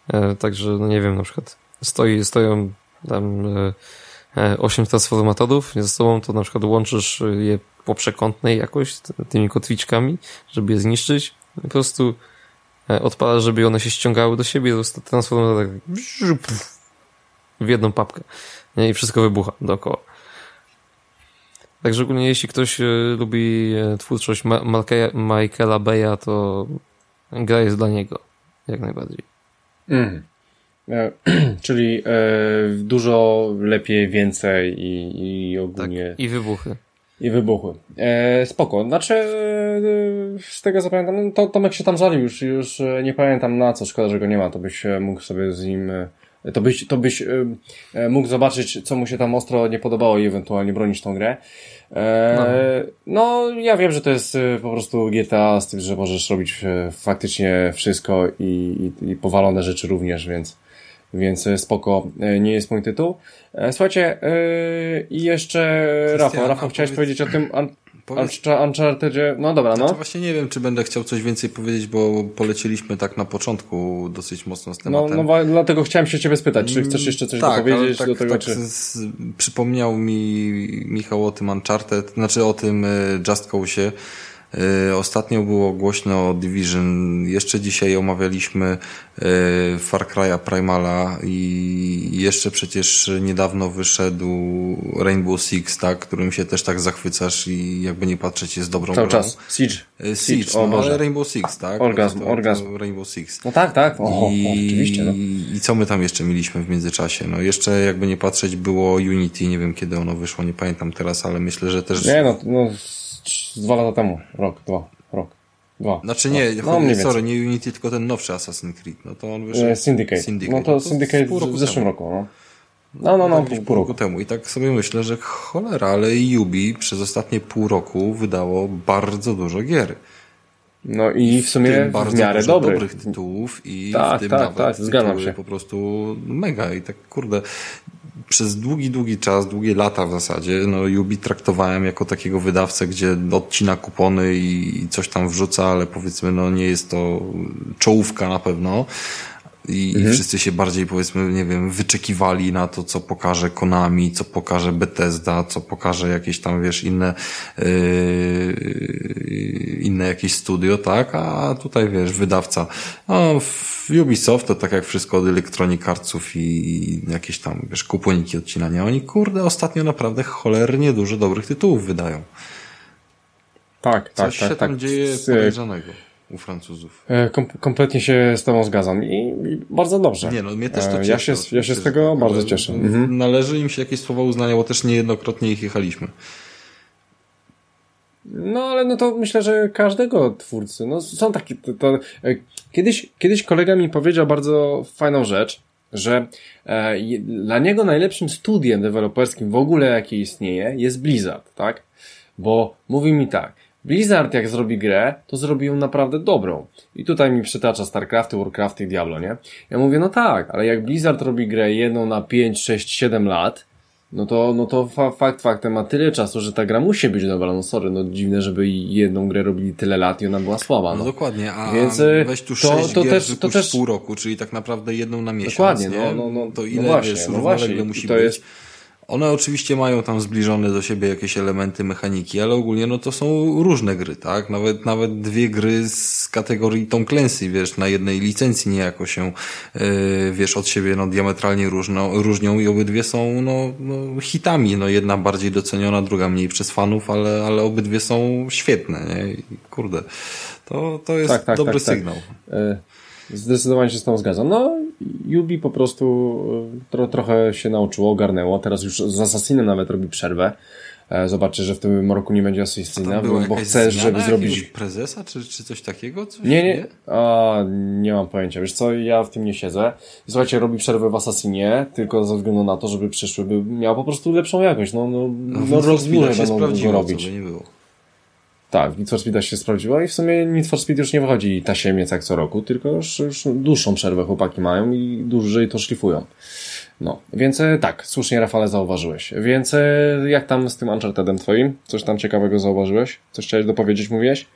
e, także, no nie wiem, na przykład stoi, stoją tam osiem transformatorów ze sobą, to na przykład łączysz je po przekątnej jakoś tymi kotwiczkami, żeby je zniszczyć. Po prostu odpalasz, żeby one się ściągały do siebie, to transformator tak w jedną papkę? I wszystko wybucha dookoła. Także ogólnie jeśli ktoś e, lubi e, twórczość Ma Michaela Beya, to gra jest dla niego. Jak najbardziej. Mm. E, czyli e, dużo lepiej, więcej i, i ogólnie... Tak, i wybuchy. I wybuchy. E, spoko. Znaczy, e, z tego co pamiętam, no to Tomek się tam zalił już, już nie pamiętam na co, szkoda, że go nie ma, to byś mógł sobie z nim to byś, to byś e, mógł zobaczyć, co mu się tam ostro nie podobało i ewentualnie bronić tą grę. E, no. no, ja wiem, że to jest e, po prostu GTA z tym, że możesz robić faktycznie wszystko i, i, i powalone rzeczy również, więc, więc spoko, nie jest mój tytuł. Słuchajcie, i jeszcze Rafał, Rafał chciałeś powiedzieć o tym Powiedz... Unchartedzie, no dobra, no. Znaczy właśnie nie wiem, czy będę chciał coś więcej powiedzieć, bo poleciliśmy tak na początku dosyć mocno z tematem. No, no dlatego chciałem się ciebie spytać, czy chcesz jeszcze coś tak, dopowiedzieć tak, do tego, tak czy... Z, przypomniał mi Michał o tym Uncharted, znaczy o tym e, Just Cause E, ostatnio było głośno o Division. Jeszcze dzisiaj omawialiśmy e, Far Cry'a Primala i jeszcze przecież niedawno wyszedł Rainbow Six, tak, którym się też tak zachwycasz i jakby nie patrzeć jest dobrą Cały grą. czas. Siege. E, Siege, Siege no, ale Rainbow Six, tak? Orgazm, to, orgazm. To Rainbow Six. No tak, tak. O, I, o, oczywiście. No. I co my tam jeszcze mieliśmy w międzyczasie? No jeszcze jakby nie patrzeć było Unity, nie wiem kiedy ono wyszło, nie pamiętam teraz, ale myślę, że też... Nie no, no dwa lata temu. Rok, dwa. Rok. Dwa. Znaczy nie, no, chodzi, no, sorry, nie Unity, tylko ten nowszy Assassin's Creed. No to on wyszedł... Syndicate. Syndicate. No to, no to Syndicate w, zeszłym roku, no. No, no, no, pół, pół roku temu. I tak sobie myślę, że cholera, ale Ubi przez ostatnie pół roku wydało bardzo dużo gier. No i w sumie w, bardzo w miarę dużo dobrych. dobrych tytułów i tak, w tym tak, nawet tak, zgadzam się. po prostu mega i tak kurde przez długi, długi czas, długie lata w zasadzie, no Ubi traktowałem jako takiego wydawcę, gdzie odcina kupony i coś tam wrzuca, ale powiedzmy, no nie jest to czołówka na pewno. I, mhm. I, wszyscy się bardziej, powiedzmy, nie wiem, wyczekiwali na to, co pokaże Konami, co pokaże Bethesda, co pokaże jakieś tam, wiesz, inne, yy, inne jakieś studio, tak? A tutaj, wiesz, wydawca. No, w Ubisoft to tak jak wszystko od Electronic Artsów i jakieś tam, wiesz, kuponiki odcinania. Oni, kurde, ostatnio naprawdę cholernie dużo dobrych tytułów wydają. Tak, tak, Coś tak. się tam tak. dzieje podejrzanego u Francuzów. E, kom kompletnie się z Tobą zgadzam i, i, bardzo dobrze. Nie, no mnie też to cieszy. Ja się, ja się z tego tak, bardzo cieszę. Mhm. Należy im się jakieś słowa uznania, bo też niejednokrotnie ich jechaliśmy. No, ale no to myślę, że każdego twórcy, no są takie, to, to, e, kiedyś, kiedyś kolega mi powiedział bardzo fajną rzecz, że e, dla niego najlepszym studiem deweloperskim w ogóle, jakie istnieje, jest Blizzard, tak? Bo mówi mi tak, Blizzard jak zrobi grę, to zrobi ją naprawdę dobrą. I tutaj mi przytacza StarCrafty, Warcrafty i Diablo, nie? Ja mówię, no tak, ale jak Blizzard robi grę jedną na 5, 6, 7 lat, no to, no to fa fakt faktem ma tyle czasu, że ta gra musi być dobra. No sorry, no dziwne, żeby jedną grę robili tyle lat i ona była słaba. No, no dokładnie, a Więc, y, weź tu to, to gier też, to też pół roku, czyli tak naprawdę jedną na miesiąc. Dokładnie, nie? no, no, no, to no ile no właśnie, wiesz, no właśnie, musi to być. Jest, one oczywiście mają tam zbliżone do siebie jakieś elementy mechaniki, ale ogólnie no to są różne gry, tak? Nawet, nawet dwie gry z kategorii Tom Clancy, wiesz, na jednej licencji niejako się, yy, wiesz, od siebie no diametralnie różno, różnią i obydwie są no, no hitami, no jedna bardziej doceniona, druga mniej przez fanów, ale, ale obydwie są świetne, nie? I kurde, to, to jest tak, tak, dobry tak, tak. sygnał. Tak. Zdecydowanie się z tą zgadzam. No, Yubi po prostu e, tro, trochę się nauczyło, ogarnęło. Teraz już z Assassinem nawet robi przerwę. E, zobaczy, że w tym roku nie będzie Assassina, bo, bo żeby zrobić... prezesa, czy, czy coś takiego? Coś nie, nie, a, nie mam pojęcia. Wiesz co, ja w tym nie siedzę. Słuchajcie, robi przerwę w Assassinie, tylko ze względu na to, żeby przyszły, by miał po prostu lepszą jakość. No, no, no, no rozwój będą go robić. Co by nie było. Tak, Need for Speed się sprawdziło i w sumie Need for Speed już nie wychodzi tasiemiec jak co roku, tylko już, już dłuższą przerwę chłopaki mają i dłużej to szlifują. No, więc e, tak, słusznie Rafale zauważyłeś. Więc e, jak tam z tym Unchartedem twoim? Coś tam ciekawego zauważyłeś? Coś chciałeś dopowiedzieć, mówiłeś?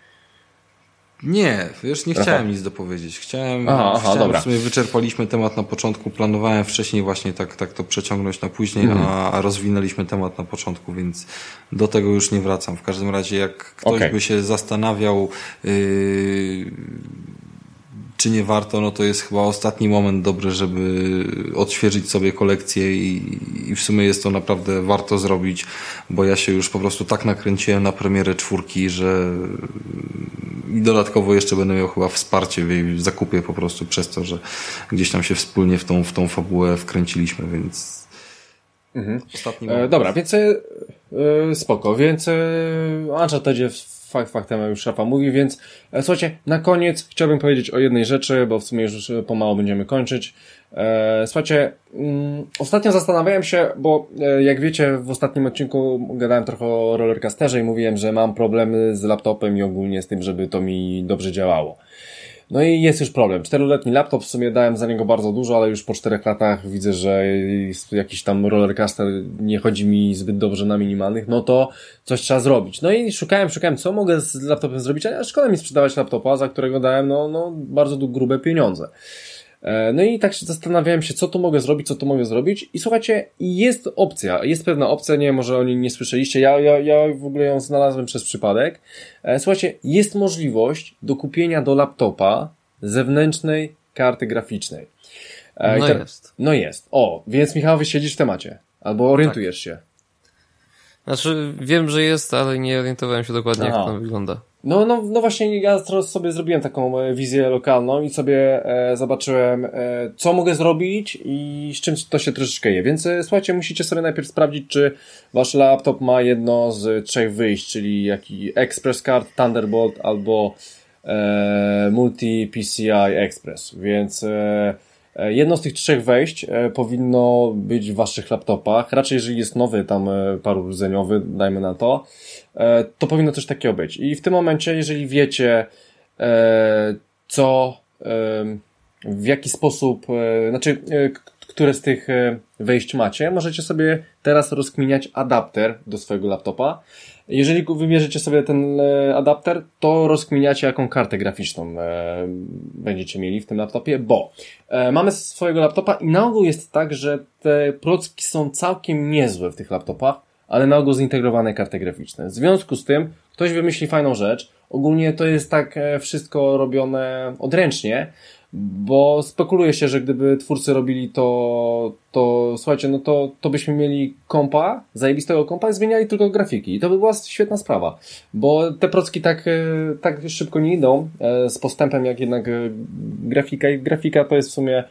Nie, wiesz, nie chciałem nic dopowiedzieć. Chciałem, aha, aha, chciałem dobra. w sumie wyczerpaliśmy temat na początku, planowałem wcześniej właśnie tak, tak to przeciągnąć na później, mhm. a, a rozwinęliśmy temat na początku, więc do tego już nie wracam. W każdym razie, jak ktoś okay. by się zastanawiał, yy, czy nie warto, no to jest chyba ostatni moment dobry, żeby odświeżyć sobie kolekcję i, i, w sumie jest to naprawdę warto zrobić, bo ja się już po prostu tak nakręciłem na premierę czwórki, że i dodatkowo jeszcze będę miał chyba wsparcie w jej zakupie po prostu przez to, że gdzieś tam się wspólnie w tą, w tą fabułę wkręciliśmy, więc mhm. ostatni e, Dobra, więc e, e, spoko, więc e, Unchartedzie fakt faktem już szafa mówi, więc e, słuchajcie, na koniec chciałbym powiedzieć o jednej rzeczy, bo w sumie już pomału będziemy kończyć. E, słuchajcie, mm, ostatnio zastanawiałem się, bo e, jak wiecie, w ostatnim odcinku gadałem trochę o rollercasterze i mówiłem, że mam problemy z laptopem i ogólnie z tym, żeby to mi dobrze działało. No i jest już problem. Czteroletni laptop, w sumie dałem za niego bardzo dużo, ale już po czterech latach widzę, że jakiś tam rollercaster nie chodzi mi zbyt dobrze na minimalnych, no to coś trzeba zrobić. No i szukałem, szukałem, co mogę z laptopem zrobić, a szkoda mi sprzedawać laptopa, za którego dałem, no, no, bardzo grube pieniądze. E, no i tak się zastanawiałem się, co tu mogę zrobić, co tu mogę zrobić. I słuchajcie, jest opcja, jest pewna opcja, nie wiem, może o niej nie słyszeliście, ja, ja, ja w ogóle ją znalazłem przez przypadek. E, słuchajcie, jest możliwość do kupienia do laptopa zewnętrznej karty graficznej. E, no jest. No jest. O, więc Michał, wy siedzisz w temacie. Albo orientujesz tak. się. Znaczy, wiem, że jest, ale nie orientowałem się dokładnie, Aha. jak to wygląda. No, no, no właśnie, ja sobie zrobiłem taką e, wizję lokalną i sobie e, zobaczyłem, e, co mogę zrobić i z czym to się troszeczkę je. Więc e, słuchajcie, musicie sobie najpierw sprawdzić, czy wasz laptop ma jedno z trzech wyjść, czyli jaki Express Card, Thunderbolt albo e, Multi PCI Express. Więc E, jedno z tych trzech wejść e, powinno być w waszych laptopach. Raczej jeżeli jest nowy, tam e, paru rdzeniowy, dajmy na to, to powinno coś takiego być. I w tym momencie, jeżeli wiecie, co, w jaki sposób, znaczy, które z tych wejść macie, możecie sobie teraz rozkminiać adapter do swojego laptopa. Jeżeli wymierzycie sobie ten e, adapter, to rozkminiacie, jaką kartę graficzną e, będziecie mieli w tym laptopie, bo e, mamy swojego laptopa i na ogół jest tak, że te procki są całkiem niezłe w tych laptopach, ale na ogół zintegrowane karty graficzne. W związku z tym ktoś wymyśli fajną rzecz, ogólnie to jest tak wszystko robione odręcznie, bo spekuluje się, że gdyby twórcy robili to, to słuchajcie, no to, to byśmy mieli kompa, zajebistego kompa i zmieniali tylko grafiki. I to by była świetna sprawa, bo te procki tak, e, tak szybko nie idą e, z postępem, jak jednak e, grafika i grafika to jest w sumie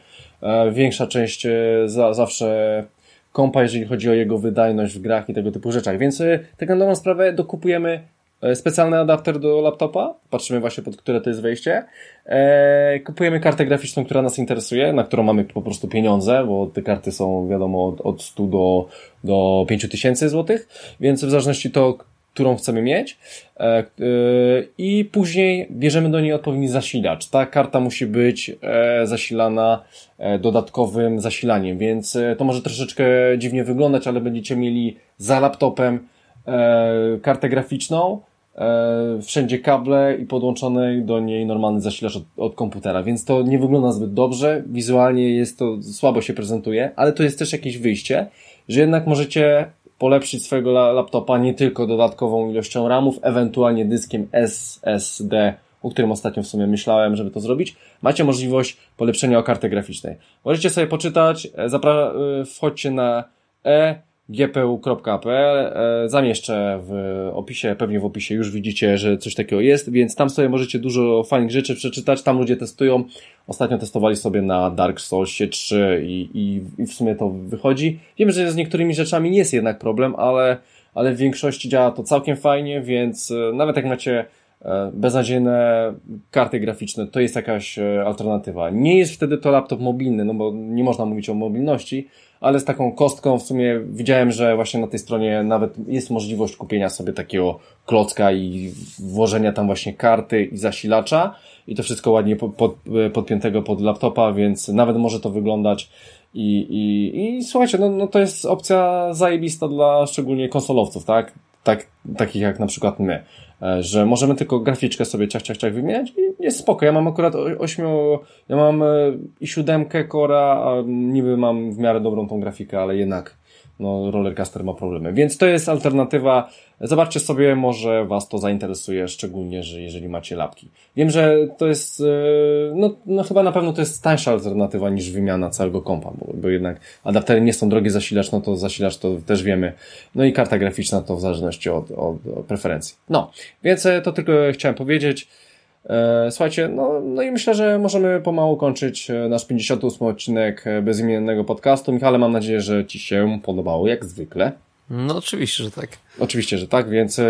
większa część za, zawsze kompa, jeżeli chodzi o jego wydajność w grach i tego typu rzeczach. Więc tak na dobrą sprawę dokupujemy specjalny adapter do laptopa, patrzymy właśnie pod które to jest wejście, e, kupujemy kartę graficzną, która nas interesuje, na którą mamy po prostu pieniądze, bo te karty są wiadomo od, od 100 do, do 5000 złotych, więc w zależności to którą chcemy mieć e, e, i później bierzemy do niej odpowiedni zasilacz. Ta karta musi być e, zasilana dodatkowym zasilaniem, więc to może troszeczkę dziwnie wyglądać, ale będziecie mieli za laptopem kartę graficzną, wszędzie kable i podłączony do niej normalny zasilacz od, od, komputera, więc to nie wygląda zbyt dobrze, wizualnie jest to, słabo się prezentuje, ale to jest też jakieś wyjście, że jednak możecie polepszyć swojego laptopa nie tylko dodatkową ilością RAMów, ewentualnie dyskiem SSD, o którym ostatnio w sumie myślałem, żeby to zrobić, macie możliwość polepszenia o karty graficznej. Możecie sobie poczytać, e, e, wchodźcie na e gpu.pl. E, zamieszczę w opisie, pewnie w opisie już widzicie, że coś takiego jest, więc tam sobie możecie dużo fajnych rzeczy przeczytać. Tam ludzie testują. Ostatnio testowali sobie na Dark Soulsie 3 i, i, i w sumie to wychodzi. Wiem, że z niektórymi rzeczami nie jest jednak problem, ale, ale w większości działa to całkiem fajnie, więc e, nawet jak macie beznadziejne karty graficzne, to jest jakaś alternatywa. Nie jest wtedy to laptop mobilny, no bo nie można mówić o mobilności, ale z taką kostką w sumie widziałem, że właśnie na tej stronie nawet jest możliwość kupienia sobie takiego klocka i włożenia tam właśnie karty i zasilacza i to wszystko ładnie pod, pod, podpiętego pod laptopa, więc nawet może to wyglądać i, i, i słuchajcie, no, no to jest opcja zajebista dla szczególnie konsolowców, tak? Tak? Takich jak na przykład my. E, że możemy tylko graficzkę sobie ciach, ciach, ciach wymieniać i jest spoko. Ja mam akurat ośmiu, ja mam e, i siódemkę Cora, a niby mam w miarę dobrą tą grafikę, ale jednak no, Rollercaster ma problemy. Więc to jest alternatywa. Zobaczcie sobie, może Was to zainteresuje, szczególnie, że jeżeli macie lapki. Wiem, że to jest, e, no, no chyba na pewno to jest tańsza alternatywa niż wymiana całego kompa, bo, bo jednak adaptery nie są drogie, zasilacz, no to zasilacz to też wiemy. No i karta graficzna to w zależności od, od, od preferencji. No, więc e, to tylko chciałem powiedzieć. E, słuchajcie, no, no i myślę, że możemy pomału kończyć e, nasz 58 odcinek e, bezimiennego podcastu. Michale, mam nadzieję, że Ci się podobało, jak zwykle. No oczywiście, że tak. Oczywiście, że tak, więc...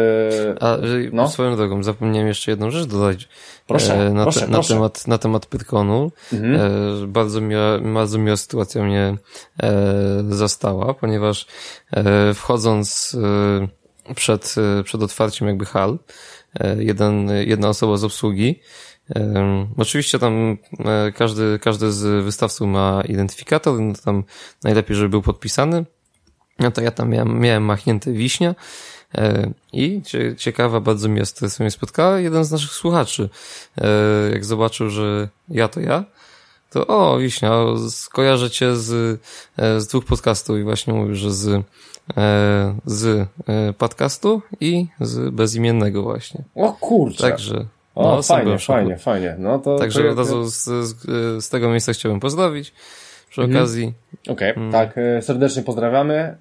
A no? swoją drogą, zapomniałem jeszcze jedną rzecz dodać. Proszę, na, proszę, te, na proszę. Temat, na temat Pyrkonu. Mhm. Bardzo, miła, bardzo miła sytuacja mnie zastała, ponieważ wchodząc przed, przed otwarciem jakby hal, E, jeden, jedna osoba z obsługi. E, oczywiście tam e, każdy, każdy z wystawców ma identyfikator, no tam najlepiej, żeby był podpisany. No to ja tam miałem, miałem machnięte wiśnia i ciekawa bardzo mnie mnie spotkała jeden z naszych słuchaczy. Jak zobaczył, że ja to ja, to o, Wiśnia, skojarzę cię z, z dwóch podcastów i właśnie mówił, że z E, z e, podcastu i z bezimiennego właśnie. O kurczę. Także o, no, fajnie, fajnie, fajnie. No to, Także od razu z, z, z, tego miejsca chciałbym pozdrowić przy mhm. okazji. Okej, okay, mm. tak, e, serdecznie pozdrawiamy.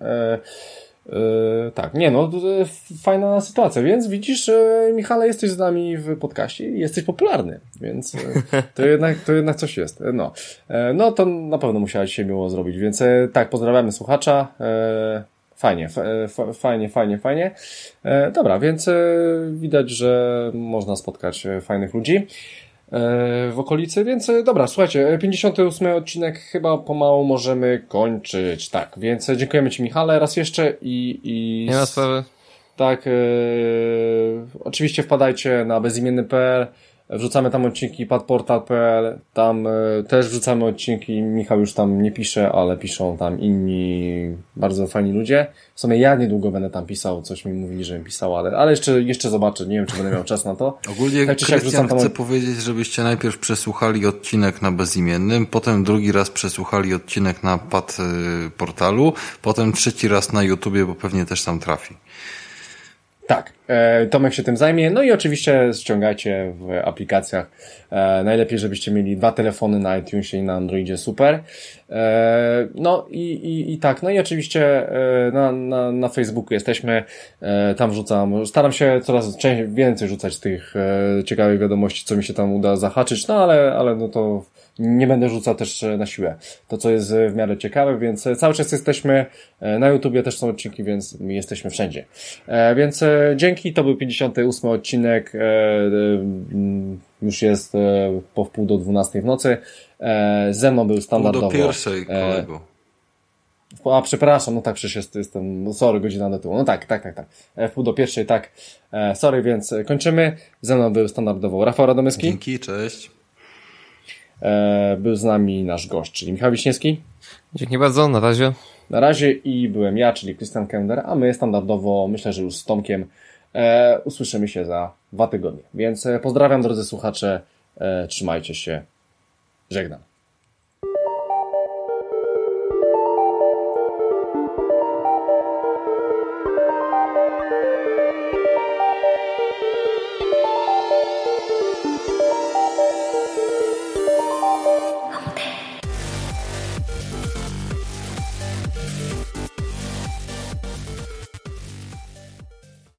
Yy, tak, nie no, fajna sytuacja, więc widzisz, yy, Michale, jesteś z nami w podcaście i jesteś popularny, więc yy, to, jednak, to jednak coś jest. No, no to na pewno musiałeś się miło zrobić, więc tak, pozdrawiamy słuchacza. Fajnie, fajnie, fajnie, fajnie. Dobra, więc widać, że można spotkać fajnych ludzi w okolicy, więc dobra, słuchajcie, 58 odcinek chyba pomału możemy kończyć, tak, więc dziękujemy Ci Michale raz jeszcze i... i Nie ma sprawy. Tak, oczywiście wpadajcie na bezimienny.pl, Wrzucamy tam odcinki padportal.pl, tam y, też wrzucamy odcinki, Michał już tam nie pisze, ale piszą tam inni bardzo fajni ludzie. W sumie ja niedługo będę tam pisał, coś mi mówili, że mi pisał, ale, ale jeszcze, jeszcze zobaczę, nie wiem, czy będę miał czas na to. Ogólnie tak, Krystian tam... chcę powiedzieć, żebyście najpierw przesłuchali odcinek na bezimiennym, potem drugi raz przesłuchali odcinek na pad portalu, potem trzeci raz na YouTubie, bo pewnie też tam trafi. Tak, e, Tomek się tym zajmie. No i oczywiście ściągajcie w aplikacjach. E, najlepiej, żebyście mieli dwa telefony na iTunesie i na Androidzie, super. E, no i, i, i tak, no i oczywiście na, na, na Facebooku jesteśmy, tam wrzucam, staram się coraz więcej rzucać tych ciekawych wiadomości, co mi się tam uda zahaczyć, no ale, ale no to nie będę rzucał też e, na siłę. To, co jest e, w miarę ciekawe, więc e, cały czas jesteśmy na YouTubie, też są odcinki, więc my jesteśmy wszędzie. Więc dzięki, to był 58 odcinek, już jest po wpół do 12 w nocy. Ze mną był standardowo... Pół do pierwszej, kolego. A, przepraszam, no tak, przecież jest, jestem, no sorry, godzina do tyłu. No tak, tak, tak, tak. W pół do pierwszej, tak. E, sorry, więc kończymy. Ze mną był standardowo Rafał Radomyski. Dzięki, cześć. E, był z nami nasz gość, czyli Michał Wiśniewski. Dzięki bardzo, na razie. Na razie i byłem ja, czyli Christian Kender, a my standardowo, myślę, że już z Tomkiem, e, usłyszymy się za dwa tygodnie. Więc e, pozdrawiam drodzy słuchacze, e, trzymajcie się, żegnam.